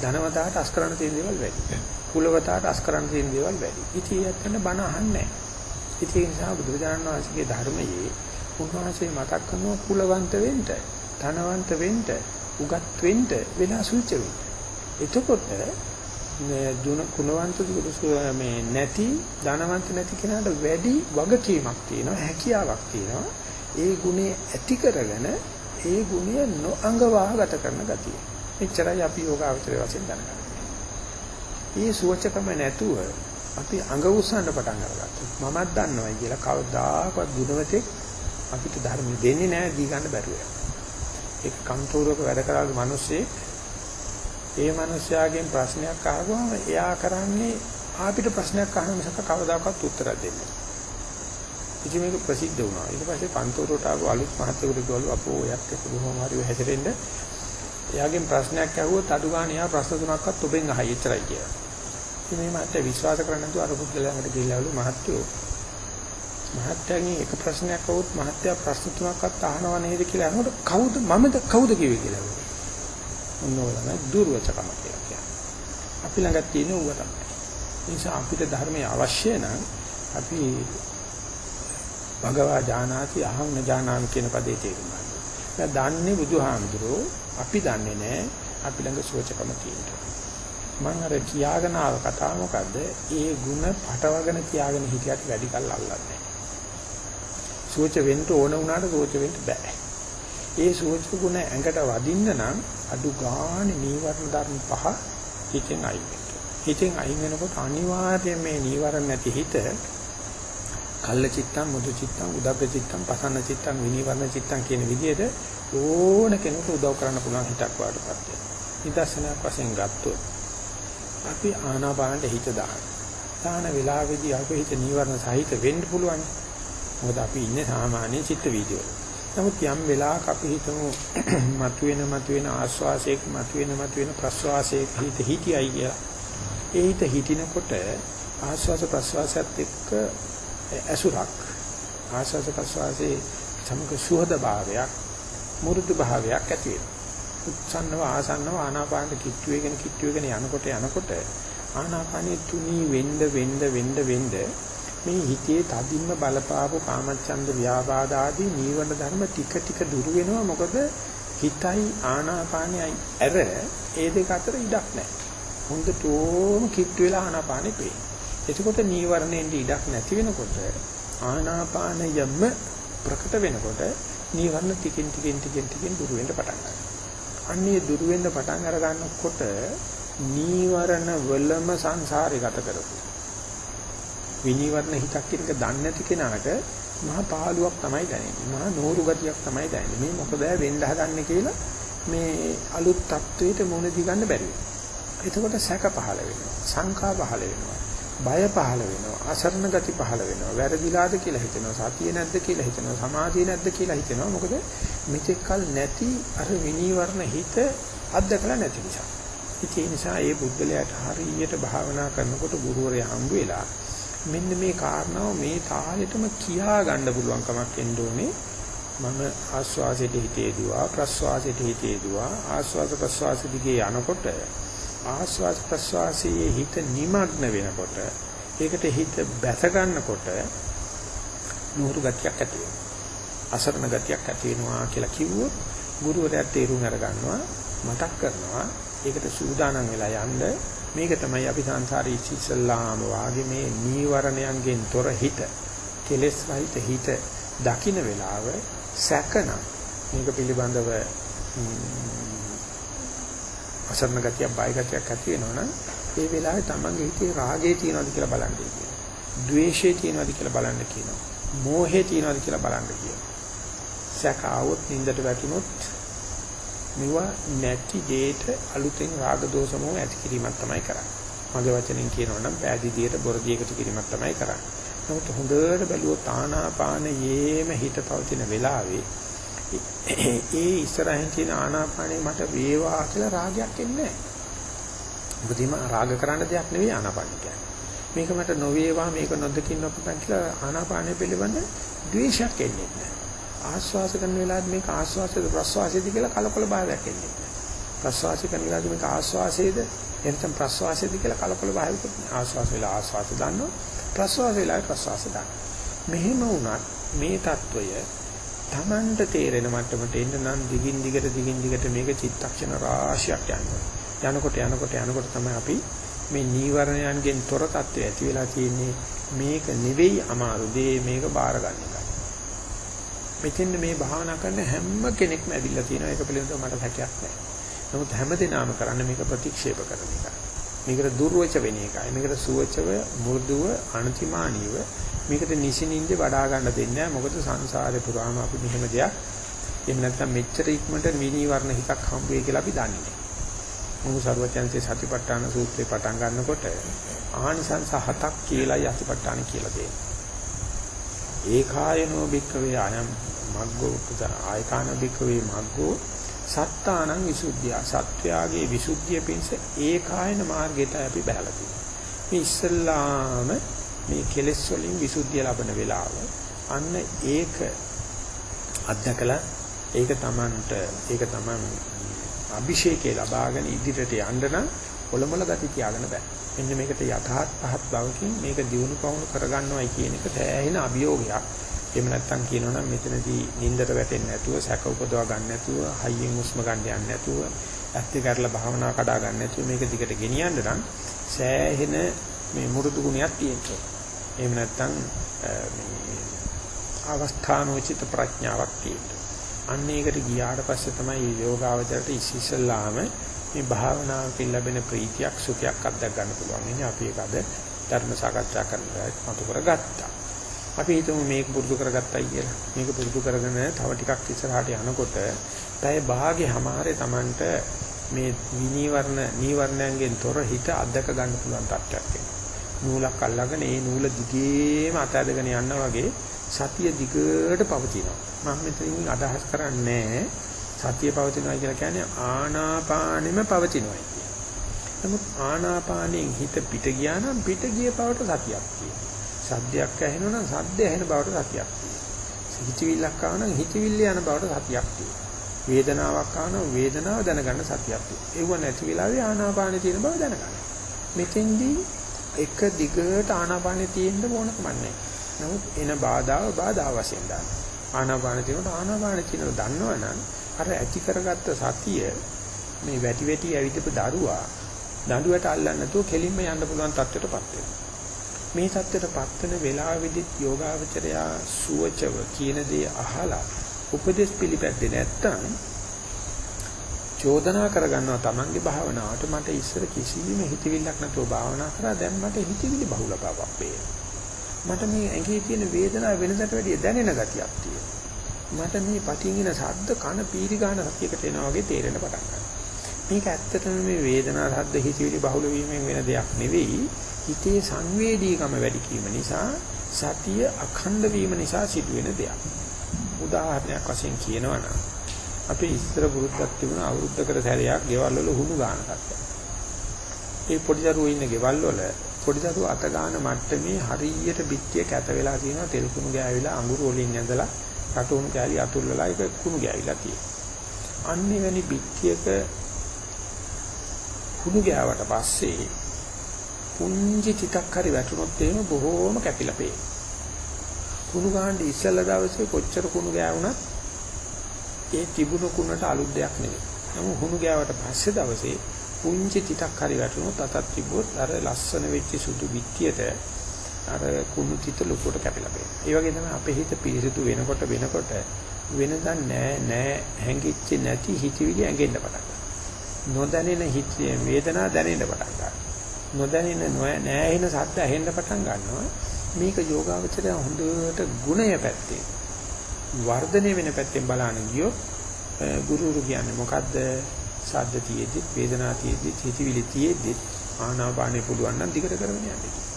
ධනවතාවට අස් කරන්න තියෙන දේවල් වැඩි. කුලවතාවට අස් කරන්න තියෙන දේවල් වැඩි. ඉතින් ඒකට බණ අහන්නේ නැහැ. ඉතින් ඒ නිසා බුදුරජාණන් වහන්සේගේ ධර්මයේ උන්වහන්සේ මතක් කරනවා කුලවන්ත වෙන්න, ධනවන්ත වෙන්න, උගත් වෙන්න වෙලා සුච වෙන්න. එතකොට මේ දුන කුණවන්ත මේ නැති ධනවන්ත නැති කෙනාට වැඩි වගකීමක් තියෙනවා හැකියාවක් තියෙනවා ඒ ගුණේ ඇති කරගෙන ඒ ගුණය නොඅඟවා ගත කරන ගතිය. එච්චරයි අපි යෝගාවචරය වශයෙන් දැනගන්නේ. මේ සුවචකම නැතුව අපි අඟ උස්සන්න පටන් අරගත්තා. මමත් දන්නවයි කියලා කවදාකවත් ගුණවතෙක් අපිට ධර්ම දෙන්නේ නැහැ දී ගන්න බැරුව. ඒක කන්තෝරක වැඩ කරාලු මිනිස්සේ ඒ මිනිස්යාගෙන් ප්‍රශ්නයක් අහගුවම එයා කරන්නේ අපිට ප්‍රශ්නයක් අහන මිසක කවදාකවත් උත්තර දෙන්නේ නැහැ. ඉතින් මේක ප්‍රසිද්ධ වුණා. ඊට පස්සේ පන්තෝරට ආව අලුත් මහත්තයෙකුට කිව්වලු අපෝ ඔයත් එක්ක බොහොම හරිව හැසිරෙන්න. එයාගෙන් ප්‍රශ්නයක් ඇහුවොත් අඩු ගන්න එයා ප්‍රශ්න තුනක්වත් ඔබෙන් අහයි එච්චරයි කියලා. ඉතින් මේ මහත්තයා විශ්වාස කරන්නේ නැතුව අර පුද්ගලයාට ගිහිල්ලාලු මහත්තයෝ මහත්තයාගෙන් එක ප්‍රශ්නයක් අහුවොත් මහත්තයා ප්‍රශ්න තුනක්වත් අහනව නේද කියලා අහනකොට කවුද මමද කවුද කිව්වේ කියලා. ඔන්නෝලම දුර්වචකම කියලා කියන්නේ. අපි ළඟ තියෙන ඌව තමයි. ඒ නිසා අපිට ධර්මයේ අවශ්‍ය නම් අපි භගවා ජානාති අහං නජානාමි කියන පදේ තේරුම ගන්න. දන්නේ බුදුහාමුදුරෝ අපි දන්නේ නැහැ අපි ළඟ සෝචකම තියෙනවා. මම අර කියාගෙන ආව කතාව මොකද්ද? ඒ ಗುಣ පටවගෙන කියාගෙන හිටියට වැඩි කල් අල්ලන්නේ නැහැ. සෝච වෙන්න ඕන වුණාට සෝච වෙන්න බෑ. ඒ සෝච ගුණ ඇඟට වදින්න නම් අඩු ගානේ නීවරණ ධර්ම පහ හිතෙන් අයින් වෙන්න. හිතෙන් අයින් වෙනකොට අනිවාර්යයෙන් මේ නීවරණ නැති හිත කල්ල චිත්තං මුදු චිත්තං උදග්ග චිත්තං පසන්න චිත්තං විනීවරණ චිත්තං කියන විදිහට ඕන කෙනෙකුට උදව් කරන්න පුළුවන් හිතක් වාටපත් වෙනවා. නිදර්ශනයක් වශයෙන් ගත්තොත් අපි ආනාපානට හිත දාන. දාන වෙලාවේදී අපේ හිත නීවරණ සහිත වෙන්න පුළුවන්. මොකද අපි ඉන්නේ සාමාන්‍ය චිත්ත වීදියේවල. නමුත් යම් වෙලාවක අපි හිතමු මතුවෙන මතුවෙන ආස්වාසයක මතුවෙන මතුවෙන ප්‍රස්වාසයක හිත හිටියයි කියලා. ඒ හිත හිටිනකොට ආස්වාස ප්‍රස්වාසයත් එක්ක ඇසුරක් ආශාස ප්‍රසවාසයේ සමග සුහද භාවයක් මුරුදු භාවයක් ඇති වෙනවා. උත්සන්නව ආසන්නව ආනාපාන කිට්ටු වේගෙන කිට්ටු වේගෙන යනකොට යනකොට ආනාපානිය තුනී වෙන්න වෙන්න වෙන්න වෙන්න මේ හිතේ තදින්ම බලපාපු කාමච්ඡන්ද ව්‍යාපාද ආදී නීවරණ ධර්ම ටික ටික දුරු වෙනවා මොකද හිතයි ආනාපානයයි ඇර ඒ දෙක අතර ඉඩක් නැහැ. හොඳටම කිට්ටු වෙලා ආනාපානෙ පේනවා. එතකොට නීවරණෙන් ඉඩක් නැති වෙනකොට ආනාපානයම ප්‍රකට වෙනකොට නීවරණ ටිකෙන් ටිකෙන් ටිකෙන් ටිකෙන් දුර වෙන්න පටන් ගන්නවා. අන්නේ දුර වෙන්න පටන් අර ගන්නකොට නීවරණ වලම සංසාරේ ගත කරපු. විනීවරණ හිතක් කියන එක දන්නේ නැති කෙනාට මහා පාළුවක් තමයි දැනෙන්නේ. මහා නෝරු ගතියක් තමයි දැනෙන්නේ. මේ මොකද වෙන්න හදන්නේ කියලා මේ අලුත් තත්වයට මුණ දී ගන්න බැරි වෙනවා. එතකොට සැක පහළ වෙනවා. සංකා පහළ වෙනවා. බය පහළ වෙනවා අසරණ ගති පහළ වෙනවා වැරදිලාද කියලා හිතෙනවා සතිය නැද්ද කියලා හිතෙනවා සමාධිය නැද්ද කියලා හිතෙනවා මොකද මෙතෙක් කල නැති අර විනීවරණ හිත අත්දකලා නැති නිසා ඒ නිසා ඒ බුද්ධලයාට හරියට භාවනා කරනකොට ගුරුවරයා හම්බ වෙලා මෙන්න මේ කාරණාව මේ තාලෙටම කියා ගන්න පුළුවන් කමක් එන්න ඕනේ මම ආස්වාසයට හිතේ දුවා ප්‍රස්වාසයට හිතේ දුවා ආස්වාස ප්‍රස්වාස දිගේ යනකොට ආස්වාස ප්‍රස්වාසයේ හිත নিমগ্ন වෙනකොට ඒකට හිත බැස ගන්නකොට නුහුරු ගතියක් ඇති වෙනවා අසරණ ගතියක් ඇති වෙනවා කියලා කිව්වොත් ගුරුවරයා තේරුම් අර ගන්නවා මතක් කරනවා ඒකට සූදානම් වෙලා යන්න මේක තමයි අපි සංසාරේ ඉස්සෙල්ලාම වාගේ මේ නීවරණයන්ගෙන් තොර හිත කෙලෙස් රහිත හිත දකින්න වෙලාව සැකන මේක පිළිබඳව අසරණ ගතියක් බය ගතියක් ඇති වෙනවනම් ඒ වෙලාවේ තමන්ගේ හිතේ රාගය තියෙනවද කියලා බලන්න කියනවා. ද්වේෂය තියෙනවද කියලා බලන්න කියනවා. මෝහය තියෙනවද කියලා බලන්න කියනවා. සැකාවොත් නින්දට වැටුනොත් මෙව නැති දෙයට අලුතෙන් රාග දෝෂ මොහ ඇති කිරීමක් තමයි කරන්නේ. මගේ වචනෙන් කියනවා නම් පෑදීදියට බොරදියකට කිරීමක් තමයි කරන්නේ. නමුත් හොඳට බැලුවොත් ආනාපානයේම හිත පවතින වෙලාවේ ඒ ඉස්සරහින් තියෙන ආනාපානේ මට වේවා කියලා රාගයක් එන්නේ නැහැ. මොකද මේ රාග කරන්න දෙයක් නෙවෙයි ආනාපාන කියන්නේ. මේක මට නොවේවා මේක නොදකින්න අපතන් කියලා ආනාපානය පිළිබඳ ද්වේෂයක් එන්නේ නැහැ. ආස්වාස කරන වෙලාවේ මේක ආස්වාසයේද ප්‍රස්වාසයේද කියලා කලකොල භාවයක් එන්නේ. ප්‍රස්වාස කරන වෙලාවේ මේක ආස්වාසයේද එතන ප්‍රස්වාසයේද කියලා කලකොල භාවයක් එන්නේ. ආස්වාස වෙලා ආස්වාස දන්නවා ප්‍රස්වාස වෙලා ප්‍රස්වාස දන්නවා. මෙහෙම වුණත් මේ తত্ত্বය Tamanට තේරෙන මට්ටමට එන්න නම් දිගින් දිගට දිගින් දිගට මේක චිත්තක්ෂණ රාශියක් යනවා. යනකොට යනකොට යනකොට තමයි අපි මේ නීවරණයන්ගෙන් තොර තත්ත්වය ඇති වෙලා තියෙන්නේ මේක නෙවෙයි අමාරු දේ මේක බාර ගන්න එක. මෙතෙන් මේ භාවනා කරන හැම කෙනෙක්ම ඇවිල්ලා තියෙනවා ඒක පිළිබඳව මට හැකියාවක් නැහැ. නමුත් හැමදේනම කරන්න මේක ප්‍රතික්ෂේප කරන එකයි. මේකට දුර්වච වෙන එකයි. මේකට සුවචව මෘදුව අනතිමානීව මේකට නිසිනින්ද වඩා ගන්න දෙන්නේ නැහැ. මොකද සංසාරේ පුරාම අපි මෙහෙම දෙයක් එහෙම නැත්නම් මෙච්චර ඉක්මනට මිනිවර්ණ හිතක් හම්බ වෙයි කියලා අපි දන්නේ නැහැ. මොහු සර්වචන්සේ සතිපට්ඨාන සූත්‍රේ පටන් ගන්නකොට ආනිසංස හතක් කියලායි අතිපට්ඨාන කියලා දෙන්නේ. ඒකායනෝ භික්ඛවේ ආයම් මග්ගෝ ආයකාන භික්ඛවේ මග්ගෝ සත්තානං විසුද්ධිය සත්‍යාගේ විසුද්ධිය පිණිස ඒකායන මාර්ගයට අපි බහැලා තියෙනවා. මේ ඉස්සල්ලාම මේ කෙලෙස් වලින් විසුද්ධිය ලබන වෙලාව අන්න ඒක අත්දකලා ඒක Tamanට ඒක Taman අභිෂේකේ ලබාගෙන ඉදිරියට යන්න නම් කොළමොළ ගති තියාගන්න බෑ. මෙන්න මේකට යථාත් පහත් බවකින් මේක දියුණු පවුණු කරගන්නවයි කියන එක සෑහෙන අභියෝගයක්. එහෙම නැත්නම් කියනවනම් මෙතනදී නින්දට වැටෙන්නේ නැතුව සැක උපදවා ගන්න නැතුව හයියෙන් හුස්ම ගන්න යන්නේ නැතුව ඇත්ත කරලා භාවනා කඩා ගන්න නැතුව මේක දිගට ගෙනියන්න නම් සෑහෙන මේ මුරුදු ගුණයක් තියෙනවා. එහෙම නැත්නම් මේ අවස්ථානෝචිත ප්‍රඥාවක් තියෙනවා. අන්න ඒකට ගියාට පස්සේ තමයි යෝගාවචරයට ඉස්සෙල්ලාම මේ භාවනාවකින් ලැබෙන ප්‍රීතියක් සුඛයක් අත්දැක ගන්න පුළුවන්. ඉන්නේ අපි ඒක අද ධර්ම සාකච්ඡා කරනවා මතු කරගත්තා. අපි හිතමු මේක පුරුදු කරගත්තයි කියලා. මේක පුරුදු කරගෙන තව ටිකක් ඉස්සරහට යනකොට පැය භාගේ හැමාරේ Tamanට මේ විනීවරණ නීවරණයන්ගෙන් තොර හිත අත්දැක ගන්න පුළුවන් තත්ත්වයක් එනවා. නූලක් අල්ලගෙන ඒ නූල දිගේම අතහැදගෙන යනවා වගේ සතිය දිගට පවතිනවා. මම මෙතනින් අදහස් කරන්නේ සතිය පවතිනවා කියලා කියන්නේ ආනාපානෙම පවතිනවා කියන. නමුත් ආනාපානෙන් හිත පිට ගියා නම් පිට ගිය බවට සතියක් තියෙනවා. සද්දයක් ඇහෙනවා නම් සද්ද ඇහෙන බවට සතියක් තියෙනවා. හිතවිල්ලක් ආව නම් හිතවිල්ල යන බවට සතියක් තියෙනවා. වේදනාවක් ආව නම් වේදනාව දැනගන්න සතියක් තියෙනවා. ඒව නැති වෙලාවේ ආනාපානෙ තියෙන බව දැනගන්න. මෙතෙන්දී එක දිගට ආනාපානෙ තියෙන්න ඕනකම නැහැ. නමුත් එන බාධාව බාධා වශයෙන් දාන්න. ආනාපාන තියෙනකොට ආනාපාන කියනවා දන්නවනම් අර ඇති කරගත්ත සතිය මේ වැටි වැටි ඇවිදපු දරුවා දඬුවට අල්ලන්න නැතුව කෙලින්ම යන්න පුළුවන් තත්ත්වයටපත් වෙනවා. මේ தත්ත්වයටපත් වෙන වෙලාවෙදිත් යෝගාවචරයා සුවචව කියන දේ අහලා උපදේශ පිළිපැද්දේ නැත්තම් චෝදනා කරගන්නවා Tamange භාවනාවට මට ඉස්සර කිසිම හිතවිල්ලක් නැතුව භාවනා කරා දැන් මට හිතවිලි බහුල බවක් පේනවා. මට මේ ඇඟේ තියෙන වේදනාව වෙනදට වැඩිය දැනෙන ගතියක් තියෙනවා. මට මේ පටින් එන ශබ්ද කන පීරි ගන්න සතියකට එනවා වගේ තේරෙන පටන් ගන්නවා. මේක ඇත්තටම මේ වේදනා ශබ්ද හිතවිලි බහුල වීමෙන් වෙන දෙයක් නෙවෙයි. හිතේ සංවේදීකම වැඩි වීම නිසා සතිය අඛණ්ඩ වීම නිසා සිදුවෙන දෙයක්. උදාහරණයක් වශයෙන් කියනවා නම් අපේ ඉස්තර පුරුද්දක් තිබුණා අවුරුද්දකට සැරයක් ගෙවල් වල හුණු ගන්න කට්ටිය. ඒ පොඩි දරුවෝ ඉන්න ගෙවල් වල පොඩි දරුවෝ අත ගන්න මට්ටමේ හරියට පිටිය කැත වෙලා තියෙනවා තෙල් කුණු ගෑවිලා අඟුරු වලින් ඇඳලා රටුණු කැලි අතුල්ලලා ඒක කුණු ගෑවිලා තියෙනවා. අන්නේ වැනි පිටියක කුණු ගෑවට පස්සේ පුංචි ටිකක් හරි වැටුනොත් එහෙම බොහෝම කැපිලා පේනවා. කුණු ගහන්න ඉස්සෙල්ලා දවසේ කොච්චර කුණු ගෑවුණත් ඒ තිබුණු කුණට අලුත් දෙයක් නෙවෙයි. නමුත් කුණු ගෑවට පස්සේ දවසේ පුංචි ටිකක් හරි වැටුනොත් අතක් තිබ්බොත් අර ලස්සන වෙච්ච සුදු පිටියට අර කුණු තිත ලොකුට කැපිලා පේනවා. ඒ වගේ තමයි අපේ හිත පිරිසිදු වෙනකොට වෙනකොට වෙනදා නෑ නෑ හැංගිච්ච නැති හිතවිලි ඇඟෙන්න පටන් ගන්නවා. නොදැනෙන හිත වේදනා දැනෙන්න පටන් ගන්නවා. නොදැනෙන නෑහින සද්ද ඇහෙන්න පටන් ගන්නවා. මේක යෝගාවචරය හොඳට ගුණය පැත්තේ වර්ධනය වෙන පැත්තෙන් බලන ගියොත් ගුරුරු කියන්නේ මොකද්ද? සද්ද තියෙද්දි වේදනා තියෙද්දි හිතවිලි තියෙද්දි ආනාපානෙ පුළුවන් නම් දිගට කරගෙන යන්න.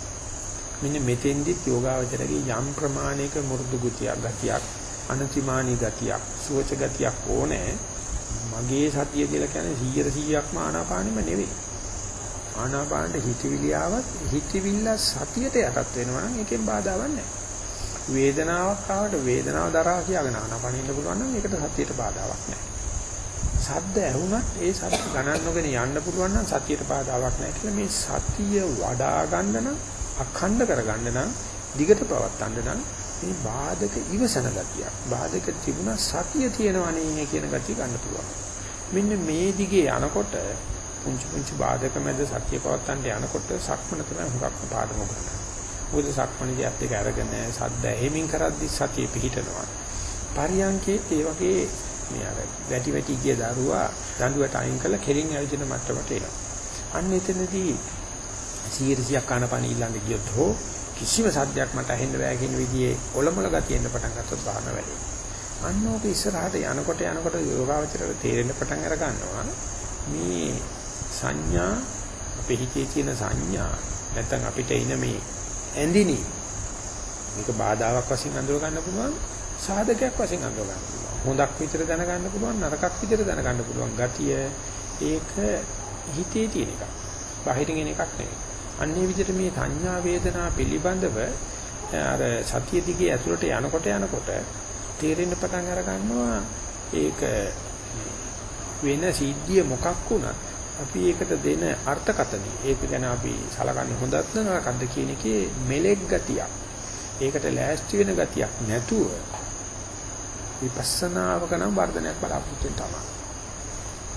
මෙන්න මෙතෙන්දිත් යෝගාවචරයේ යම් ප්‍රමාණයක මුරුදු ගතියක් ගතියක් අනතිමානී ගතියක් සුවච ගතියක් ඕනේ. මගේ සතිය කියලා කියන්නේ 100%ක්ම ආනාපානෙම නෙවෙයි. ආනාපානට හිතවිලි ආවත් හිතවිල්ල සතියට යටත් වෙනවා නම් ඒකෙන් බාධාවක් නැහැ. වේදනාවක් ආවට වේදනාව දරා කියාගෙන ආනාපානෙ ඉන්න පුළුවන් නම් ඒකට සතියට බාධාවක් නැහැ. සද්ද ඇහුණත් ඒ සද්ද ගණන් නොගෙන යන්න පුළුවන් නම් සතියට බාධාවක් නැහැ කියලා මේ සතිය වඩා ගන්න නම් අඛණ්ඩ කරගන්න නම් දිගට පවත්වන්න නම් මේ බාධක ඉවසන ගතිය. බාධක තිබුණා සතිය තියෙනවනේ කියන ගතිය ගන්න පුළුවන්. මෙන්න මේ දිගේ යනකොට පුංචි පුංචි බාධක මැද සතිය පවත්වන්න යනකොට සක්මන තමයි හුඟක් පාඩම කරන්නේ. මොකද සක්මනේදී අපිට අරගෙන සද්ද ඇහිමින් කරද්දි සතිය පිහිටනවා. පරියන්කේ ඒ වගේ මේ අර වැටි වැටි ගිය දරුවා දඬුවට අයින් කළ කෙලින් ඇවිදින මට්ටමට එනවා. අන්න එතනදී 100ක් ආනපන ඊළඟ ගියොත් හෝ කිසිම සද්දයක් මට ඇහෙන්න බෑ කියන විදිහේ ඔලමුල ගතියෙන්න පටන් ගත්තොත් බාහන වැඩි. අන්න ඕක ඉස්සරහට යනකොට යනකොට යෝගාවචරයට තේරෙන්න පටන් අර ගන්නවා. මේ සංඥා අපේ හිතේ තියෙන සංඥා නැත්තම් අපිට ඉන මේ ඇඳිනි. මේක බාධාවක් වශයෙන් අඳුර ගන්න පුළුවන් සාධකයක් වශයෙන් අඳුර ගන්න පුළුවන්. හොඳක් විතර දැන ගන්න පුළුවන් නරකක් විතර දැන ගන්න පුළුවන් ගතිය. ඒක හිතේ තියෙන එකක්. බාහිරින් එන එකක් නෙවෙයි. අන්නේ විදිහට මේ සංඥා වේදනා පිළිබඳව අර සතිය දිගේ ඇතුළට යනකොට යනකොට තේරෙන්න පටන් අර ගන්නවා ඒක වෙන සිද්ධිය මොකක් වුණත් අපි ඒකට දෙන අර්ථකතනෙ ඒක ගැන අපි සලකන්නේ හොඳත් නරකක්ද කියන එකේ මෙලෙක් ගතියක්. ඒකට ලෑස්ති වෙන ගතියක් නැතුව විපස්සනාවක නම් වර්ධනයක් බලාපොරොත්තු වෙන තමයි.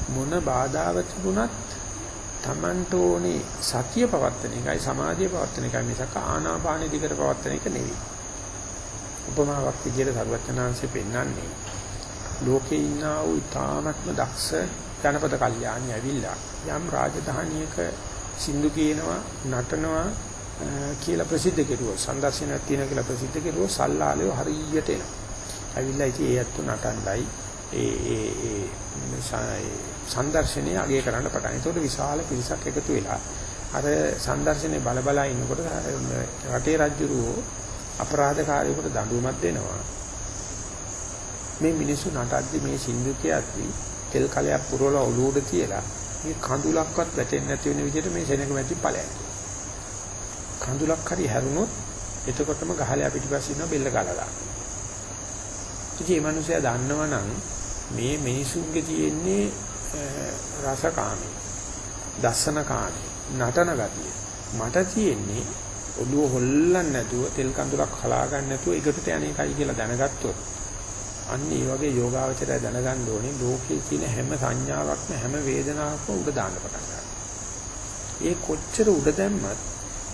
මොන බාධාවක් තිබුණත් Tamanට ඕනේ සතිය පවත්තන එකයි සමාධිය පවත්තන එකයි මිසක ආනාපානෙ දිගට පවත්තන එක නෙවෙයි. උපමාවක් විදිහට සර්වඥාන්සේ පෙන්වන්නේ ලෝකේ ඉන්නා වූ ඊ타ත්ම දක්ෂ ජනපද කල්යාණි ඇවිල්ලා යම් රාජධානියක සින්දු කියනවා නටනවා කියලා ප්‍රසිද්ධ කෙරුවෝ සංදර්ශනයක් තියෙන කියලා ප්‍රසිද්ධ කෙරුවෝ සල්ලාලයෝ හරියට එනවා. ඇවිල්ලා ඉතින් ඒ අත්තු නටන්නයි ඒ ඒ ඒ සංදර්ශනයේ අගය කරන්න පටන්. ඒකට විශාල පිරිසක් එකතු වෙලා අර සංදර්ශනයේ බල බල ඉන්නකොට රටේ රජුරෝ අපරාධකාරයෙකුට දඬුවමක් දෙනවා. මේ මිනිස්සු නටද්දි මේ සින්දු කියද්දි තෙල් කලයක් පුරවලා ඔලුවට තියලා මේ කඳුලක්වත් වැටෙන්නේ නැති වෙන විදිහට මේ සෙනඟ මැදි ඵලයක්. කඳුලක් හරි හැරුණොත් එතකොටම ගහලයා පිටිපස්සේ ඉන්න බෙල්ල ගලලා දානවා. ඉතින් මේ මිනිසයා දන්නවනම් මේ මිනිසුන්ගේ තියෙන්නේ රසකාමී දස්සනකාමී නටන ගතිය. මට තියෙන්නේ ඔළුව හොල්ලන්න නැතුව තෙල් කඳුලක් හලා ගන්න නැතුව එකට යන එකයි කියලා දැනගත්තොත් අන්න ඒ වගේ යෝගාවචරය දැනගන්න ඕනේ. ලෝකයේ තියෙන හැම සංඥාවක්ම හැම වේදනාවක්ම උඩ දාන්න පටන් ඒ කොච්චර උඩ දැම්මත්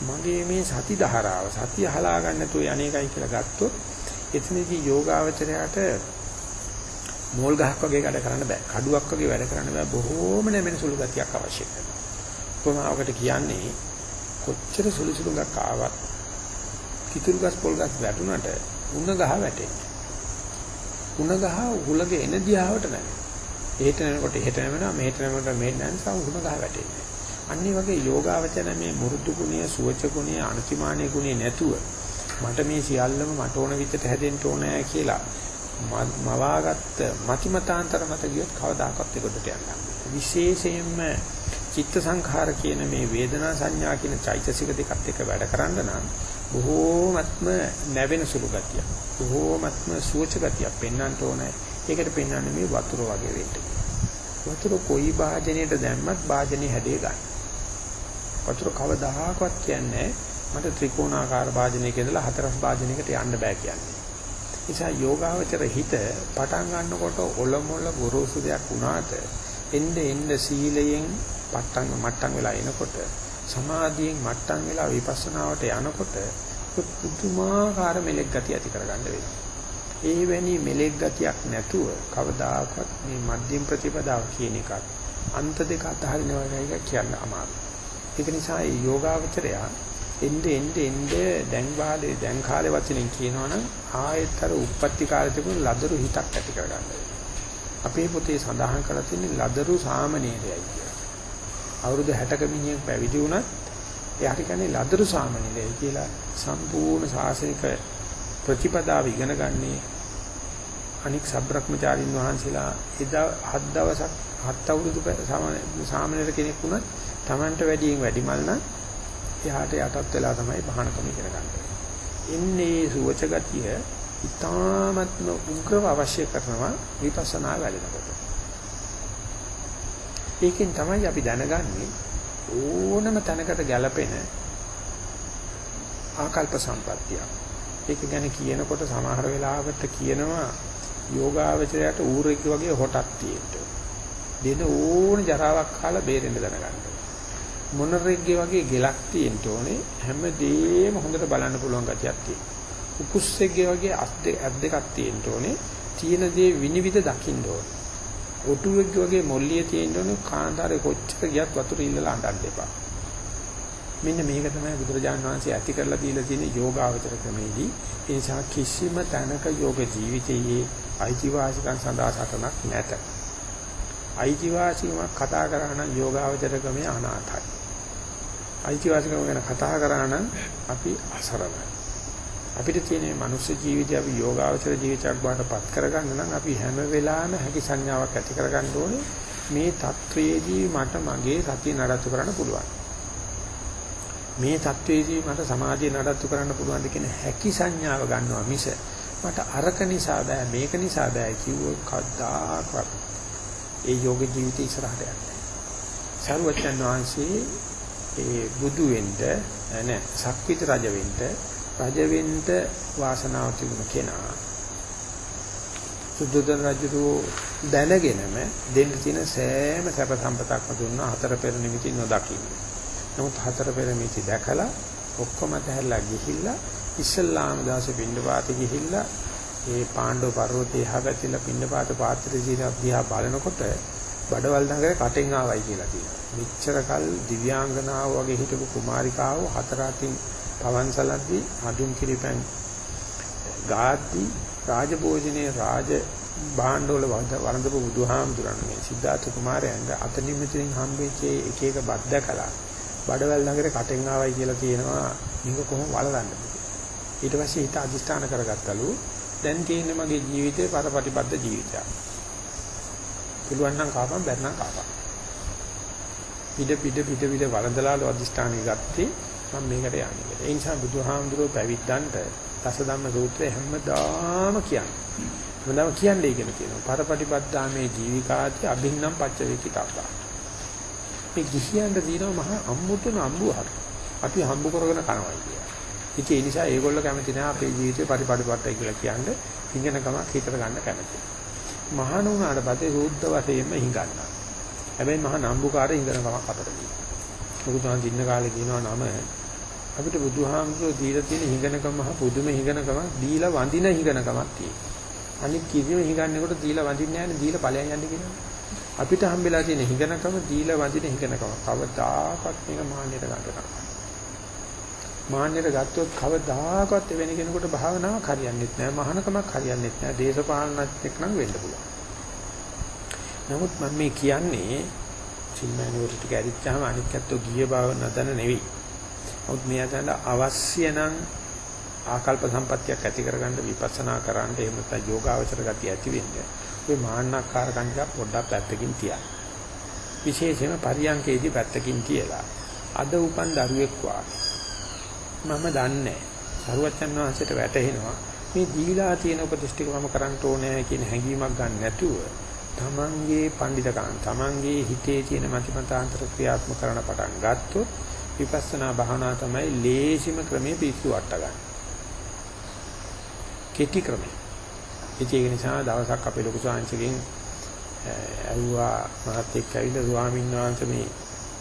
මගේ මේ සති ධාරාව සතිය හලා ගන්න නැතුව යන එකයි කියලා ගත්තොත් එතනදී යෝගාවචරයට මෝල් ගහක් වගේ වැඩ කරන්න බෑ. කඩුවක් වගේ වැඩ කරන්න බෑ. බොහෝම නැමෙන සුළු ගතියක් අවශ්‍ය කරනවා. කොහොමවකට කියන්නේ කොච්චර සුළු සුළු ගක් ආවත් කිතුල් ගස් පොල් ගස් වැටුණට උණ ගහ වැටෙන්නේ. උණ ගහ උහුලගේ එන දිහාවට නැහැ. එහෙට යනකොට එහෙට නැමෙනවා මෙහෙට නැමෙනවා මෙහෙට නැන්සා උණ ගහ වැටෙන්නේ. අනිත් වගේ යෝගාවචන මේ මුරුදු ගුණය, සුවච ගුණය, අනුතිමානීය ගුණය නැතුව මට මේ සියල්ලම මට ඕන විදිහට හැදෙන්න ඕනෑ කියලා මවාගත්ත මතිමතාන්තර මත ගියොත් කවදාකවත් ඒකට යන්න විශේෂයෙන්ම චිත්ත සංඛාර කියන මේ වේදනා සංඥා කියන චෛතසික දෙකත් එක්ක වැඩ කරන්න නම් බොහෝමත්ම නැවෙන සුළු ගතියක්. බොහෝමත්ම සුවච ගතියක් පෙන්වන්න ඕනේ. ඒකට පෙන්වන්නේ මේ වතුර වගේ වෙන්න. වතුර කොයි භාජනයට දැම්මත් භාජනේ හැදේ ගන්න. වතුර කවදාහක්වත් කියන්නේ මට ත්‍රිකෝණාකාර භාජනයක ඉඳලා හතරස් භාජනයකට යන්න බෑ කියන්නේ. නිසා යෝගාවචර හිත පටන් ගන්නකොට ඔලොමොල ගොරෝසු දෙයක් වුණාට එnde එnde සීලයෙන් පටන් මට්ටම් වෙලා එනකොට සමාධියෙන් මට්ටම් වෙලා විපස්සනාවට යනකොට පුදුමාකාර මෙලෙක් ගතිය ඇති කරගන්න වෙනවා. ඒ වැනි මෙලෙක් ගතියක් නැතුව කවදාකවත් මේ මධ්‍යම ප්‍රතිපදාව කියන එකත් අන්ත දෙක අතහරිනවා කියන කියන්න අමාරුයි. ඒක නිසා මේ යෝගාවචරය එnde එnde එnde දැන් වාලේ දැන් කාලේ වචනෙන් කියනවනම් ආයතර උප්පත්ති කාලේ තිබුණු ලදරු හිතක් ඇති කරගන්න අපේ පොතේ සඳහන් කරලා තියෙන්නේ ලදරු සාමණේරයයි කියලා. අවුරුදු 60ක මිනිහෙක් පැවිදි වුණත් එයාට කියන්නේ ලදරු සාමණේරයයි කියලා සම්පූර්ණ ශාසනික ප්‍රතිපදාව ඉගෙන ගන්නේ අනික් සබ්‍රක්‍මචාරින් වහන්සේලා එදා හත් දවසක් හත් අවුරුදු සාමණේර කෙනෙක් වුණත් Tamanට වැඩියෙන් වැඩිමල් නම් එහාට යටත් වෙලා තමයි බහනකම ඉගෙන ගන්න. ඉන්නේ සුවච ගතිය ඉතාමත්ම උග්‍රව අවශ්‍ය කරනවා විපස්සනා වැඩනකොට. ඒකෙන් තමයි අපි දැනගන්නේ ඕනම තැනකට ගැලපෙන ආකල්ප සම්පත්තිය. ඒක ගැන කියනකොට සමහර වෙලාවට කියනවා යෝගාවචරයට ඌරෙක් වගේ හොටක් තියෙන්න. දෙන ඕන ජරාවක් කාලා බේරෙන්න දැනගන්න. මොනරෙක්ගේ වගේ ගෙලක් තියෙන්න ඕනේ හැමදේම හොඳට බලන්න පුළුවන් ගතියක් තියෙනවා. උකුස්සෙක්ගේ වගේ අත් දෙකක් තියෙන්න ඕනේ තියෙන දේ විනිවිද දකින්න ඕනේ. ඔටුවෙක්ගේ වගේ මොල්ලිය තියෙන්න ඕනේ කාන්තාරේ කොච්චර ගියත් වතුර ඉල්ලලා අඬන්න එපා. මෙන්න මේක තමයි බුදුරජාණන් වහන්සේ ඇති කරලා දීලා තියෙන යෝගාවචර ක්‍රමේදී ඒ නිසා කිසිම තැනක යෝග ජීවිතයේ අයිතිවාසිකම් සඳහා සටනක් නැත. අයිතිවාසිකමක් කතා කරා නම් යෝගාවචර ක්‍රමයේ අනාථයි. අයිතිවාසිකම ගැන කතා කරා නම් අපි අසරණයි. අපිට තියෙන මනුස්ස ජීවිතය අපි යෝගාවචර ජීවිතයක් බාටපත් කරගන්න නම් අපි හැම වෙලාවෙම හැකි සංඥාවක් ඇති කරගන්න ඕනේ මේ தത്വයේදී මට මගේ සතිය නඩත්තු කරන්න පුළුවන්. මේ தത്വයේදී මට සමාධිය නඩත්තු කරන්න පුළුවන් කියන හැකි සංඥාව ගන්නවා මිස මට අරක නිසා බෑ මේක නිසා බෑ කිව්වොත් කවදාකවත් ඒ යෝග ජීවිතය ඉස්සරහට යන්නේ නැහැ. සරුවචන් වහන්සේ ඒ බුදු වෙන්න නෑ සක්විත රජ වෙන්න රජ වෙන්න වාසනාව තිබුණ කෙනා සුද්ධෝදන රජු දැනගෙනම දෙන්න තියෙන සෑම සැප සම්පතක්ම දුන්නා හතර පෙර නිමිති නොදකින්න. නමුත් හතර පෙර නිමිති දැකලා ඔක්කොම තැහැරලා ගිහිල්ලා ඉස්ලාම දාසේ පින්නපාතේ ගිහිල්ලා ඒ පාණ්ඩව පර්වතයේ හැබැතිලා පින්නපාත පාත්‍රය දිහා බලනකොට බඩවල් නගරේ කටෙන් ආවයි කියලා තියෙනවා. මෙච්චර කල් දිව්‍යාංගනාව වගේ හිටපු කුමාරිකාව හතර අතින් පවන්සලද්දී අදුම් කිරිපැන් ගාද්දී රාජභෝජනේ රාජ භාණ්ඩවල වරඳපු බුදුහාමුදුරන් මේ සිද්ධාර්ථ කුමාරයන්ට අතනින් මෙතනින් හම්බෙච්ච එක එක බත් දැකලා බඩවැල් නගරේ කටෙන් ආවයි කියලා තියෙනවා මේක කොහොම වලදන්නද ඊට පස්සේ හිත අදිස්ථාන කරගත්තලු. දැන් තියෙන මගේ ජීවිතේ පරපටිබද්ධ ජීවිතයක්. පුළුවන් නම් කාපම් බැරනම් කාපම් පිට පිට පිට පිට වලඳලාල අදිස්ථානෙ ගත්තේ මම මේකට යන්නේ. ඒ නිසා බුදුහාමුදුරුවෝ පැවිද්දන්ට දසධම්ම සූත්‍රය හැමදාම කියන්නේ. හැමදාම කියන්නේ කියලා කියනවා. පරපටිපද්දාමේ ජීවිකාති අභින්නම් පච්චවේකිතබ්බා. මේ ගිහියන්ට දිනව මහා අම්මුතුන අම්බුවක්. අපි හම්බ කරගෙන කනවා කියලා. ඉතින් ඒ නිසා ඒගොල්ලෝ කැමති නැහැ අපේ ජීවිතේ පරිපටිපත්තයි කියලා කියන්නේ. හිඟනකමක් හිතට ගන්න කැමති. මහාන වුණාට පස්සේ සූද්ධ වශයෙන්ම හිඟන්නා. හැබැයි මහා නම්බුකාර හිඟනකමක් අපට තියෙනවා. මොකද මම දින්න කාලේ කියනවා නම අපිට බුදුහාමුදුරුවෝ දීලා තියෙන හිඟනකම මහ පුදුම හිඟනකම දීලා වඳින හිඟනකමක් තියෙනවා. අනිත් කිසිම හිඟන්නේකොට දීලා වඳින්නේ නැහැ නේ දීලා ඵලයන් යන්නේ කියනවා. අපිට හම්බෙලා තියෙන හිඟනකම දීලා වඳින හිඟනකම. කවදාකවත් මේක මාන්නයට ගන්න මාන්නයට ගත්තොත් කවදාකවත් වෙන කෙනෙකුට භාවනාවක් හරියන්නේ නැහැ. මහානකමක් හරියන්නේ නැහැ. දේශපාලනඥයෙක් නම් වෙන්න පුළුවන්. නමුත් මම මේ කියන්නේ සිල්මෑනුවර ටික ඇරිච්චාම අනිත් පැත්තෝ ගිය බව නදන නෙවෙයි. නමුත් මේ අතන අවශ්‍ය නම් ආකල්ප සම්පත්තියක් ඇති කරගන්න විපස්සනා කරන්න එහෙම නැත්නම් යෝගාවචර ගතිය ඇති වෙන්න. ඔය මාන්නක්කාර කංජා පොඩ්ඩක් පැත්තකින් තියන්න. විශේෂයෙන්ම පරියංකේදී පැත්තකින් තියලා අද උපන් දරුවෙක් මම දන්නේ සරුවච්චන් වහන්සේට වැටහෙනවා මේ දීලා තියෙන උපදේශ ටික මම කරන්න ඕනේ කියන හැඟීමක් ගන්න නැතුව තමන්ගේ පඬිතකම් තමන්ගේ හිතේ තියෙන මතිමතාන්තර ක්‍රියාත්මක කරන පටන් ගත්තොත් විපස්සනා භාවනා තමයි ලේසිම ක්‍රමයේ පිස්සු වට ගන්න. කෙටි ක්‍රමය. ඒක නිසා දවසක් අපේ ලොකු සාංශකෙන් ඇහුවා මහත් එක්ක ඇවිල්ලා ස්වාමීන් වහන්සේ මේ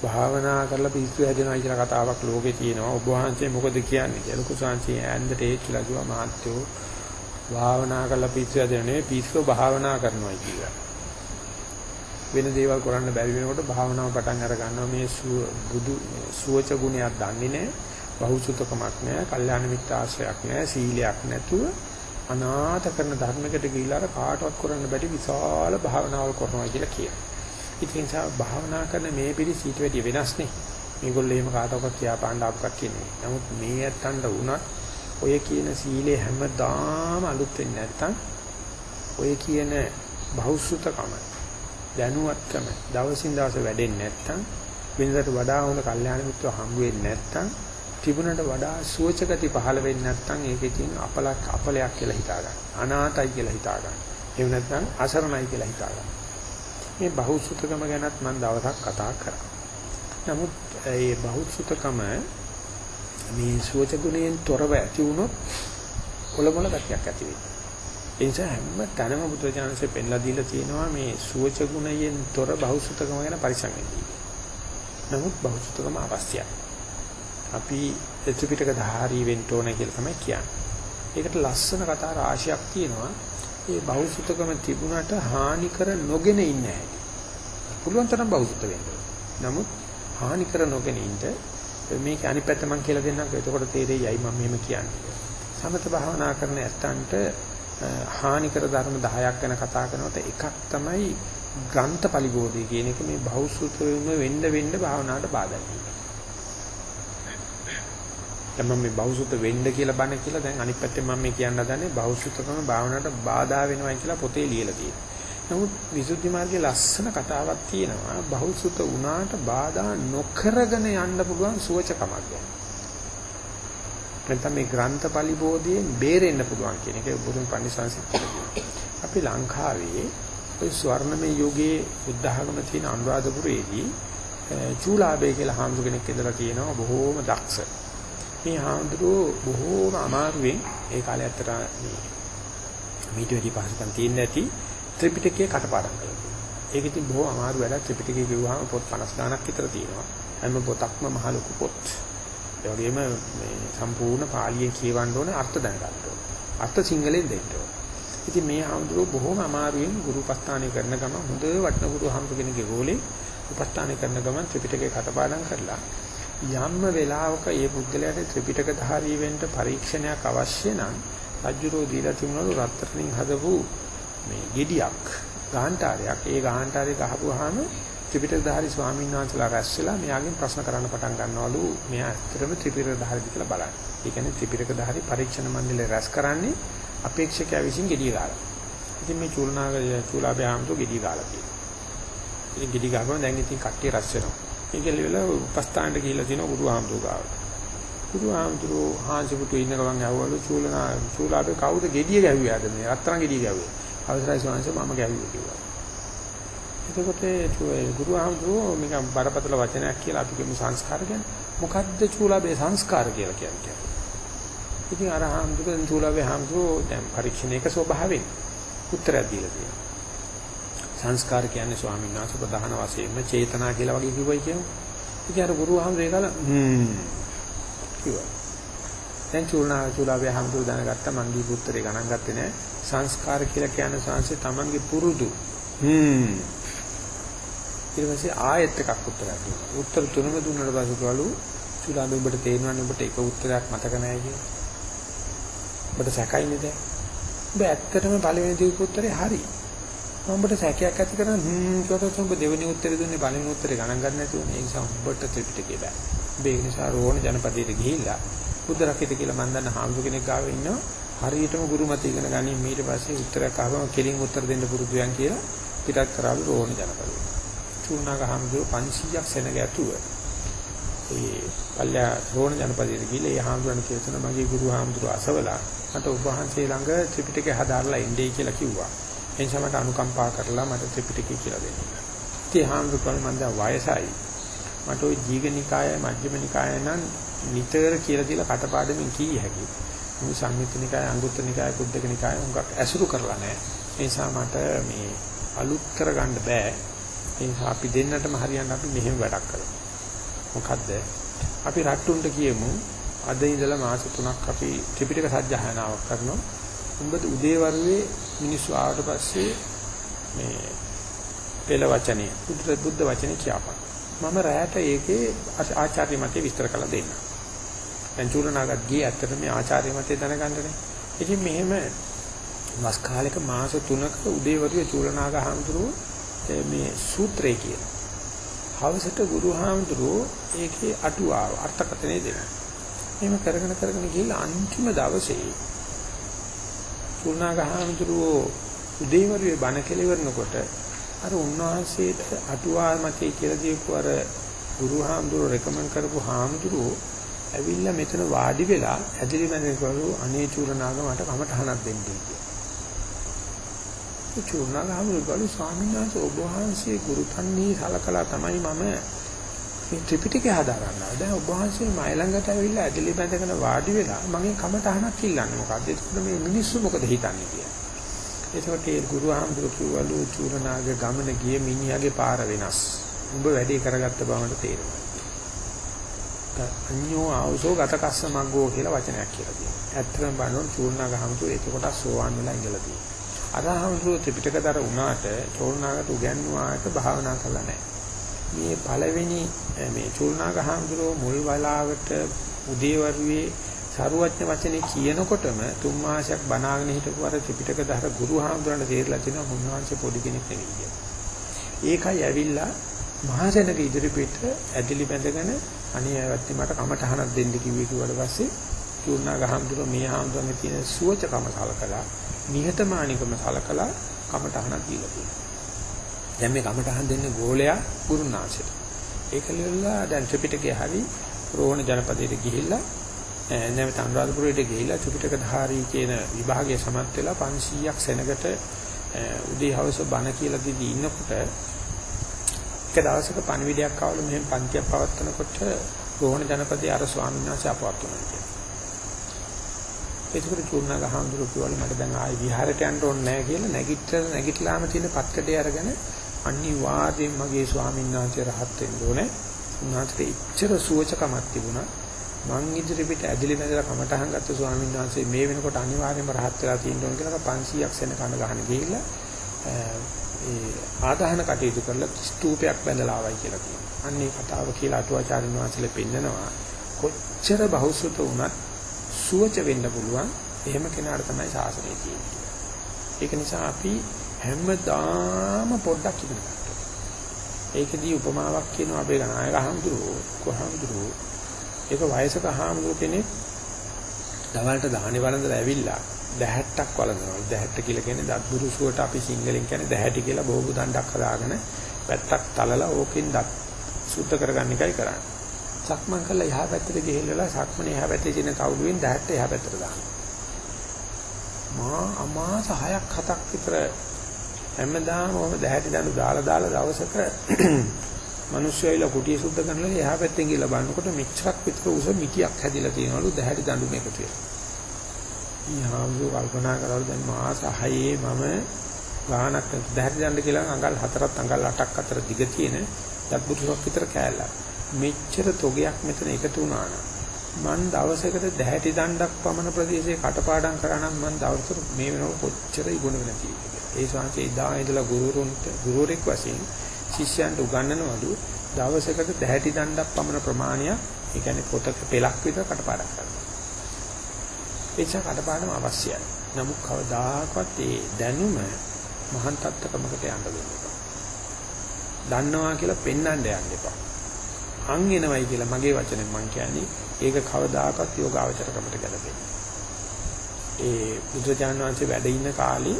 භාවනා කරලා පිස්සු හැදෙනවා කියලා කතාවක් ලෝකේ තියෙනවා. ඔබ වහන්සේ මොකද කියන්නේ කියලා කුසාංශී ඇන්දට ඒ කියලා කිව්වා මහත්යෝ භාවනා කරලා පිස්සු හැදෙන්නේ නෙවෙයි පිස්සු භාවනා කරනවා කියලා. වෙන දේවල් කරන්න බැරි වෙනකොට භාවනාව පටන් අර ගන්නවා මේ බුදු සුවච ගුණයක් දන්නේ නැහැ. බහුසුතකමක් නැහැ. කල්යාණ මිත්‍ර ආශ්‍රයක් නැහැ. සීලයක් නැතුව අනාථ කරන ධර්මයකට ගිහිලා කාටවත් කරන්න බැරි විශාල භාවනාවල් කරනවා කියලා කියනවා. ඉතින් සා භාවනා කරන මේ පිළිස ඊට වැඩිය වෙනස් නේ. මේගොල්ලෝ එහෙම කාටවත් කියාපාන්න ආපු කට්ටිය නෙවෙයි. නමුත් මේ ඇත්තන්ට වුණත් ඔය කියන සීලේ හැමදාම අලුත් වෙන්නේ නැත්තම් ඔය කියන බහුසුතකම දැනුවත්කම දවසින් දවස වැඩෙන්නේ නැත්තම් වෙනදට වඩා හොඳ කල්යාණ මිත්‍ර හම්බ වෙන්නේ නැත්තම් තිබුණට වඩා සුවචගති පහළ වෙන්නේ නැත්තම් ඒකේ තියෙන අපලක් අපලයක් කියලා හිතා ගන්න. අනාතයි කියලා හිතා ගන්න. එහෙම නැත්නම් අසරණයි කියලා හිතා ගන්න. මේ බහුසුතකම ගැනත් මම දවසක් කතා කරා. නමුත් මේ බහුසුතකම මේ සුවච ගුණයෙන් තොරව ඇති වුණොත් කොළමොළ ගතියක් ඇති වෙනවා. ඒ නිසා හැම තැනම බුදුරජාණන්සේ පෙන්ලා දීලා තියෙනවා මේ සුවච ගුණයෙන් තොර බහුසුතකම ගැන පරිසම් වෙන්න. නමුත් බහුසුතකම අවශ්‍යයි. අපි ත්‍රිපිටක ධාරී වෙන්න ඕන කියලා තමයි කියන්නේ. ඒකට ලස්සන කතා රාශියක් තියෙනවා. ඒ බෞද්ධකම තිබුණට හානි කර නොගෙන ඉන්න හැටි. පුළුවන් තරම් බෞද්ධ වෙන්න. නමුත් හානි කර නොගෙන ඉන්න මේක අනිත් පැත්ත මම කියලා දෙන්නම්. එතකොට තේරෙයි මම මෙහෙම කියන්නේ. සමත භාවනා කරන ඇත්තන්ට හානි කර ධර්ම 10ක් ගැන කතා කරනකොට එකක් තමයි ග්‍රන්ථ පරිබෝධය කියන එක මේ බෞද්ධ වෙන්න වෙන්න භාවනාවට බාධා වෙනවා. දැන් මම මේ බෞසුත වෙන්න කියලා බණ කියලා දැන් අනිත් පැත්තෙන් මම මේ කියන්න හදන්නේ බෞසුතකම භාවනාවට බාධා වෙනවා කියලා පොතේ ලියලා තියෙනවා. නමුත් විසුද්ධි මාර්ගයේ ලස්සන කතාවක් තියෙනවා බෞසුත වුණාට බාධා නොකරගෙන යන්න පුළුවන් සුවචකමක් ගැන. නැත්නම් මේ ග්‍රන්ථ පරිබෝධයෙන් බේරෙන්න පුළුවන් කියන එක බුදුන් පන්සිංසිත් අපි ලංකාවේ ඔය ස්වර්ණමය යුගයේ බුද්ධ ආගම තියෙන අනුරාධපුරයේදී චූලාබේ කියලා හාමුදුර කෙනෙක් ඉඳලා තියෙනවා බොහෝම දක්ෂ. මේ හාමුදුරුවෝ බොහෝම අමාරුවෙන් ඒ කාලේ ඇත්තට මේ මීට වැඩි පහසුකම් තියෙන්නේ නැති ත්‍රිපිටකය කටපාඩම් කළා. ඒක ඉතින් බොහෝ අමාරු වැඩක් ත්‍රිපිටකය කිව්වහම පොත් 50 ගණක් විතර තියෙනවා. හැම පොතක්ම මහ ලොකු පොත්. ඒ වගේම මේ සම්පූර්ණ පාලියෙන් කියවන්න ඕනේ අර්ථ දැනගන්න ඕනේ. අර්ථ සිංහලෙන් දෙන්න ඕනේ. ඉතින් මේ හාමුදුරුවෝ බොහෝම අමාරුවෙන් ගුරු උපස්ථානය කරන ගම හොඳ වටන ගුරු හාමුදුර කෙනෙක්ගේ ගෝලේ උපස්ථානය කරන ගමන් ත්‍රිපිටකය කටපාඩම් කරලා යම්ම වෙලාවක ඒ පුද්ගලයාට ත්‍රිපිටක ධාරී වෙන්න පරීක්ෂණයක් අවශ්‍ය නම් රජුරෝ දීලා තිබුණලු රත්තරන්ින් හදපු මේ ගෙඩියක් ගාහන්ටාරයක් ඒ ගාහන්ටාරේ ගහපුවාම ත්‍රිපිටක ධාරී ස්වාමීන් වහන්සේලා රැස් වෙලා මෙයාගෙන් ප්‍රශ්න කරන්න පටන් ගන්නවලු මෙයා ඇත්තටම ත්‍රිපිටක ධාරීද කියලා බලන්න. ඒ කියන්නේ ත්‍රිපිටක ධාරී පරීක්ෂණ මණ්ඩලය රැස් කරන්නේ අපේක්ෂකයා විසින් ගෙඩිය ගාලා. ඉතින් මේ චූලනාග චූලාභය ආමතු ගෙඩිය ගාලා තියෙනවා. ඉතින් ගෙඩිය ගාපම දැන් ඉතින් කට්ටිය රැස් වෙනවා. ඒකල වෙලා උපස්ථානට ගිහිල්ලා තිනවා ගුරු ආමතුරු ගාවට. ගුරු ආමතුරු හාන්සිපුතු ඉන්න ගමන් ඇහුවලු චූලනා චූලාපේ කවුද gediya ගැහුවේද මේ අත්තරන් gediya ගැහුවේ. අවසරයි ස්වාමීන් මම ගැහුවේ කිව්වා. එතකොට ගුරු ආමතුරු මේක බරපතල වචනයක් කියලා අපි කියමු සංස්කාර කියන්නේ. මොකද්ද චූලාපේ සංස්කාර කියලා කියන්නේ? ඉතින් අර ආමතුරු චූලාපේ ආමතුරු දැන් පරීක්ෂණයක ස්වභාවයෙන් උත්තරයක් දීලා තියෙනවා. සංස්කාර කියන්නේ ස්වාමීන් වහන්සේ ප්‍රධාන වශයෙන්ම චේතනා කියලා වගේ කිව්වයි කියමු. ඉතින් අර ගුරුහාමුදුරේ කල හ්ම් කිව්වා. දැන් චූලනා චූලාවේ හැමතුරු දැනගත්තා මං දී පුත්‍රේ ගණන් ගත්තේ නෑ. සංස්කාර කියලා කියන්නේ සංසේ තමන්ගේ පුරුදු. හ්ම් ඊට පස්සේ ආයෙත් එකක් උත්තරයක් දුන්නා. උත්තර තුනම දුන්නාට පස්සේ කවලු චූලාවේ ඔබට තේරෙනවනේ ඔබට එක උත්තරයක් මතක නෑ කියලා. ඔබට සැකයිනේ දැන්. ඔබ ඇත්තටම පළවෙනි දීපු උත්තරේ හරි. උඹට සැකයක් ඇති කරන හ්ම් කියතොත් උඹ දෙවෙනි උත්තරේ දුන්නේ පළවෙනි උත්තරේ ගණන් ගන්න නැතුව ඒ නිසා උඹට ත්‍රිපිටකේ බෑ. ඒ නිසා රෝණ ජනපදයට ගිහිල්ලා බුද්ධ රකිත කියලා මන් දන්න හාමුදුර කෙනෙක් ගාව ඉන්නවා. හරියටම ගුරු මත ඉගෙන ගනින් ඊට පස්සේ උත්තරයක් ආවම කෙලින් උත්තර දෙන්න පුරුදු වෙන කියලා පිටත් කරාලු රෝණ ජනපදේ. චූර්ණාග හාමුදුර 500ක් සෙනග ඇතුව ඒ පල්ලා රෝණ ජනපදයේ ගිහලා ඒ හාමුදුරන් කියන මගේ ගුරු හාමුදුරුව අසවලා මට ඔබ වහන්සේ ළඟ ත්‍රිපිටකය හදාarලා ඉන්නේ කියලා කිව්වා. ඒ නිසා මට අනුකම්පා කරලා මට ත්‍රිපිටකය කියලා දෙන්න. ඉතින් හාමුදුරුවෝ මම දැන් වයසයි. මට ওই ජීගනිකායයි මජ්ක්‍ධිමනිකායයි නම් නිතර කියලා දීලා කටපාඩමින් කී හැකියි. මේ සංයුත්නිකාය අංගුත්තරනිකාය කුද්දකනිකාය උඟක් ඇසුරු කරලා නැහැ. ඒ නිසා මට මේ අලුත් කරගන්න බෑ. ඒ නිසා අපි දෙන්නටම හරියන්න අපි මෙහෙම වැඩක් කරමු. මොකද්ද? අපි රට්ටුන්ට කියමු අද ඉඳලා මාස 3ක් අපි ත්‍රිපිටක සජ්ජායනාවක් කරනවා. උඹද උදේ වරුවේ මිනිස්සු ආවට පස්සේ මේ පෙළ වචනේ බුද්ධ වචනේ කියපන්. මම රැයට ඒකේ ආචාර්ය මතේ විස්තර කරලා දෙන්නම්. දැන් චූලනාගත් ගියේ ඇත්තට මේ ආචාර්ය මතේ දැනගන්නනේ. ඉතින් මෙහෙම වස් කාලයක මාස 3ක උදේ වරුවේ චූලනාග හාමුදුරුවෝ මේ සූත්‍රය කියන. හවසට ගුරු හාමුදුරුවෝ ඒකේ අටුවාව අර්ථකථනය දෙනවා. එහෙම කරගෙන කරගෙන ගිහිල්ලා අන්තිම දවසේ චූලනාග හාමුදුරුවෝ උදේ වරුවේ බණ කෙලවරනකොට අර උන්වහන්සේට අටුවා මතේ කියලා දීපු අර ගුරු හාමුදුරුවෝ රෙකමන්ඩ් කරපු හාමුදුරුවෝ ඇවිල්ලා මෙතන වාඩි වෙලා ඇදිලි මැදකවලු අනේ චූරනාග මට කමටහනක් දෙන්න කියලා. ඒ චූරනාග හමුදුගලු ස්වාමීන් වහන්සේ ඔබ වහන්සේ ගුරුතන්හි සලකලා තමයි මම මේ ත්‍රිපිටකය හදාගන්නවා. දැන් ඔබ වහන්සේ මයි ළඟට ඇවිල්ලා ඇදිලි බැඳගෙන වාඩි වෙලා මගෙන් කමටහනක් ඉල්ලන්නේ මොකද්ද? ඒකට මේ මිනිස්සු මොකද හිතන්නේ කියලා. එතකොට ඒ ගුරු ආම්දුර කිව්වලු චූරනාග ගමන ගිය මිනිහාගේ පාර වෙනස්. උඹ වැඩේ කරගත්ත බව මට තේරෙනවා. අඤ්ඤෝ ආවසෝ ගත කස්ස මග්ගෝ කියලා වචනයක් කියලා තියෙනවා. ඇත්තටම බලනොත් චූර්ණාග හමුතු එතකොට සෝවාන් වෙලා ඉඳලා තියෙනවා. අරහමතු ත්‍රිපිටකතර වුණාට චූර්ණාගට උගන්වුවාට භාවනා කළා නැහැ. මේ පළවෙනි මේ චූර්ණාග හමුදුරෝ මුල් වලාවට උදේවරුවේ සරුවඥ වචනේ කියනකොටම තුන් මාසයක් බණාගෙන හිටපු අර ත්‍රිපිටකතර ගුරු හාමුදුරන්ට තේරලා තියෙනවා මුන්වහන්සේ පොඩි කෙනෙක් නෙවෙයි කියලා. ඒකයි ඇවිල්ලා මහසෙනක ඉදිරිපිට ඇදිලි බැඳගෙන අනේ ඇවැත්ටි මට කමටහනක් දෙන්න කිව්වේ කිව්වට පස්සේ චූර්ණා ගහම්දුර මේ හාමුදුරන්ගේ තියෙන සුවචකම සලකලා නිහතමානීකම සලකලා කමටහනක් දීලා තියෙනවා. දැන් මේ කමටහන් දෙන්නේ ගෝලයා ගුරුනාංශයට. ඒක ලෙවලා දැන් ත්‍රිපිටකයේ හරි රෝහණ ජනපදයට ගිහිල්ලා නැවත අනුරාධපුරයට ගිහිල්ලා ත්‍රිපිටක ධාරී කියන විභාගයේ සමත් වෙලා 500ක් සෙනගට උදේ හවස බණ කියලා දීදී ඉන්නකොට එක දවසක පණිවිඩයක් ආවලු මෙහෙම පන්තියක් පවත්වනකොට රෝහණ ජනපදයේ අර ස්වාමීන් වහන්සේ අපවත් වුණා කියලා. ඒකට චූර්ණා ගහඳුරු කිව්වලු මට දැන් ආයි විහාරයට යන්න ඕනේ නැහැ කියලා නැගිටලා නැගිටලාම තියෙන පත්කඩේ අරගෙන අනිවාර්යයෙන් මගේ ස්වාමීන් වහන්සේ රහත් වෙන්න ඕනේ. උන්වහන්සේට ඉච්ඡර සුවචකමක් තිබුණා. මං ඉදිරි පිට ඇදලි මැදලා කමටහන් ගත්ත ස්වාමීන් වහන්සේ මේ වෙනකොට අනිවාර්යයෙන්ම රහත් වෙලා තියෙන්න ඕන කියලා 500ක් සෙන කන ගහන ගිහිල්ලා ඒ ආදාහන කටයුතු කරලා ස්තූපයක් බැඳලා ආවයි කියලා කියනවා. අන්නේ කතාව කියලා අටුවාචාර්යන් වහන්සේලා පෙන්නනවා කොච්චර බහුසුත වුණත් සුවච වෙන්න පුළුවන් එහෙම කෙනාට තමයි සාසනය තියෙන්නේ. ඒක නිසා අපි හැමදාම පොඩ්ඩක් ඉගෙන ගන්නවා. ඒකදී උපමාවක් කියනවා අපේ නායක හඳුරෝ කොහඳුරෝ ඒක වයසක හාමුදුර කෙනෙක් දවල්ට දාහනේ වළඳලා ඇවිල්ලා දැහැට්ටක් වළඳනවා. දැහැට්ට කියලා කියන්නේ දත් බුරුසුවට අපි සිංහලෙන් කියන්නේ දැහැටි කියලා බෝගු දණ්ඩක් හදාගෙන පැත්තක් තලලා ඕකෙන් දත් සුද්ධ කරගන්න එකයි කරන්නේ. සක්මන් කළා එහා පැත්තට ගිහිල්ලා සක්මනේ එහා පැත්තේ තියෙන කවුළුවෙන් දැහැට්ට එහා පැත්තට දානවා. මා අමාස 6ක් 7ක් විතර හැමදාම ඔහම දැහැටි දඬු දාලා දාලා දවසක මිනිස්සුයිලා කුටිය සුද්ධ කරනලා එහා පැත්තෙන් ගිහලා බලනකොට මෙච්චරක් විතර උස මිටියක් හැදිලා තියෙනවලු දැහැටි දඬු මේක කියලා. ඊහාමු කල්පනා කරලා දැන් මාස 6ේ මම ගානක් දැහැටි දඬු කියලා අඟල් 4ක් අඟල් 8ක් අතර දිග තියෙන දත්බුතුක් විතර කෑල්ලක්. මෙච්චර තොගයක් මෙතන එකතු වුණා නම් මන් දවසකට දැහැටි දණ්ඩක් පමණ ප්‍රදේශයේ කටපාඩම් කරා නම් මන් දවසට මේ වෙනකොට කොච්චර ඉගුණ වෙන තියෙන්නේ. ඒ ශාන්තිය ඉදා ඉඳලා ගුරුරුන්ට ගුරුරෙක් වශයෙන් ශිෂ්‍යයන්ට උගන්වනවලු දවසකට දැහැටි දණ්ඩක් පමණ ප්‍රමාණයක් ඒ කියන්නේ පොතක පෙළක් විතර කටපාඩම් කරනවා. ඒච කටපාඩම් අවශ්‍යයි. නමුත් කවදාකවත් ඒ දැනුම මහාන් තත්ත්වකමකට යන්න දෙන්න එපා. දන්නවා කියලා පෙන්වන්න යන්න එපා. අන් එනවයි කියලා මගේ වචනෙන් මම කියන්නේ ඒක කවදාකවත් යෝගාවචරකමට ගැලපෙන්නේ. ඒ බුදුජානක වහන්සේ වැඩ ඉන්න කාලේ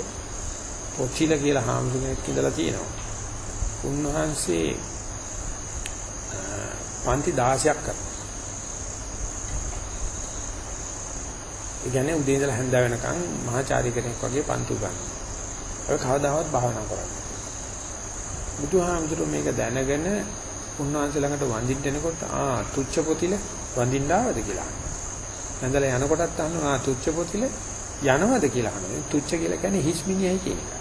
පොචිල කියලා හාමුදුරුවෙක් ඉඳලා තියෙනවා. උන්වහන්සේ පන්ති 16ක් කරනවා. ඒ කියන්නේ උදේ ඉඳලා හැන්ද වෙනකන් මහාචාර්ය කෙනෙක් වගේ පන්ති උගන්වනවා. ඒක කවදාවත් භාවනා කරන්නේ. බුදුහාමුදුරුවෝ මේක දැනගෙන උන්වහන්සේ ළඟට වඳින්න එනකොට ආ තුච්ච පොතිල වඳින්න ආවද කියලා අහනවා. ඇඳලා යනකොටත් අහනවා ආ තුච්ච පොතිල යනවද කියලා අහනවා. තුච්ච කියලා කියන්නේ හිස් මිනිහයි කියන එක.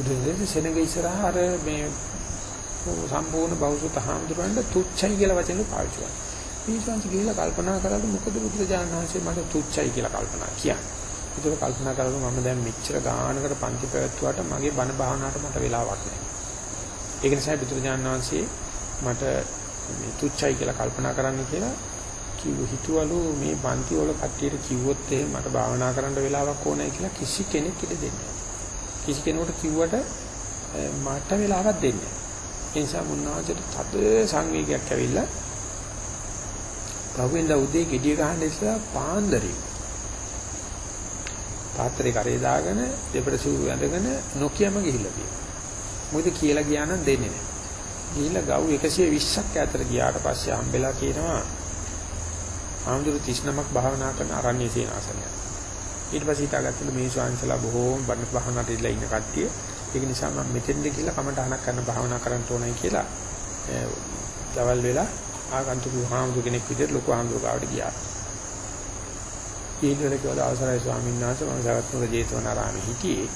බුදුරජාණන් සෙනග ඉස්සරහා අර මේ සම්පූර්ණ බෞද්ධ තහාමුදුරන්ට තුච්චයි කියලා වචනේ පාවිච්චි කරනවා. මේසන්ස් ගිහිල්ලා කල්පනා කරලා මොකද බුදුරජාණන් වහන්සේ මට තුච්චයි කියලා කල්පනා කියන්නේ. ඒක කල්පනා කරලා මම දැන් මෙච්චර ගානකට පන්ති පැවැත්වුවාට මගේ බණ භාවනාවට මට වෙලාවක් නැහැ. ඒක නිසා බුදුරජාණන් වහන්සේ මට මේ තුච්චයි කියලා කල්පනා කරන්න කියලා කිව්ව හිතුවලු මේ පන්ති වල කට්ටියට කිව්වොත් එහෙම මට භාවනා කරන්න වෙලාවක් ඕනයි කියලා කිසි කෙනෙක් ඉඩ දෙන්නේ නැහැ. කිසි කෙනෙකුට කිව්වට මට වෙලාවක් දෙන්නේ නැහැ. ඒ නිසා මුන්නාජට තද සංවේගයක් ඇවිල්ලා පහුවෙන්ද උදේ ගෙඩිය ගහන්න ඉස්සලා පාන්දරේ පාත්‍රේ කරේ දාගෙන දෙපඩ සූරු ඇඳගෙන නොකියම ගිහිල්ලා තියෙනවා. මොකද කියලා ගියා නම් දෙන්නේ නැහැ. ගිහිල්ලා ගව් 120ක් ඈතට ගියාට පස්සේ හම්බෙලා කියනවා ආම්දුරු 39ක් භාවනා කරන අරණ්‍ය සීනාසනය. ඊට පස්සේ හිතාගත්තලු මේ ශාන්සලා බොහෝම බණ භාවනාවට ඉල්ල ඉන්න කට්ටිය. ඒක නිසා මම මෙතෙන්ද ගිහිල්ලා කමටහනක් කරන භාවනා කරන්න ඕනයි කියලා. දවල් වෙලා ආගන්තුක හාමුදුර කෙනෙක් විදිහට ලොකු හාමුදුර ගාවට ගියා. ඊළඟට කිව්වා අවසරයි ස්වාමීන් වහන්සේ මම සවැත්නුවර ජේතවනාරාමේ හිටියේ.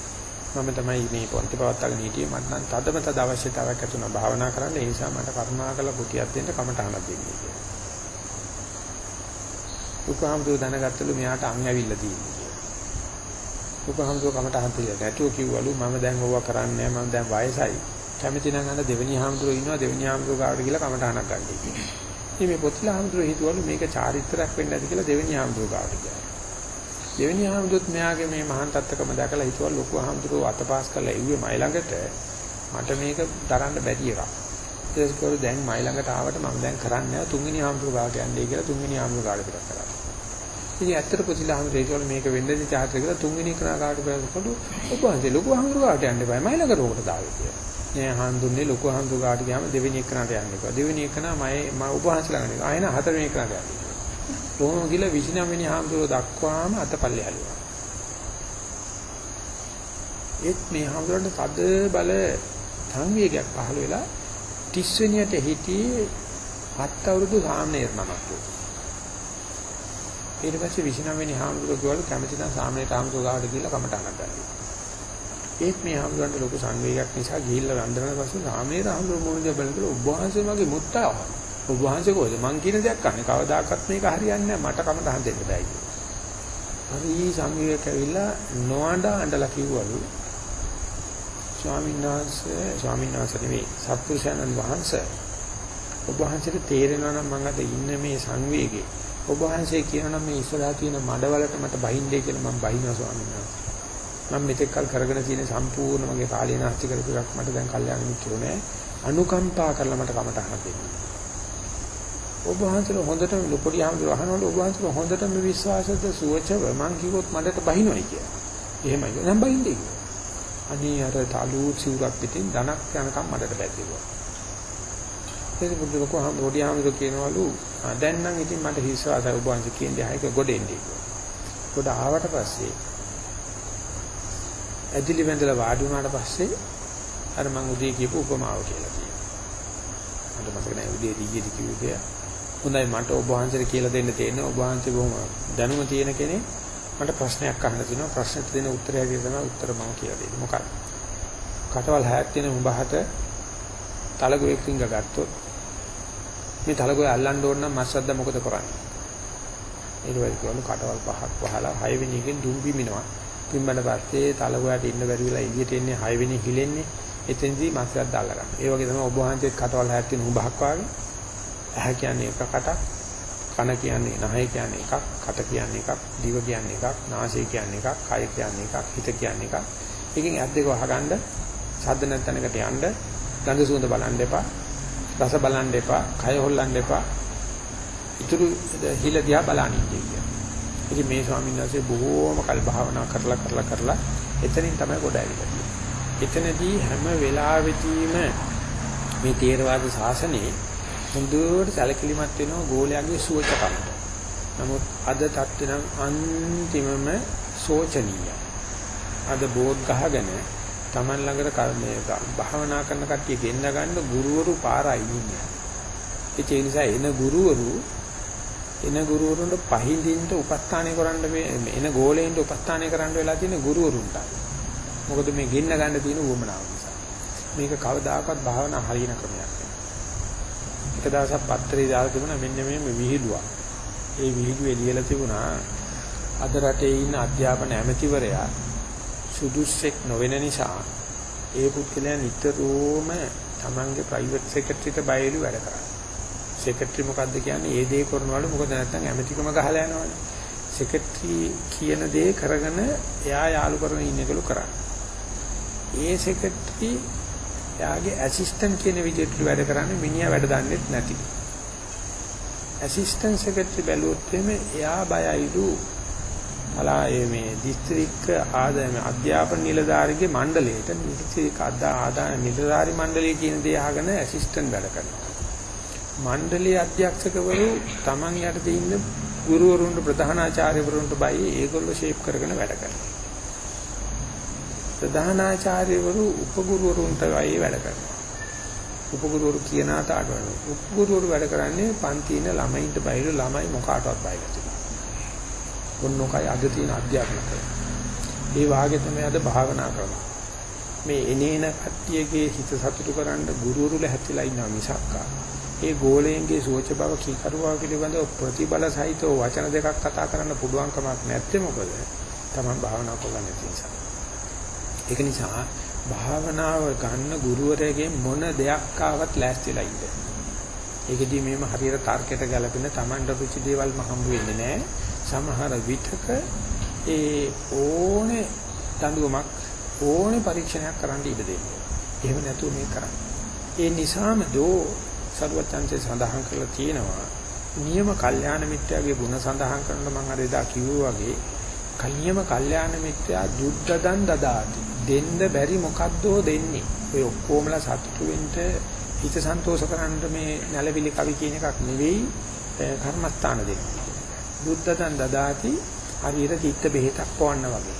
මම තමයි මේ පොන්ති පවත්වාගෙන හිටියේ මට නම් තදම තද අවශ්‍යතාවයක් ඇති වුණා භාවනා කරන්න ඒ නිසා මට කරුණාකර කුටියක් දෙන්න කමටහනක් දෙන්න කියලා. උපහාමුදුර දැනගත්තලු මෙයාට අං ඇවිල්ලා තියෙනවා කියලා. උපහාමුදුර කමටහන් දෙන්න නැතුව කිව්වලු මම දැන් ඕවා කරන්නේ මම දැන් වයසයි. කැමති නම් අන්න දෙවෙනි හාමුදුර ඉන්නවා දෙවෙනි හාමුදුර ගාවට ගිහලා කමටහනක් ගන්නයි කියලා. ඉතින් මේ පොත්ලා හාමුදුර හිතුවලු මේක චාරිත්‍රාක් වෙන්න ඇති කියලා දෙවෙනි හාමුදුර ගාවට ගියා. දෙවෙනි හාමුදුරුවෝ මෙයාගේ මේ මහාන් තත්ත්වකම දැකලා හිතුවා ලොකු හාමුදුරුවෝ අතපාස් කරලා එව්වේ මයි ළඟට මට මේක දරන්න බැරි එකක්. ඊට පස්සේ දැන් මයි ළඟට ආවට මම දැන් කරන්නේ නැහැ තුන්වෙනි හාමුදුරුවෝ ගාවට යන්නේ කියලා තුන්වෙනි හාමුදුරුවෝ ගාවට පිටත් කරා. ඉතින් ඇත්තට පොතිලා හාමුදුරුවෝ ඒකවල මේක වෙන්නදී චාරිත්‍ර කියලා තුන්වෙනි කෙනා ගාවට පිටත් ඔබ වහන්සේ ලොකු හාමුදුරුවෝ ගාවට යන්න බෑ මයි ළඟට ඕකට දාවේ කියලා. නෑ හාමුදුරනේ ලොකු හාමුදුරුවෝ ගාවට ගියාම දෙවෙනි එකනට යන්න එපා. දෙවෙනි එකනා මම මම ඔබ වහන්සේ ළඟට ආයෙන හතරවෙනි එකනට යන්න. කොහොම ගිල 29 වෙනි හාමුදුරුවෝ දක්වාම අතපල්ලේ හැලුවා. ඒත් මේ හාමුදුරන්ට තද බල සංවේගයක් පහළ වෙලා 30 වෙනියට හිටියේ හත් අවුරුදු සාමණේර නමක්. ඊට පස්සේ 29 වෙනි හාමුදුරුවෝ කිව්වලු කැමති නම් සාමණේර හාමුදුරුවෝ ගාවට ගිහලා කමටහනක් ගන්න. ඒත් මේ හාමුදුරන්ට ලොකු සංවේගයක් නිසා ගිහිල්ලා වන්දනාට පස්සේ සාමණේර හාමුදුරුවෝ මොන දේ බලනකොට ඔබ වහන්සේ මගේ මුත්තා ඔබ වහන්සේ කොහෙද? මං කියන දෙයක් අහන්නේ. කවදාකවත් මේක හරියන්නේ නැහැ. මට කමටහන් දෙන්න බෑ කියලා. හරි සංවේගයක් ඇවිල්ලා නොඅඬ අඬලා කිව්වලු. ස්වාමීන් වහන්සේ ස්වාමීන් වහන්සේ නෙවෙයි සත්පුරුෂයන්න් වහන්සේ. ඔබ වහන්සේට තේරෙනවා නම් මම අද ඉන්නේ මේ සංවේගේ ඔබ වහන්සේ කියනවා මේ ඉස්සරහා තියෙන මඩවලට මට බහින්නේ කියලා මම බහිනවා ස්වාමීන් වහන්සේ. මම මෙතෙක් කල් කරගෙන තියෙන සම්පූර්ණ මගේ කාලය නාස්ති කරපු එකක් මට දැන් කල්යාණ මිත්‍රෝ නෑ. අනුකම්පා කරලා මට කමටහන දෙන්න. ඔබ වහන්සේට හොඳටම ලොපොඩි ආමතුරු අහනවලු ඔබ වහන්සේට හොඳටම විශ්වාසද සුවචව මං කිව්වොත් මඩට බහිනවයි කියලා. එහෙමයි නම් බහින්නේ කියලා. අනේ අර තලු සිවුරක් පිටින් ධනක් යනකම් මඩට බැද්දෙවුවා. ඒක බුදු ලොකු හම් රොඩි හම්දු කියනවලු දැන් නම් ඉතින් මට හිස්වාසයි ඔබ වහන්සේ කියන්නේ ආයක ගොඩෙන්නේ කියලා. ගොඩ ආවට පස්සේ ඇදිලි වැඳලා වාඩි වුණාට පස්සේ අර මං උදේ කියපු උපමාව කියලා කියනවා. මට මතක නැහැ උදේ දීගේදී කිව්වේ. හොඳයි මට ඔබ වහන්සේට කියලා දෙන්න තියෙන්නේ ඔබ වහන්සේ බොහොම දැනුම තියෙන කෙනෙක්. මට ප්‍රශ්නයක් අහන්න තියෙනවා ප්‍රශ්නෙට දෙන උත්තරය හැටියට තමයි උත්තර මම කියලා දෙන්නේ මොකක්ද කටවල් හයක් තියෙන උඹහට තලගොයෙක් රිංග ගත්තොත් මේ තලගොය අල්ලන්න ඕන නම් මස්සද්ද මොකද කරන්නේ? ඊට පස්සේ කියවලු කටවල් පහක් වහලා හයවෙනි එකෙන් දුම් බිමිනවා. පින්බඩ පස්සේ තලගොයට ඉන්න බැරි වෙලා එළියට එන්නේ හයවෙනි හිලෙන්නේ. එතෙන්දී මස්සද්ද අල්ල ගන්න. ඒ වගේ තමයි ඔබ වහන්සේත් කටවල් හයක් තියෙන උඹහක් වාගේ. ඇහැ කියන්නේ එක කටක් කන කියන්නේ නහය කියන්නේ එකක්, කට කියන්නේ එකක්, දිව කියන්නේ එකක්, නාසය කියන්නේ එකක්, කය කියන්නේ එකක්, හිත කියන්නේ එකක්. එකකින් ඇස් දෙක වහගන්න, ශබ්ද නැතනකට යන්න, ගඳ සුවඳ බලන්න එපා, රස බලන්න එපා, කය හොල්ලන්න එපා. ඉතුරු හිල දිහා බලන්න ඉන්නේ. ඉතින් මේ ස්වාමීන් වහන්සේ බොහෝම කල් භාවනා කරලා කරලා කරලා එතනින් තමයි ගොඩ ඇවිල්ලා තියෙන්නේ. එතනදී හැම වෙලාවෙදීම මේ තේරවාද ශාසනයේ හොඳට සැලකිලිමත් වෙනවා ගෝලයාගේ සුවචකමට. නමුත් අද තත්ත්ව නම් අන්තිමම සෝචනීයයි. අද බෝඩ් ගහගෙන Taman ළඟට මේ භාවනා කරන කට්ටිය ගෙන්න ගන්න ගුරුවරු පාරයි ඉන්නේ. ඒ නිසා එන ගුරුවරු එන ගුරුවරුන්ට පහඳින්න උපස්ථානය කරන්න එන ගෝලෙන්ට උපස්ථානය කරන්න වෙලා තියෙන ගුරුවරුන්ට. මොකද මේ ගෙන්න ගන්න තියෙන උවමනාව නිසා. මේක කවදාකවත් භාවනා හරියන ක්‍රමයක් නෙවෙයි. එක දවසක් පත්තරේ දාලා තිබුණා මෙන්න මේ විහිළුවක්. ඒ විහිළුවේ ලියලා තිබුණා අද රටේ ඉන්න අධ්‍යාපන ඇමතිවරයා සුදුස්සෙක් නොවන නිසා ඒ පුද්ගලයා නිතරම තමන්ගේ ප්‍රයිවට් සෙක්‍රටරියට බයලු වැඩ කරා. සෙක්‍රටරි මොකද්ද කියන්නේ? ඒ දේ කරනවලු මොකද නැත්නම් ඇමතිකම ගහලා යනවනේ. සෙක්‍රටරි කියන දේ කරගෙන එයා යාළු කරගෙන ඉන්නකලු කරන්නේ. ඒ සෙක්‍රටරි එයාගේ ඇසිස්ටන්ට් කියන විදිහට වැඩ කරන්නේ මිනිහා වැඩ දන්නෙත් නැති. ඇසිස්ටන්ට් සෙක්‍රටරි බැලුවොත් එයා බයයිලු අලා මේ දිස්ත්‍රික්ක ආදායම අධ්‍යාපන නිලධාරිගේ මණ්ඩලයට දිස්ත්‍රික්ක ආදායම නිලධාරි මණ්ඩලය කියන දේ අහගෙන ඇසිස්ටන්ට් වැඩ කරනවා. මණ්ඩලයේ අධ්‍යක්ෂකවරු Taman යටතේ ඉන්න ගුරුවරුන්ට ප්‍රධානාචාර්යවරුන්ට බයි ඒගොල්ලෝ ෂේප් කරගෙන වැඩ කරනවා. ප්‍රධානාචාර්යවරු උපගුරුවරුන්ට බයි වැඩ කරනවා. උපගුරුවරු කියන ආතාට වැඩ. උපගුරුවරු වැඩ කරන්නේ පන්තියේ ළමයින්ට බයිල ළමයි මොකාටවත් බයිලා තියෙනවා. ඔන්නෝකයි අද තියෙන අධ්‍යාපන ක්‍රම. ඒ වාගේ තමයි අද භාවනා ක්‍රම. මේ එනේන කට්ටියගේ හිත සතුටු කරන්න ගුරුවරුලා හැතිලා ඉන්නවා මිසක්කා ඒ ගෝලයෙන්ගේ සෝච බව කීකරුවා පිළිබඳව ප්‍රතිබල සහිතව වචන දෙකක් කතා කරන්න පුළුවන් කමක් නැත්තේ මොකද? Taman භාවනා කරන්නේ නැති නිසා. ඒක නිසා භාවනාව ගන්න ගුරුවරයාගේ මොන දෙයක් ආවත් ලෑස්තිලා ඉන්න. ඒකදී මේම හරියට තර්කයට ගැලපෙන Taman රුචි දේවල් ම හම්බ වෙන්නේ නැහැ. සමහර විටක ඒ ඕනේ දඬුවමක් ඕනේ පරීක්ෂණයක් කරන්න ඉඩ දෙන්නේ. එහෙම නැතුව මේ කරන්නේ. ඒ නිසාම දෝ සරුවචන්සේ සඳහන් කරලා තියෙනවා නියම කල්යාණ මිත්‍යාගේ ගුණ සඳහන් කරනකොට මම අර එදා කිව්වා වගේ කල්යම කල්යාණ මිත්‍යා දුද්දදන් දදාති දෙන්න බැරි මොකද්දෝ දෙන්නේ ඔය ඔක්කොමලා සතුටු වෙන්න හිත සන්තෝෂ කරන්න මේ නැලවිලි කවි කියන එකක් නෙවෙයි කර්මස්ථාන දෙන්නේ දුද්දදන් දදාති හරියට තිත්ත බෙහෙතක් පොවන්න වගේ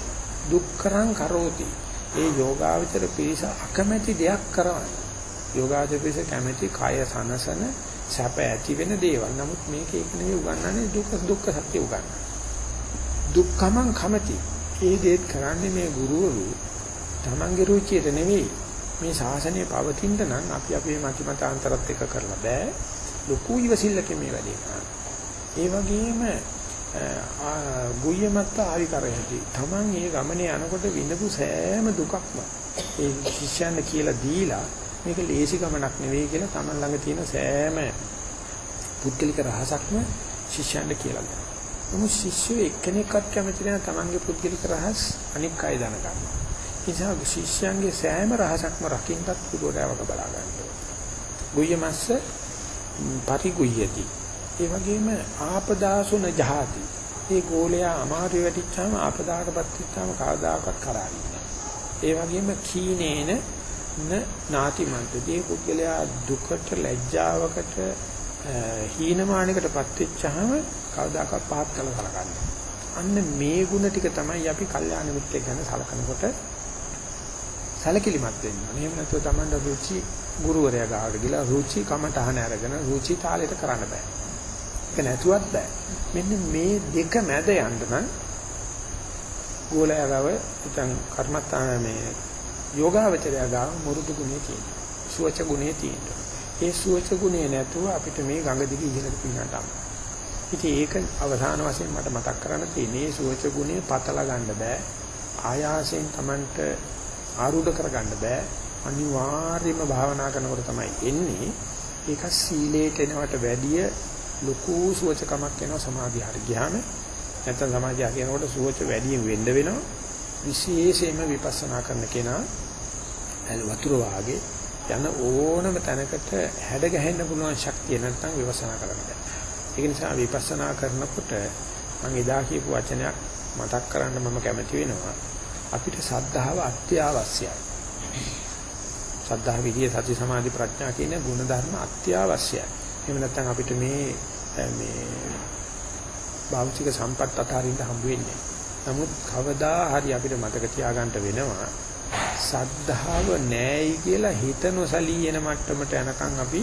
දුක්කරං කරෝති ඒ යෝගාවචර පිරිස අකමැති දෙයක් කරවන්නේ යෝගාචරපිස කැමැති කය සනසන සැප ඇති වෙන දේවල්. නමුත් මේක ඒක නෙවෙයි උගන්වන්නේ දුක දුක්ඛ සත්‍ය උගන්වන්නේ. දුක්ඛමං කමති. ඒ දේත් කරන්නේ මේ ගුරුවරු තමන්ගේ රුචියට නෙවෙයි. මේ ශාසනය පවතින්න නම් අපි අපේ මතිමතාන්තරත් එක කරලා බෑ. ලොකු ඉවසිල්ලකින් මේ වැඩේ කරන්නේ. ඒ වගේම ගුයමත්ත ආවි කරයදී තමන් මේ ගමනේ යනකොට විඳපු සෑම දුකක්ම ඒ ශිෂ්‍යයන් කියලා දීලා මේක ලේසි ගමනක් නෙවෙයි කියලා Taman ළඟ තියෙන සෑම පුද්ගලික රහසක්ම ශිෂ්‍යයන්ට කියලා දෙනවා. නමුත් ශිෂ්‍යෝ එක්කෙනෙක්වත් කැමති නැහැ Tamanගේ පුද්ගලික රහස් අනික් අය දැනගන්න. ඒ නිසා ශිෂ්‍යයන්ගේ සෑම රහසක්ම රකින්නත් පුරෝඩාවක බලා ගන්නවා. ගුයමස්ස පරිගුයති. ඒ වගේම ආපදාසුන ජහති. ඒ ගෝලයා අමාරු වෙටිච්චාම ආපදාකටපත් වෙච්චාම කවදාකවත් කරාරින්නේ. ඒ වගේම කීනේන න නාතිමන්තදී පුද්ගලයා දුකට ලැජ්ජාවකට හීනමානයකටපත් වෙච්චාම කවදාකවත් පහත් කළ කලකන්නේ. අන්න මේ ಗುಣ ටික තමයි අපි කල්යාණ මිත්‍ය ගැන සලකනකොට සැලකිලිමත් වෙන්න ඕනේ. එහෙම නැත්නම් Tamanda රුචි ගුරුවරයා ගාවට ගිහලා රුචි කමටහන අරගෙන රුචි තාලෙට කරන්න බෑ. ඒක නැතුවත් බෑ. මෙන්න මේ දෙක මැද යන්න නම් ගෝලයා ගාව උතන් කර්මත්තාන මේ යෝගාවචරය ගාව මුරුදු ගුණේ තියෙනවා. සුවච ගුණේ තියෙනවා. ඒ සුවච ගුණේ නැතුව අපිට මේ ගඟ දිගේ ඉහළට පින්නට අම්ම. ඉතින් ඒක අවසාන වශයෙන් මට මතක් කරන්න තියෙන්නේ සුවච ගුණේ පතලා ගන්න බෑ. ආයාසයෙන් Tamanට ආරූඪ කරගන්න බෑ. අනිවාර්යයෙන්ම භාවනා කරනකොට තමයි එන්නේ. ඒක සීලයට එනවට වැඩිය ලොකු සුවචකමක් වෙනවා සමාධිය හරි ගියාම. නැත්නම් සමාධිය හරියනකොට සුවච වැඩියෙන් වෙන්න වෙනවා. විශේෂයෙන්ම විපස්සනා කරන කෙනා වතුර වාගේ යන ඕනම තැනකට හැඩ ගැහෙන්න පුළුවන් ශක්තිය නැත්නම් විපස්සනා කරන්න බෑ. ඒක නිසා විපස්සනා කරනකොට මම එදා කියපු වචනයක් මතක් කරන්න මම කැමති වෙනවා. අපිට සද්ධාව අත්‍යවශ්‍යයි. සද්ධා විදියේ සති සමාධි ප්‍රඥා කියන ගුණ ධර්ම අත්‍යවශ්‍යයි. එහෙම නැත්නම් අපිට මේ මේ භෞතික සම්පත් අතරින්ද හම්බ වෙන්නේ. නමුත් කවදා හරි අපිට මතක තියාගන්න වෙනවා සද්ධාව නැහැයි කියලා හිත නොසලී එන මට්ටමට යනකම් අපි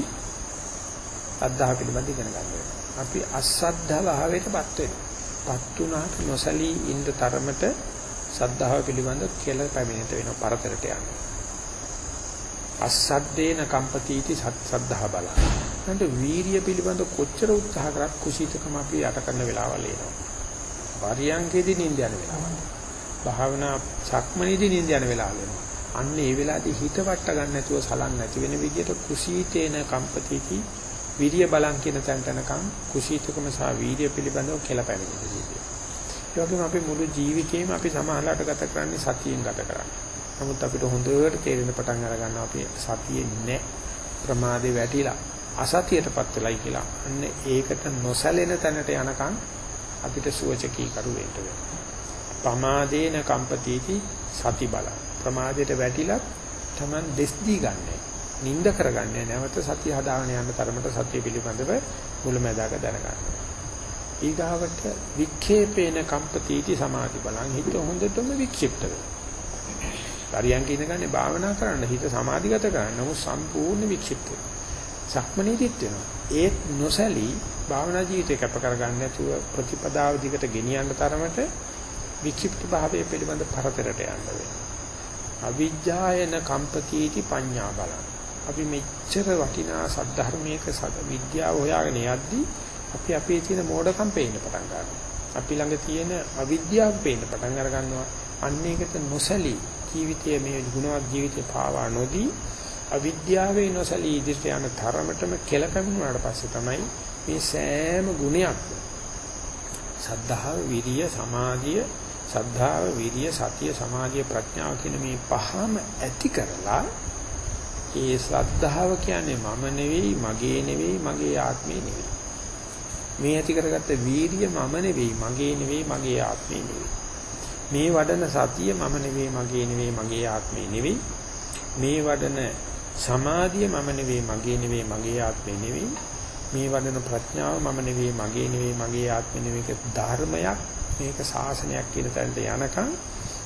සද්ධාව පිළිබඳ ඉගෙන ගන්න වෙනවා. අපි අසද්ධා භාවයටපත් වෙනවා. පත් වුණාට නොසලී ඉන්න තරමට සද්ධාව පිළිබඳ කියලා පැමිණෙට වෙනවා පරතරට යනවා. අසද්දේන කම්පතිටි සද්ධා බල. නැන්ට වීරිය පිළිබඳ කොච්චර උත්සාහ කරත් කුසීතකම අපි යට කරන වෙලාවල් එනවා. පරියංකේදී නිින්ද යන වෙලාවල්. භාවනා සක්මනේදී නිින්ද යන වෙලාවල් එනවා. අන්න ඒ වෙලාවේදී හිත වට ගන්න නැතුව සලන් නැති වෙන විදිහට කුසීතේන කම්පතිටි විරිය බලන් කියන තැනට යනකම් කුසීතකම සහ වීර්ය පිළිබඳව කියලා පැමිණෙන ජීවිතය. ඒ වගේම අපි මුළු ජීවිතේම අපි සමාහලට ගත කරන්නේ සතියෙන් ගත කරන්නේ. නමුත් අපිට හොඳට තේරෙන පටන් අර ගන්නවා අපි සතියේ නැහැ. ප්‍රමාදේ වැටිලා අසතියටපත් වෙලයි කියලා. අන්න ඒකට නොසැලෙන තැනට යනකම් අපිට සුවචකී කරු වෙන්න වෙනවා. ප්‍රමාදේන කම්පතිති සති බල. ප්‍රමාදයට වැටිලා Taman දෙස් දී ගන්නෑ. නිନ୍ଦ කරගන්නේ නැවත සතිය හදාගෙන යන තරමට සතිය පිළිබඳව මුලැමැදාක දැනගන්න. ඊගාවට වික්ෂේපේන කම්පතිටි සමාධි බලං හිත හොඳටම වික්ෂිප්ත වෙනවා. පරියන් කියන ගන්නේ භාවනා කරන්න හිත සමාධිගත කරන්න නමුත් සම්පූර්ණ වික්ෂිප්ත සක්මනීදිත් වෙනවා. ඒත් නොසැලී භාවනා ජීවිතය කැප කරගන්න නැතුව ප්‍රතිපදාව දිගට ගෙනියන්න තරමට වික්ෂිප්ත භාවය පිළිබඳ පරතරට යන්න වෙනවා. අවිජ්ජායන කම්පතිටි පඤ්ඤා බලං අපි මෙච්චර වටිනා සද්ධර්මයක විද්‍යාව හොයාගෙන යද්දී අපි අපේ තියෙන මෝඩකම් පේන්න පටන් ගන්නවා. අපි ළඟ තියෙන අවිද්‍යාව පේන්න පටන් අර ගන්නවා. අන්න ඒකට නොසලී ජීවිතයේ මේ ගුණවත් ජීවිතේ පාවා නොදී අවිද්‍යාවේ නොසලී ඉදිරියට යන තරමටම කෙලකමිනුනාට පස්සේ තමයි මේ සෑම ගුණයක් සද්ධාව, විරිය, සමාධිය, සද්ධාව, විරිය, සතිය, සමාධිය, ප්‍රඥාව කියන මේ පහම ඇති කරලා ඒ ශ්‍රද්ධාව කියන්නේ මම නෙවෙයි, මගේ නෙවෙයි, මගේ ආත්මේ නෙවෙයි. මේ ඇති කරගත්ත වීරිය මම නෙවෙයි, මගේ නෙවෙයි, මගේ ආත්මේ නෙවෙයි. මේ වඩන සතිය මම නෙවෙයි, මගේ නෙවෙයි, මගේ ආත්මේ නෙවෙයි. මේ වඩන සමාධිය මම නෙවෙයි, මගේ නෙවෙයි, මගේ ආත්මේ නෙවෙයි. මේ වඩන ප්‍රඥාව මම නෙවෙයි, මගේ නෙවෙයි, මගේ ආත්මේ නෙවෙයි ධර්මයක් මේක ශාසනයක් කියන තැනට යනකම්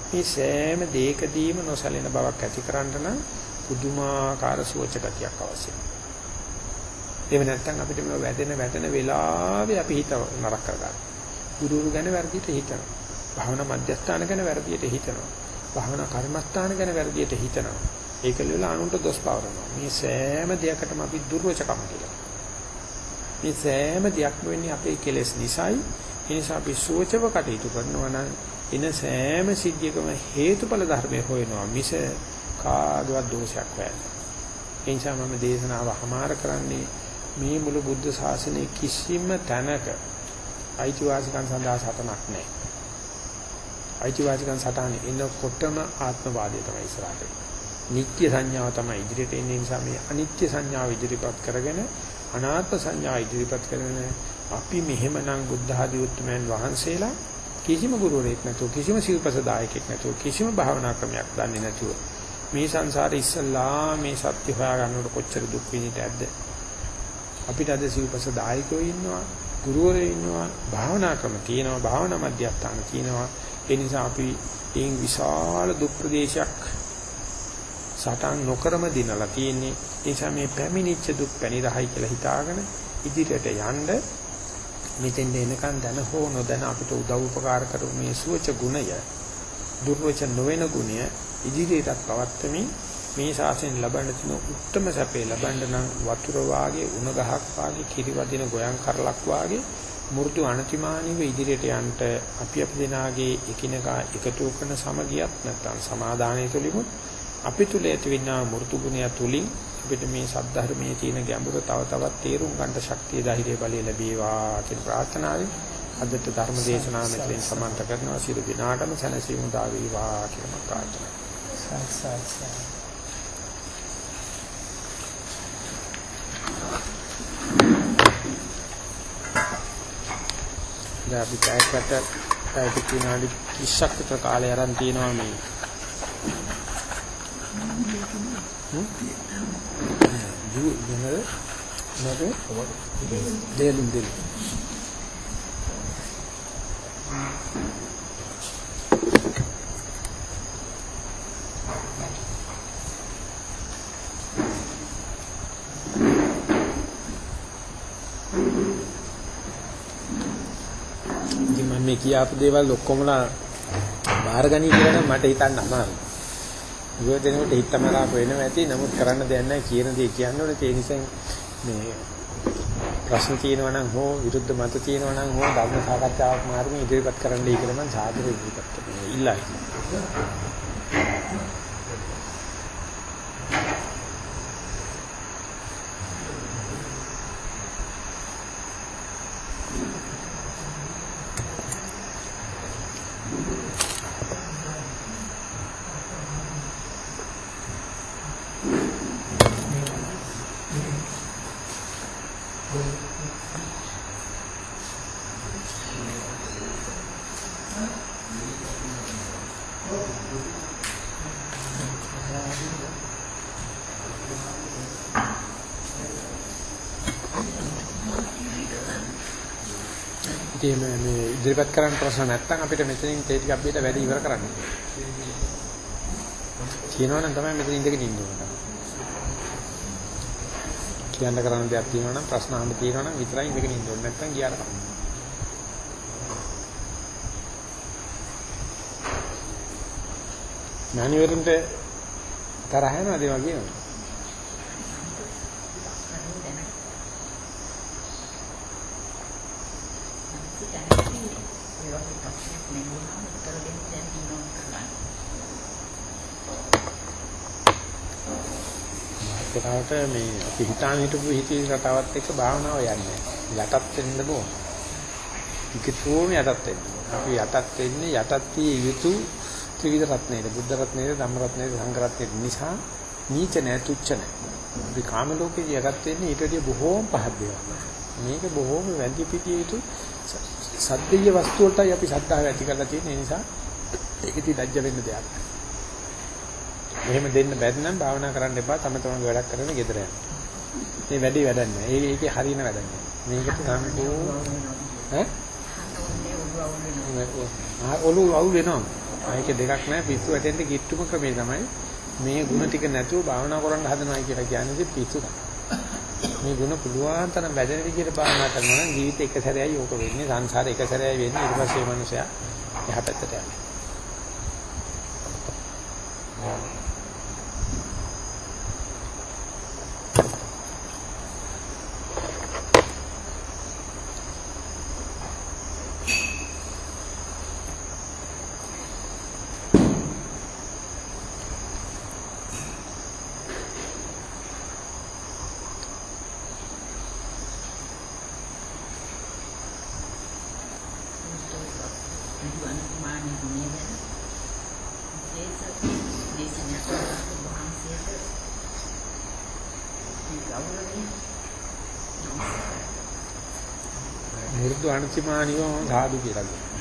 මේ සෑම දෙයකදීම නොසැලෙන බවක් ඇති කරන්න නම් පුදුමාකාර සුවච ගතියක් අවශ්‍යයි. එහෙම නැත්නම් අපිට මේ වැදෙන වැටෙන වෙලාවේ අපි හිත නරක කරගන්නවා. ගුරුුරු ගැන වැරදියට හිතනවා. භාවනා මධ්‍යස්ථාන ගැන වැරදියට හිතනවා. භාවනා කර්මස්ථාන ගැන වැරදියට හිතනවා. ඒක ලෙවලා අනුන්ට දොස් පවරනවා. මේ සෑම දෙයකටම අපි දුර්වචකම කියලා. මේ සෑම දෙයක්ම වෙන්නේ අපේ කෙලෙස් නිසායි. ඒ නිසා අපි සුවචව කටයුතු කරනවා නම් එන සෑම සිද්ධියකම හේතුඵල ධර්මය හොයනවා. මිස කාගවත් දෝෂයක් නැහැ. ඒ නිසා මම දේශනාව හමාර කරන්නේ මේ මුළු බුද්ධ ශාසනයේ කිසිම තැනක අයිතිවාසිකම් සඳහා සටනක් නැහැ. අයිතිවාසිකම් සටහනේ එනකොටම ආත්මවාදය තමයි ඉස්සරහට. නිත්‍ය සංඥාව තමයි ඉදිරියට එන්නේ. නිසා මේ අනිත්‍ය සංඥාව ඉදිරිපත් කරගෙන අනාත්ම සංඥාව ඉදිරිපත් කරගෙන අපි මෙහෙමනම් බුද්ධ ආදී උත්මයන් වහන්සේලා කිසිම ගුරුවරයෙක් නැතුව කිසිම සිල්පසදායකෙක් නැතුව කිසිම භාවනා ක්‍රමයක් දන්නේ නැතුව මේ සංසාරේ ඉස්සල්ලා මේ සත්‍ය හොයා ගන්නකොට කොච්චර දුක් විඳිට ඇද්ද? අපිට අද සිව්පස දායකයෝ ඉන්නවා ගුරුවරයෝ ඉන්නවා භාවනා ක්‍රම තියෙනවා භාවනා මධ්‍යස්ථාන තියෙනවා. ඒ නිසා අපි එයින් විශාල දුක් ප්‍රදේශයක් සටන් නොකරම දිනලා තියෙන්නේ. ඒ නිසා මේ පැමිණිච්ච දුක් පැනිරහයි කියලා හිතාගෙන ඉදිරියට යන්න මෙතෙන් එනකන් දැන හෝ නොදැන අපිට උදව් උපකාර කරු මේ සුවච ගුණය දුර්වච නොවන ගුණය ඉදිරියටත් පවත්වමින් මේ ශාසනය ලබන්න තියෙන උත්තරම සැපේ ලබන්න නම් වතුර වාගේ උණ ගහක් වාගේ කිරි වදින ගොයන් කරලක් වාගේ මෘදු අනතිමානීව ඉදිරියට යන්න අපි අප දෙනාගේ එකිනෙකා එකතු කරන සමගියත් නැත්නම් සමාදානය තුලිමුත් අපි තුල ඇතිවෙනා මෘදු ගුණය තුලින් අපිට මේ සද්ධර්මයේ තියෙන ගැඹුර තව තවත් තේරුම් ගන්න ශක්තිය ධෛර්යය බලය ලැබේවා කියන ප්‍රාර්ථනාවෙන් අදට ධර්ම දේශනාව මෙතෙන් සමන්ත කරනවා සියලු දිනාටම සැනසීම දා වේවා කියලා ප්‍රාර්ථනා සාත් සාත් සාත් දැන් අපි පැයකට පැයක විනාඩි 30ක් විතර කාලය අරන් තිනවා මේ හ්ම් ජු නැද? දෙලින් දෙලින්. ඉතින් මම මේ කියාපු දේවල් ඔක්කොමලා බාරගනි කියලා නම් මට හිතන්න අමාරුයි. ඊට දෙනකොට හිතමලාප වෙනවා ඇති. නමුත් කරන්න දෙයක් නැහැ කියන දේ කියන්න ඕනේ. ඒ නිසා මේ ප්‍රශ්න තියෙනවා නම් හෝ විරුද්ධ මත තියෙනවා නම් හෝ ධර්ම සාකච්ඡාවක් මාර්ගෙන් ඉදිරිපත් කරන්නයි කියලා මම සාදරව ඉදිරිපත් කරනවා. ඉල්ලයි. ඉතින් මේ මේ ඉදිරිපත් කරන්න ප්‍රශ්න නැත්නම් අපිට මෙතනින් තේ ටික අපිට වැඩි ඉවර කරන්න. කියනවනම් තමයි මෙතන ඉඳගෙන ඉන්න ඕන. කියන්න කරන්න දෙයක් තියෙනවා නම් ප්‍රශ්න අහන්න තියෙනවා නම් විතරයි ඉඳගෙන ඉන්න ඕනේ නැත්නම් ගියාට කමක් නැහැ. මෑණිවරුන්ට තරහ යනවාද ඒ වගේ නේද? ඒකට මේ අපි හිතාන හිටපු හිතේ රටාවත් එක්ක භාවනාව යන්නේ යටත් වෙන්න ඕන. ටිකටෝම යටත් වෙන්න. අපි යටත් වෙන්නේ යටත් විය යුතු ත්‍රිවිධ රත්නයේ බුද්ධ රත්නයේ ධම්ම රත්නයේ සංඝ රත්නයේ නිසා නීච නැ තුච්ච නැ. අපි කාම ලෝකේ යටත් වෙන්නේ ඊට වඩා බොහෝම පහත් දේවල්. මේක බොහෝම වැඩි පිටිය යුතු සද්දීය වස්තු වලටයි අපි සද්ධාව ඇති කරලා තියෙන නිසා ඒකෙදි ලැජ්ජ වෙන්න දෙයක් නැහැ. එහෙම දෙන්න බැරි නම් භාවනා කරන්න එපා තම තමන්ගේ වැඩක් කරගෙන ගෙදර යන්න. මේ වැඩි වැඩක් නෑ. ඒ ඒකේ හරියන වැඩක් නෑ. මේකට සම්පූර්ණ ඈ ඔලු අවුල් වෙනවා. ආයක දෙකක් නෑ පිස්සු වැටෙන්න කිට්ටුම ක්‍රමේ තමයි මේ ಗುಣ ටික නැතුව භාවනා කරන්න හදනවා කියලා කියන්නේ පිස්සු තමයි. මේ ಗುಣ පුළුවන් තරම් වැඩෙන විදිහට භාවනා කරනවා නම් ජීවිතේ එක සැරේයි ඕක වෙන්නේ සංසාරේ එක සැරේයි වෙන්නේ ඊට පස්සේ මේ මනුස්සයා එහා පැත්තට යනවා. මුරුදු අනතිමානිව සාදු කියලා කියනවා.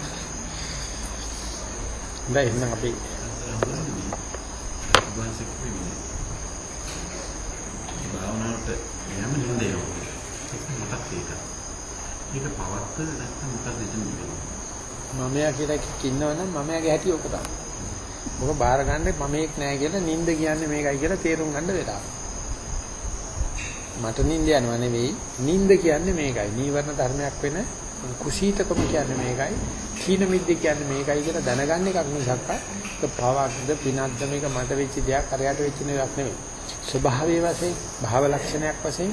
දැන් එහෙනම් අපි භාවනාවට යෑම නින්දේ මතක් ඒක. ඒක පවත්ත නැත්නම් මොකක්ද දෙන්නේ? මමයා කියලා එකෙක් ඉන්නවනම් මමයාගේ හැටි ඔක තමයි. ඔක බාර ගන්න මමෙක් නෑ කියලා නිින්ද කියන්නේ මේකයි කියලා තේරුම් ගන්න වෙලාව. මට නිින්ද යනවා නෙවෙයි නිින්ද කියන්නේ මේකයි. නීවරණ ධර්මයක් වෙන කුසීතකම කියන්නේ මේකයි. කීන මිද්ද කියන්නේ මේකයි කියලා දැනගන්න එකක් මිසක් ඒක පවක්ද පිනක්ද මේක මට වෙච්ච දෙයක් අරයට වෙච්ච දෙයක් නෙවෙයි. ස්වභාවයේ වශයෙන් භාව ලක්ෂණයක් වශයෙන්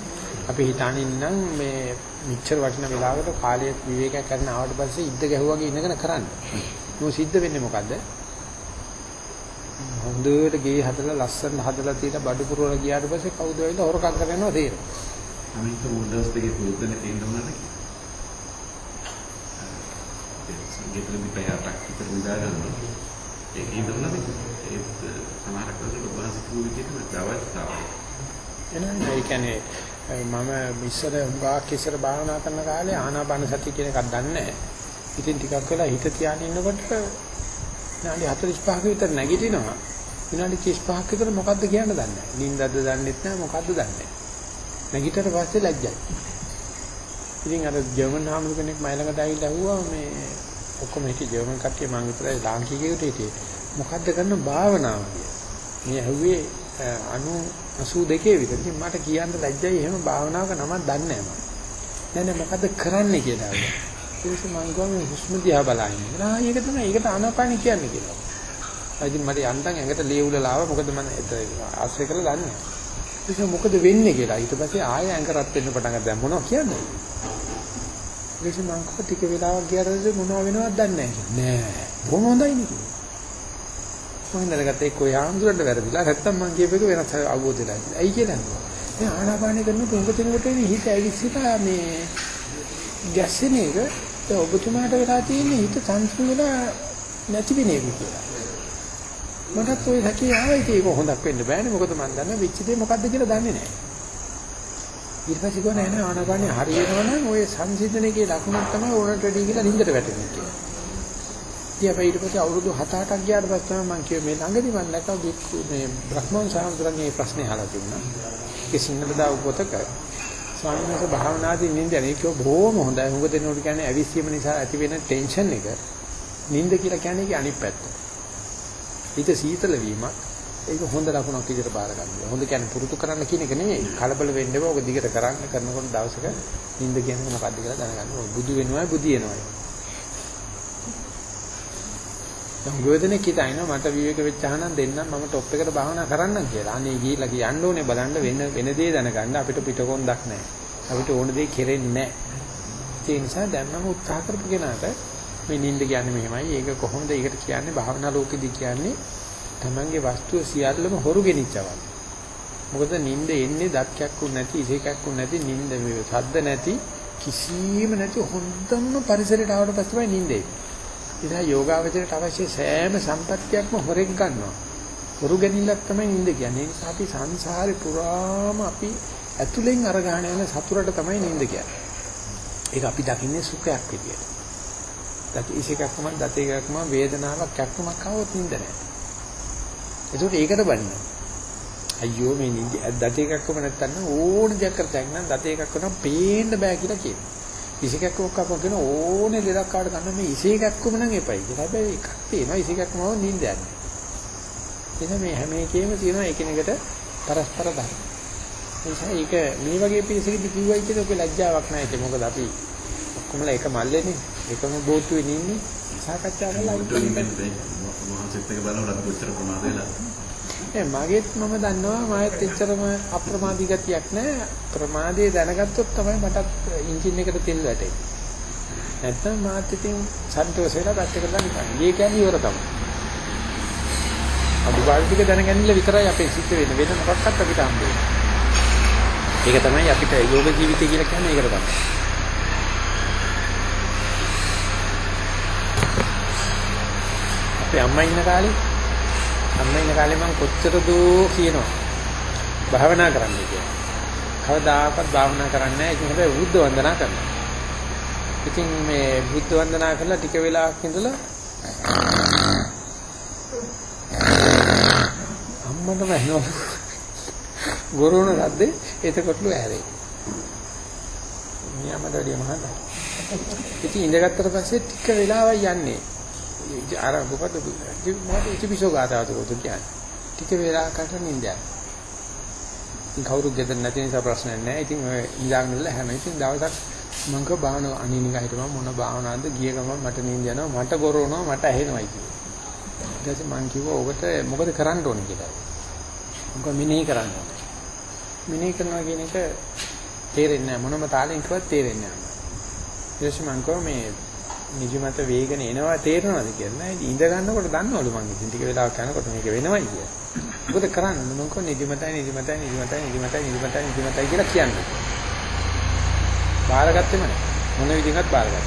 අපි හිතානින් නම් මේ මිච්ඡර වටින වෙලාවකට කාලයේ විවේකයක් කරන ආවට පස්සේ ඉද්ද ගැහුවාගේ ඉඳගෙන කරන්න. මොකද සිද්ධ වෙන්නේ මොකද්ද? හොඳට ගේ හදලා ලස්සන හදලා තියලා බඩු පුරවලා ගියාට පස්සේ කවුද වෙයිලා හොරකම් කරනවා තේරෙනවා. අනිත් මොඩස් දෙකේ පුරුද්දට තියෙන්න ඕනද කියලා. සංගීතෙදි පැයකට විතර උදා ගන්නවා. ඒක ඉදන්නද? ඒත් සමහර කවදද බාසිකු විදිහට දවස්තාවයි. එනනම් ඒ කියන්නේ මම ඉස්සර හුඟක් ඉස්සර භාවනා කරන කාලේ ආනාපාන සතිය කියන එකක් දන්නේ නැහැ. ඉතින් ටිකක් වෙලා හිත තියාගෙන ඉන්නකොට විනාඩි 45ක විතර නැගිටිනවා. විනාඩි 35ක විතර මොකද්ද කියන්න දන්නේ නැහැ. නිින්දද දන්නෙත් නැහැ මොකද්ද දන්නේ නැහැ. නැගිටට පස්සේ ලැජ්ජයි. ඉතින් අර ජර්මන් හාමුදුර කෙනෙක් මයි ළඟට ඇවිල්ලා ඇහුවා මේ ඔක්කොම හිටිය ජර්මන් කට්ටිය මං විතරයි ලාංකිකයෙකුට හිටියේ. මොකද්ද කරන භාවනාව මේ ඇහුවේ 92 විතර. ඉතින් මට කියන්න ලැජ්ජයි එහෙම භාවනාවක නමක් දන්නේ නැහැ මම. නෑ නෑ මොකද්ද කරන්නේ කියලා. ඊට මං ගොම හුස්ම දිහා බලන්නේ. ආ ඒක තමයි ඒකට ආනාපානි කියන්නේ කියලා. ඉතින් මට යන්තම් ඇඟට ලේවුලලා ආවා මොකද මම ආශ්‍රය කරලා දන්නේ නැහැ. ඒක මොකද වෙන්නේ කියලා. ඊට පස්සේ ආයෙ ඇඟ රත් වෙන්න පටන් ගත්තා. මොනවද කියන්නේ? ඊට මං කො ටික වෙලාවක් ගියාද මොනව වෙනවද දන්නේ නැහැ. නෑ. බොහොම හොඳයි නේ. මම දැනගත්තා ඒක ඔය ආන්දුරට වැරදිලා නැත්තම් මං කියපේක වෙනස් අවබෝධයලා. ඇයි කියලා නෝ. මේ ආනාපානය කරනකොට උඹ තැනකට හිත ඇවිස්සලා මේ ගැස්සෙන එක ඔබතුමාට වෙලා තියෙන්නේ හිත සංසුන් වෙලා නැති වෙන එක කියලා. මටත් ওই හැකේ ආවයි ඒක හොඳක් වෙන්න බෑනේ මොකද මම දන්නේ වෙච්ච දේ මොකද්ද කියලා දන්නේ නැහැ. ඊට පස්සේ ගොන එන ආනාපානිය හරියනවනම් ওই සංසිඳනයේ ලකුණක් තමයි ඕනට වැඩි කියලා නින්දට වැටෙන්නේ කියලා. ඉතින් අපි ඊට පස්සේ අවුරුදු 7-8ක් ගියාට පස්සේ තමයි මම කිව්වේ මේ ළඟදී මම දැක්කා බික්කු මේ බ්‍රහ්මෝන් සාහන්තුරන්ගේ ප්‍රශ්නේ අහලා තිබුණා. ඒ සිංහල දා පොතක ස්වාමීන් වහන්සේ භාවනාදී නින්ද යන්නේ කිව්ව බොහොම හොඳයි. මොකද දෙනකොට කියන්නේ අවිස්සීම නිසා ඇති වෙන ටෙන්ෂන් එක නින්ද කියලා කියන්නේ ඒකේ අනිත් පැත්ත. හිත සීතල වීමක් ඒක හොඳ ලකුණක් විදිහට බාර ගන්න. හොඳ කියන්නේ පුරුදු කරන්න කියන එක නෙමෙයි. කලබල වෙන්න එපා. ඔක දිගට කරන්න කරනකොට දවසක නිින්ද කියන්නේ මොකක්ද කියලා දැනගන්න ඕනේ. බුදු වෙනවයි බුදි වෙනවයි. දැන් ගොඩදෙනෙක් හිතනවා මට විවේක වෙච්චානම් දෙන්නම් මම টොප් එකට භාවනා කරන්නම් කියලා. අනේ ගිහිල්ලා කියන්න ඕනේ බලන්න වෙන වෙන දේ දැනගන්න අපිට පිටකොන්දක් නැහැ. අපිට ඕන දේ කෙරෙන්නේ නැහැ. ඒ නිසා දැන් මම උත්සාහ කරපු කෙනාට මේ නිින්ද කියන්නේ මෙහෙමයි. ඒක කොහොමද ඒකට කියන්නේ භාවනා ලෝකෙදි කියන්නේ තමන්ගේ වස්තුව සියල්ලම හොරු ගෙනිච්චවක්. මොකද නිින්ද එන්නේ දත් කැක්කුත් නැති, ඉසේ කැක්කුත් නැති, නිින්ද මේ ශබ්ද නැති, කිසිම නැති හොඳම පරිසරයට ආවට පස්සේ තමයි නිින්ද එන්නේ. ඉතින් යෝගාවචරයට අවශ්‍ය සෑම සම්පත්තියක්ම හොරෙක් ගන්නවා. හොරු ගැනීමක් තමයි නිින්ද කියන්නේ. ඒ නිසා අපි සංසාරේ පුරාම අපි ඇතුලෙන් අරගාන යන සතුරට තමයි නිින්ද කියන්නේ. ඒක අපි දකින්නේ සුඛයක් විදියට. දත ඉසිකක්ම දත එකක්ම වේදනාවක් කැක්කමක් આવොත් නින්ද නැහැ. ඒකට ඒකට බනිනවා. අයියෝ මේ නින්ද දත එකක්ම නැත්තම් ඕන දෙයක් කරතක් නම් දත එකක් නම් පේන්න බෑ කියලා කියනවා. ඉසිකක්කක් අපගෙන ඕනේ දෙයක් කාට ගන්න මේ ඉසිකක්කම නම් එපයි කියලා. හැබැයි එකක් තියෙනවා ඉසිකක්කම නින්ද යන්නේ. එතන මේ හැම එකේම තියෙනවා එකිනෙකට පරස්පර ධර්ම. නිසා ඒක මේ වගේ පිළිසෙකදී කිව්වයි කියලා ඔක ලැජ්ජාවක් නැහැ ඒක මොකද අපි ඔක්කොමලා එක මල්ලේනේ එකම බෝට්ටුවේ ඉන්නේ සාකච්ඡා කරලා මහන්සිත් එක බලනකොට කොච්චර ප්‍රමාද වෙලා. ඒ මගේත් මම දන්නවා මාත් එච්චරම අප්‍රමාදී ගතියක් නැහැ ප්‍රමාදයේ දැනගත්තොත් තමයි මටත් එන්ජින් එකට තෙල් වැටෙන්නේ. නැත්නම් මාත් ඉතින් සන්තෝෂ වෙලා පැත්තකට දාන්න ඒ කියන්නේ ඉවර තමයි. අදුපාඩු ටික දැනගන්නilla විතරයි අපේ සිද්ධ වෙන්නේ. වෙන මොකක්වත් අපිට හම්බෙන්නේ ඒක තමයි අපිට යෝග ජීවිතය කියලා කියන්නේ ඒකට තමයි. අපේ අම්මා ඉන්න කාලේ අම්මා ඉන්න කාලේ මම කොච්චර දෝ කියනවා භාවනා කරන්න කියලා. කවදාකවත් භාවනා කරන්නේ නැහැ. ඉතින් හැබැයි බුද්ධ වන්දනා කරනවා. ඉතින් මේ බුද්ධ වන්දනා කරලා ටික වෙලාවක් ඉඳලා අම්මට වැහෙනවා. ගොරෝණ රද්දේ එතකොටලු ඇහැරේ. මියාමඩ වැඩිය මහා. ඉතින් ඉඳගත්තට පස්සේ ටික වෙලාවක් යන්නේ අර මොකද මොකද ඉතිපිසෝ ගාතාවත කොට කියන්නේ. ටික වේලාවකට නිින්දයක්. ඉතින් කවුරුත් ගෙදර නැති නිසා ප්‍රශ්නයක් නැහැ. ඉතින් ඔය ඉඳාගෙන ඉඳලා හැම ඉතින් දවසක් මම කව බාහන අනිනික හිටපම මොන බාහනක්ද ගිය ගමන් මට නිින්ද යනවා මට ගොරවනවා මට ඇහෙනවයි කිව්වා. ඊට පස්සේ මං කිව්වා ඔබට මොකද කරන්න ඕනේ කියලා. මොකද මිනෙහි කරන්න ඕනේ. මිනෙහි කරනවා කියන එක තේරෙන්නේ නැහැ මොනම තාලෙන් කිව්වත් තේරෙන්නේ නැහැ. ඊට පස්සේ මං කිව්වා මේ නිදිමත වේගන එනවා තේරෙනවද කියලා නෑ ඉඳ ගන්නකොට දන්නවලු මං ඉතින් ටික වෙලාවක් යනකොට මේක වෙනවයි කියලා. මොකද කරන්නේ මං කො නිදිමතයි නිදිමතයි නිදිමතයි නිදිමතයි නිදිමතයි නිදිමතයි කියලා කියන්නේ. බාරගත්තෙම නෑ. මොන විදිහකට බාරගත්තා.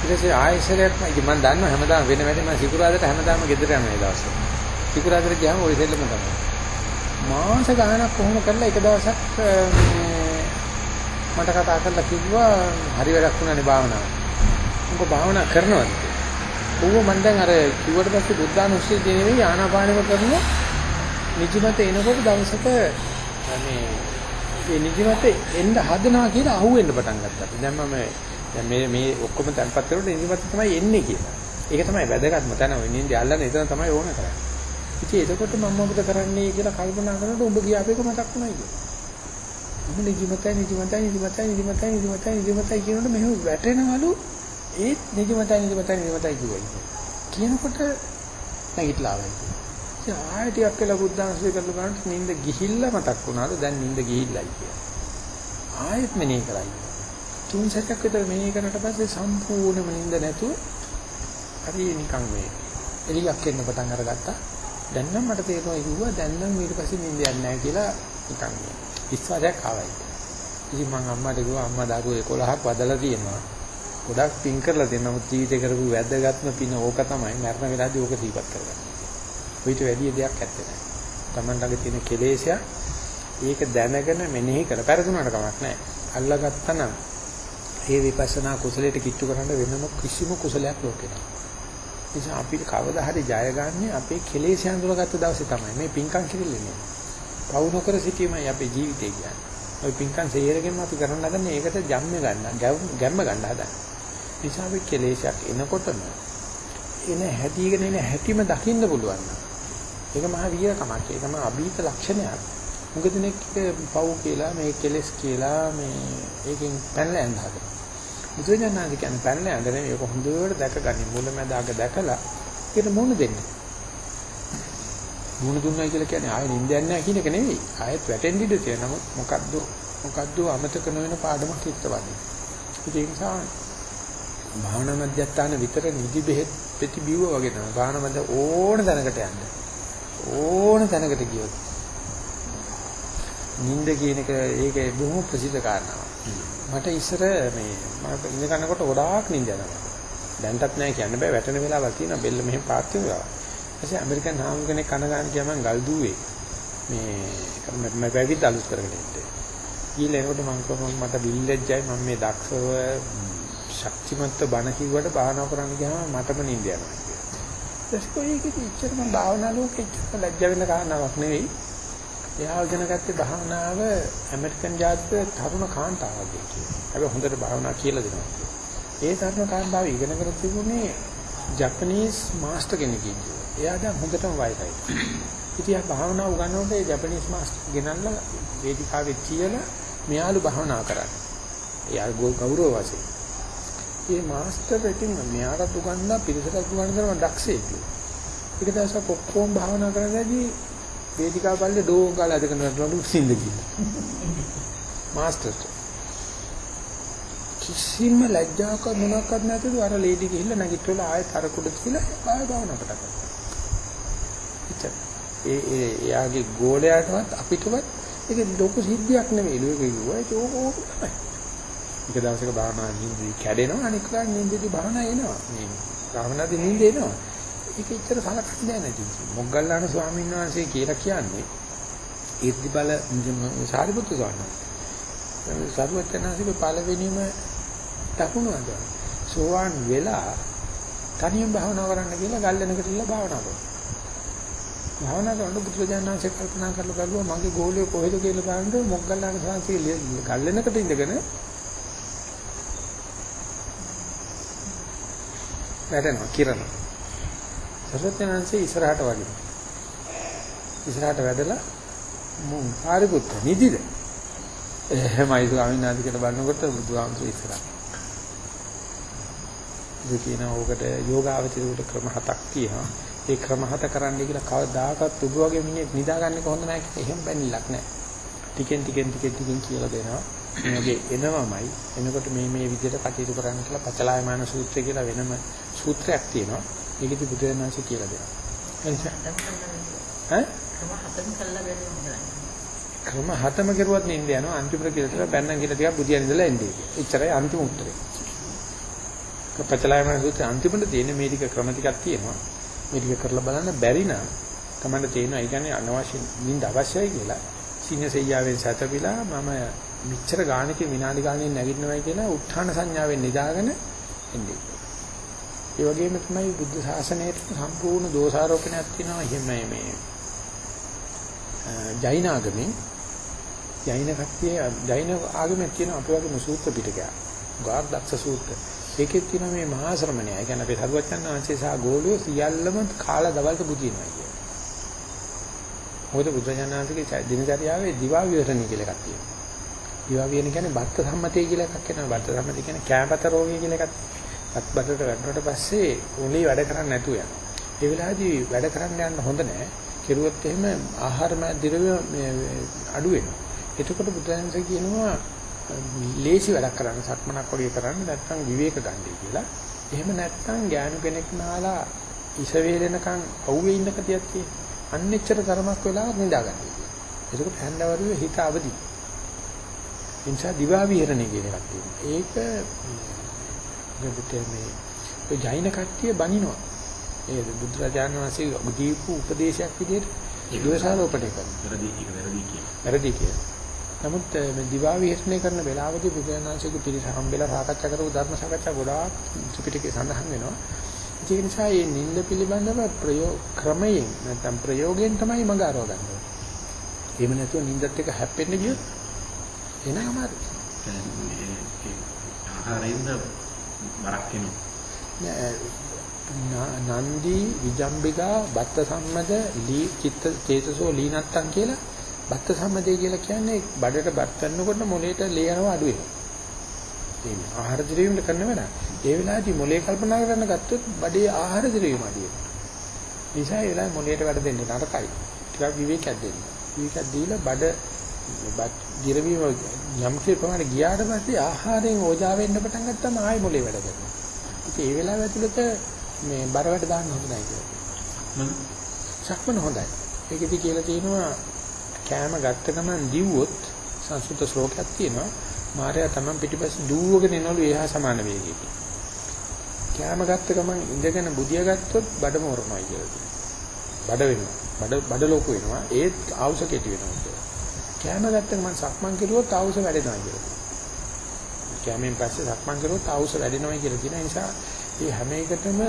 ඊට පස්සේ ආයෙසරයක් ඉතින් මං දන්නවා හැමදාම වෙන වැඩේ මං සිකුරාදට හැමදාම ගෙදර යනවා ඒ දවස්වල. සිකුරාදට ගියාම ওই දෙල්ලම තමයි. මාස ගාණක් කොහොම කරලා එක දවසක් මට කතා කරලා කිව්වා හරි වැඩක් වුණානේ භාවනාව. මොකද භාවනා කරනවද ඌව මම දැන් අර කිව්වට පස්සේ බුද්ධානුස්සතිය නෙවෙයි ආනාපානෙම කරන නිදිමත එනකොට දවසක මේ ඒ නිදිමත එන්න හදනවා කියලා අහුවෙන්න පටන් ගත්තා. දැන් මම දැන් මේ මේ ඔක්කොම තැම්පත් කරනකොට නිදිමත තමයි එන්නේ කියලා. ඒක තමයි වැදගත්ම තැන. ඔය නිින්ද අල්ලන්නේ එතන තමයි ඕන කරන්නේ. ඉතින් එතකොට මම මොකද කරන්නේ කියලා කල්පනා කරනකොට උඹ ගියාපේක මතක් වුණා කියලා. උඹ නිදිමතයි නිදිමතයි නිදිමතයි නිදිමතයි නිදිමතයි නිදිමතයි කියනකොට මෙහෙම වැටෙනවලු ඒත් නිදිමතයි නිදිමතයි නිදිමතයි කියුවා. කියනකොට නැගිටලා ආවා. ඉතින් ආයෙ ටිකක් වෙලා බුද්ධාංශය කරලා බලනකොට නිින්ද ගිහිල්ලා මතක් වුණාද දැන් නිින්ද ගිහිල්ලායි කියලා. ආයෙත් මෙනේ කරයි. තුන් සැරයක් විතර මෙනේ කරලා පස්සේ සම්පූර්ණයෙන්ම නිින්ද නැතුව හරි නිකන් මේ එළියක් එන්න පටන් අරගත්තා. දැන් නම් මට තේරෙනවා ඉුවා දැන් නම් ඊට පස්සේ නිින්ද යන්නේ නැහැ කියලා නිකන් මේ විශ්වාසයක් ආවයි. ඉතින් මම අම්මාට කිව්වා අම්මා දරුවෝ 11ක් වදලා තියෙනවා. ගොඩක් පින් කරලා දෙනවා. නමුත් ජීවිතේ කරපු වැදගත්ම පින ඕක තමයි මරණ වෙලාවදී ඕක දීපත් කරගන්න. ඔයිට වැඩි දෙයක් ඇත්තේ නැහැ. Taman ළඟ තියෙන කෙලෙසයක් ඒක දැනගෙන මෙනෙහි කර පෙරදුනට කමක් නැහැ. අල්ලගත්තා නම් ඒ විපස්සනා කුසලයට කිට්ටු කරන්න වෙනම කිසිම කුසලයක් ලෝකේ නැහැ. නිසා අපි කවදා හරි ජය ගන්න අපේ කෙලෙස් අඳුරගත්ත දවසේ තමයි මේ පින්කම් කිරිල්ලන්නේ. පවු නොකර සිටීමයි අපේ ජීවිතය කියන්නේ. ওই පින්කම් සේරගෙම අපි කරන්න හදන්නේ ඒකට ජම්ම ගන්න, ගැම්ම ගන්න හදන්නේ. නිසා අපි කෙලෙසයක් එනකොටම එන හැටිගෙන එන හැටිම දකින්න පුළුවන් නම් ඒක මහා වීරකමක්. ඒක තමයි අභීත ලක්ෂණයක්. මුග දිනෙක පව් කියලා මේ කෙලස් කියලා මේ ඒකෙන් පැනලා යන්න හදනවා. බුදුරජාණන් කියන්නේ පැනලා යන්න නෙවෙයි ඒක හොඳට දැකගන්න මුලමඳාක දැකලා ඒකට මුණ දෙන්න. මුණ දුන්නා කියලා කියන්නේ ආයෙ නිින්දයක් නැහැ කියන එක නෙවෙයි. ආයෙත් වැටෙන්න ඉඩ තියෙනවා. නමුත් මොකද්ද මොකද්ද අමතක නොවන පාඩමක් හිටවන්නේ. ඒ නිසා භාවනා මධ්‍යස්ථාන විතර නිදි බෙහෙත් ප්‍රතිබිව වගේ තමයි. භාවනා මධ්‍ය ඕන තැනකට යන්න. ඕන තැනකට ගියොත්. නිින්ද කියන එක ඒක බොහොම ප්‍රසිද්ධ කාරණාවක්. මට ඉස්සර මේ මම ඉඳ ගන්නකොට ගොඩාක් නිින්ද යනවා. දැන්ටත් නෑ කියන්න බෑ වැටෙන වෙලාවක් තියෙනවා බෙල්ල මෙහෙම පාත් වෙනවා. ඊපස්සේ ඇමරිකන් හාමු කෙනෙක් කන ගන්න ගියා මම ගල් දුවේ. මේ මම පැවිදි අලුත් කරගෙන ඉන්නේ. ඊළඟ එනකොට මම කොහොමද මට විල්ලෙජ්ජයි මම මේ දක්ෂව ශක්තිමත් බණ කිව්වට භාවනා කරන්න ගියාම මටම නිින්ද යනවා. ඊට පස්සේ ඒකෙදි ඉච්චරම භාවනා ලෝකෙ ඉච්චර ලැජ්ජ වෙන කාරණාවක් නෙවෙයි. එයා ඉගෙන ගත්තේ භාවනාව ඇමරිකන් ජාතික තරුණ කාන්තාවක් කියලා. හැබැයි හොඳට භාවනා කියලා දෙනවා. ඒ තරුණ කාන්තාව ඉගෙනගෙන තිබුණේ ජපනීස් මාස්ටර් කෙනෙක් ඉන්නවා. එයා දැන් හොඳටම වයසයි. ඉතින් ආ භාවනා උගන්වනකොට ඒ ජපනීස් මාස්ටර් ගෙනල්ලා වේදිකාවේ තියලා මෙයාළු භාවනා කරන්නේ. එයා ගෞරව වශයෙන්. මේ මාස්ටර් ඉතින් මෙයාට උගන්වලා පිළිසකට උගන්වන දක්ෂයෙක්. ඒක දවසක් ඔක්කොම භාවනා කරනදී වේදිකාව බලලා ඩෝන් කාලා අද කරනවලු සින්ද කියලා. මාස්ටර් කිසිම ලැජ්ජාවක් මොනක්වත් නැතුව අර ලේඩි ගිහිල්ලා නැගිටලා ආයෙත් අර කුඩ තියලා ආයෙ භාවනා කරා. ඒ ඒ එයාගේ ගෝලයාටවත් අපිටවත් ඒක ලොකු සිද්ධියක් නෙමෙයි ලෝකෙ කිව්වා ඒක ඕක ඕක තමයි. එක දවසක භාවනා නින්දි කැඩෙනවා අනික කාට නින්දදී භාවනා එනවා. මේ භාවනාදී නින්ද එනවා. ඒක ඉතර සලකන්න දෙයක් නැති. මොග්ගල්ලාන ස්වාමීන් වහන්සේ කියලා කියන්නේ ඊර්තිබල සාරිපුත්තු ස්වාමීන් වහන්සේ. සරුවචනාංශික පළවෙනිම දකුණු අද. සෝවාන් වෙලා තනියම භාවනා කරන්න කියලා ගල්ලෙනකට ඉල්ල භාවනා කරනවා. භාවනා කරනකොට බුදුරජාණන්සේ කල්පනා කරලා බලුවා මගේ ගෝලිය කොහෙද කියලා බලනකොට මොග්ගල්ලාන ස්වාමීන් ගල්ලෙනකට ඉඳගෙන වැටෙනවා කිරනවා. සර්වඥාන්සේ ඉස්සරහට වගේ. ඉස්සරහට වැදලා මුන් සාරිපුත්ත නිදිද? එහෙමයි ස්වාමීන් වහන්සේ කියලා බලනකොට බුදුහාමුදුරු ඉස්සරහ. ඒ කියන ඕකට යෝගාවචරයට ක්‍රම හතක් තියෙනවා. ඒ ක්‍රම හත කරන්න කියලා කවදාකවත් උඩ වගේ මිනිහෙක් නිදාගන්නේ කොහොමද නැහැ කියලා එහෙම බැනිලක් නැහැ. ටිකෙන් ටිකෙන් ටිකෙන් ටිකෙන් කියලා දෙනවා. මේගේ එනවමයි එනකොට මේ මේ විදිහට කටයුතු කරන්න කියලා පචලායමාන සූත්‍රය කියලා වෙනම සූත්‍රයක් තියෙනවා. ඒකෙදි බුදුරජාණන්සේ කියලා දෙනවා. ඈ? ක්‍රම හතම කරුවත් නින්ද යනවා අන්තිමට කියලා තමයි බැන්නම් කියලා ටිකක් බුදියන් ඉඳලා එන්නේ. එච්චරයි අන්තිම උත්තරේ. පචලායමාන සූත්‍රයේ අන්තිමට තියෙන මේ ටික ක්‍රම ටිකක් තියෙනවා. මේ ටික කරලා බලන්න බැරි නම් තමයි තේරෙනවා. ඒ කියන්නේ අනවශ්‍ය නින්ද අවශ්‍යයි කියලා. සිංහසෙයියාවෙන් සැතපීලා මම මෙච්චර ගානක විනාඩි ගානේ නැගිටිනවයි කියලා උත්හාන සංඥාවෙන් නිදාගෙන එන්නේ. ඒ වගේම තමයි බුද්ධ ශාසනයේ සම්පූර්ණ දෝෂාරෝපණයක් තියෙනවා එහෙම මේ ජෛනාගමෙන් ජෛන කට්ටිය ජෛන ආගමේ තියෙන අපේ වගේම සූත්‍ර පිටකයක්. ගාක් දක්ෂ සූත්‍ර. ඒකේ තියෙන මේ මහා ශ්‍රමණය. ඒ කියන්නේ අපේ සරුවචන් වහන්සේ සහ ගෝලියෝ සියල්ලම කාලා දවල්ට බුදිනවා කියන්නේ. මොකද බුදුජානනාථගේ දිනචරියාවේ දිවා විවරණී කියලා එකක් තියෙනවා. දිවා විවරණ කියන්නේ බත්ත සම්මතය කියලා එකක් වෙනවා. බත්ත සම්මතය කියන්නේ කැපත රෝගය කියලා එකක්. බත් බඩට වැටුණට පස්සේ උලේ වැඩ කරන්නේ නැතුව යනවා. ඒ වෙලාවේදී වැඩ කරන්න යන්න හොඳ නැහැ. කෙරුවොත් එහෙම ආහාර ද්‍රව්‍ය අඩු වෙනවා. එතකොට බුදුරජාණන්සේ කියනවා ලේසි වැඩක් කරන්න සක්මනක් වගේ කරන්න නැත්නම් විවේක ගන්නයි කියලා. එහෙම නැත්නම් ඥාන කෙනෙක් නාලා ඉස වේලෙනකන් අවුවේ ඉන්න කතියක් තියෙනවා. අන්නෙච්චර තරමක් වෙලා නිදාගන්න කියලා. එතකොට හැන්දවරුවේ හිත අවදි. ඉන්සා දිවා විහරණය කියන එකක් තියෙනවා. ඒක මේ ඔය ජෛන කට්ටිය බනිනවා. ඒ බුදුරජාණන් වහන්සේ දීපු උපදේශයක් විදිහට ද්වේෂාරෝපණය කරනවා. වැරදි ඒක වැරදි කියන. වැරදි කියලා. නමුත් මේ දිවා විශ්ලේෂණය කරන වෙලාවදී බුදුරජාණන්සේගේ පිරිස හම්බෙලා සාකච්ඡා කරපු ධර්ම සාකච්ඡා ගොඩාක් ත්‍රිපිටකේ සඳහන් වෙනවා. ඒක නිසා මේ නිින්ද පිළිබඳව ප්‍රයෝග ක්‍රමයෙන් නැත්නම් ප්‍රයෝගයෙන් තමයි මඟ අරව ගන්න ඕනේ. එහෙම නැතුව නිින්දත් එක්ක හැප්පෙන්න ගියොත් එනම අමාරුයි. ආහාරයෙන්ද බරක් එනවා. නන්දි විජම්බිකා බත්ත සම්මද ලී චිත්ත චේතසෝ ලීනත්තන් කියලා බත්ත සම්මදේ කියලා කියන්නේ බඩට බත් ගන්නකොට මොලේට ලේ යනවා අඩු වෙනවා. ඒ ආහාර දිරීමට කරන වැඩ. ඒ වෙලාවේදී මොලේ කල්පනා කරන්න ගත්තොත් බඩේ ආහාර දිරීම අඩු වෙනවා. නිසා ඒ වෙලාවේ මොලේට වැඩ දෙන්න නරකයි. ටිකක් විවේකයක් දෙන්න. විවේකයක් දීලා බඩ බත් දිරවීම යම් කිසි ප්‍රමාණයක් ගියාට පස්සේ ආහාරයෙන් ඕජා වෙන්න පටන් ගත්තාම ආයෙ මොලේ වැඩ කරනවා. ඉතින් ඒ වෙලාව ඇතුළත මේ බර වැඩ දාන්න හොඳ නැහැ කියලා. සක්මන හොඳයි. ඒකෙදි කියලා තියෙනවා කෑම ගත්ත ගමන් දිව්වොත් සංස්කෘත ශ්ලෝකයක් තියෙනවා. මාර්යා තමන් පිටිපස්සේ දුවගෙන එනවලු එහා සමාන වේගයකින්. කෑම ගත්ත ගමන් ඉඳගෙන බුදියා ගත්තොත් බඩ මෝරනවා කියලා. බඩ වෙනවා. බඩ බඩ ලොකු වෙනවා. ඒත් ආවුස කෙටි වෙනවා. කෑම ගත්ත ගමන් සක්මන් කෙරුවොත් ආවුස වැඩෙනවා කියලා. කෑමෙන් පස්සේ සක්මන් කරුවොත් ආවුස වැඩෙනවා කියලා කියන නිසා මේ හැම එකටම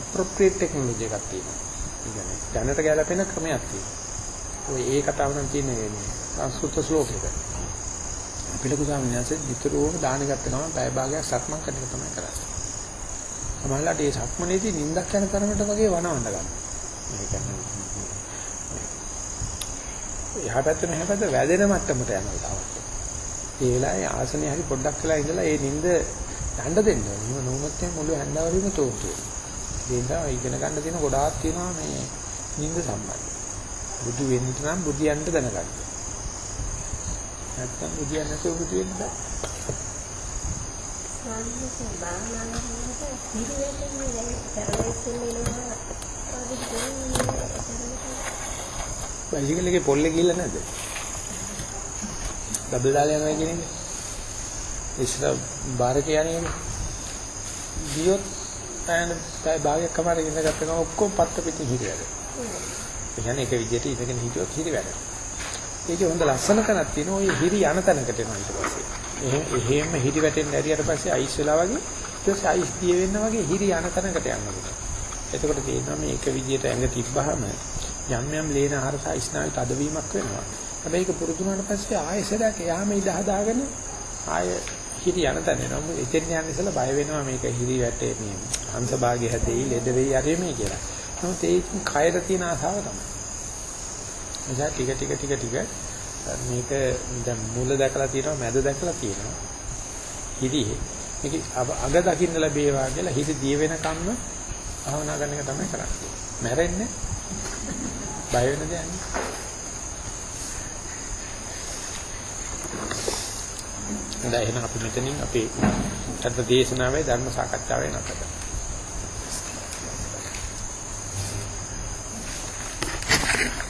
appropriate technology එකක් තියෙනවා. ඒ කියන්නේ දැනට ගැලපෙන ක්‍රමයක් තියෙනවා. ඔය ඒ කතාව නම් තියෙන්නේ සංස්කෘත ශ්ලෝකයක. අපිට කුසාමිනන්සේ විතරෝම දාන ගත්ත ගමන් පැය භාගයක් සක්මන් කරන එක තමයි කරන්නේ. සමහරවිට මේ සක්මනේදී නිින්දක් යන තරමට වගේ වනවන්න ගන්නවා. මේ කියන්නේ එහා පැත්ත මෙහා පැත්ත වැදෙන මට්ටමට යනවා තාවත්. ඒ වෙලාවේ ආසනේ හරි පොඩ්ඩක් වෙලා ඉඳලා ඒ නිින්ද යන්න දෙන්න ඕනේ. එහෙම නොවුනොත් මුළු හැන්දවරීම තෝන්තු වෙනවා. ඒ නිසා ඉගෙන ගන්න තියෙන ගොඩාක් තියෙනවා මේ නිින්ද සම්බන්ධ. බුදු වෙන්න නම් බුදියන්ට දැනගන්න. නැත්තම් බුදියන් නැතුව බුදු වෙන්න බෑ. බයිසිකල් එකේ පොල්ලේ ගිහිල්ලා නැද්ද? ඩබල් දාලා යනවා කියන එක. ඉස්සර බාර කියන්නේ ගියොත් පැන පැය භාගයක් කමාර ඉඳ ගත්ත ගමන් ඔක්කොම පත්ත පිටින් හිර වැඩ. ඒ කියන්නේ එක විදිහට ඉඳගෙන හිටියොත් හිර වැඩ. ඒකේ හොඳ ලස්සන තැනක් තියෙනවා. ඔය හිරි යන තැනකට එනවා ඊට පස්සේ. එහෙම එහෙම හිරි වැටෙන්න ඇරියට පස්සේ අයිස් වෙලා වගේ ඊට පස්සේ අයිස් දිය වෙන්න වගේ හිරි යන තැනකට යනවා. එතකොට තේරෙනවා මේ එක විදිහට ඇඟ තිබ්බහම යම් යම් ලේන ආහාර සහ ස්නායු තදවීමක් වෙනවා. හැබැයි ඒක පුරුදු වුණාට පස්සේ ආයෙසරක් එයාම ඉඳ හදාගෙන ආය හිරි යන තැන එනවා. එතෙන් යන ඉස්සලා බය වෙනවා මේක හිරි වැටේ මේ හංස භාගය හැදෙයි ලෙඩ වෙයි යරේ මේ කියලා. නමුත් ඒක කයර තියෙන ආසාව තමයි. එදා ටික ටික ටික ටික මේක දැන් මුල දැකලා තියෙනවා මැද දැකලා තියෙනවා. හිරි මේක අග දකින්න ලැබේවා කියලා හිරි දිය වෙන කම්ම භාවනා කරන එක තමයි කරන්නේ. මැරෙන්නේ බය වෙන දෙයක් නෙවෙයි. හොඳයි එහෙනම් අපි මෙතනින් අපේ අද දේශනාවේ ධර්ම සාකච්ඡාවේ නැවත Thank you.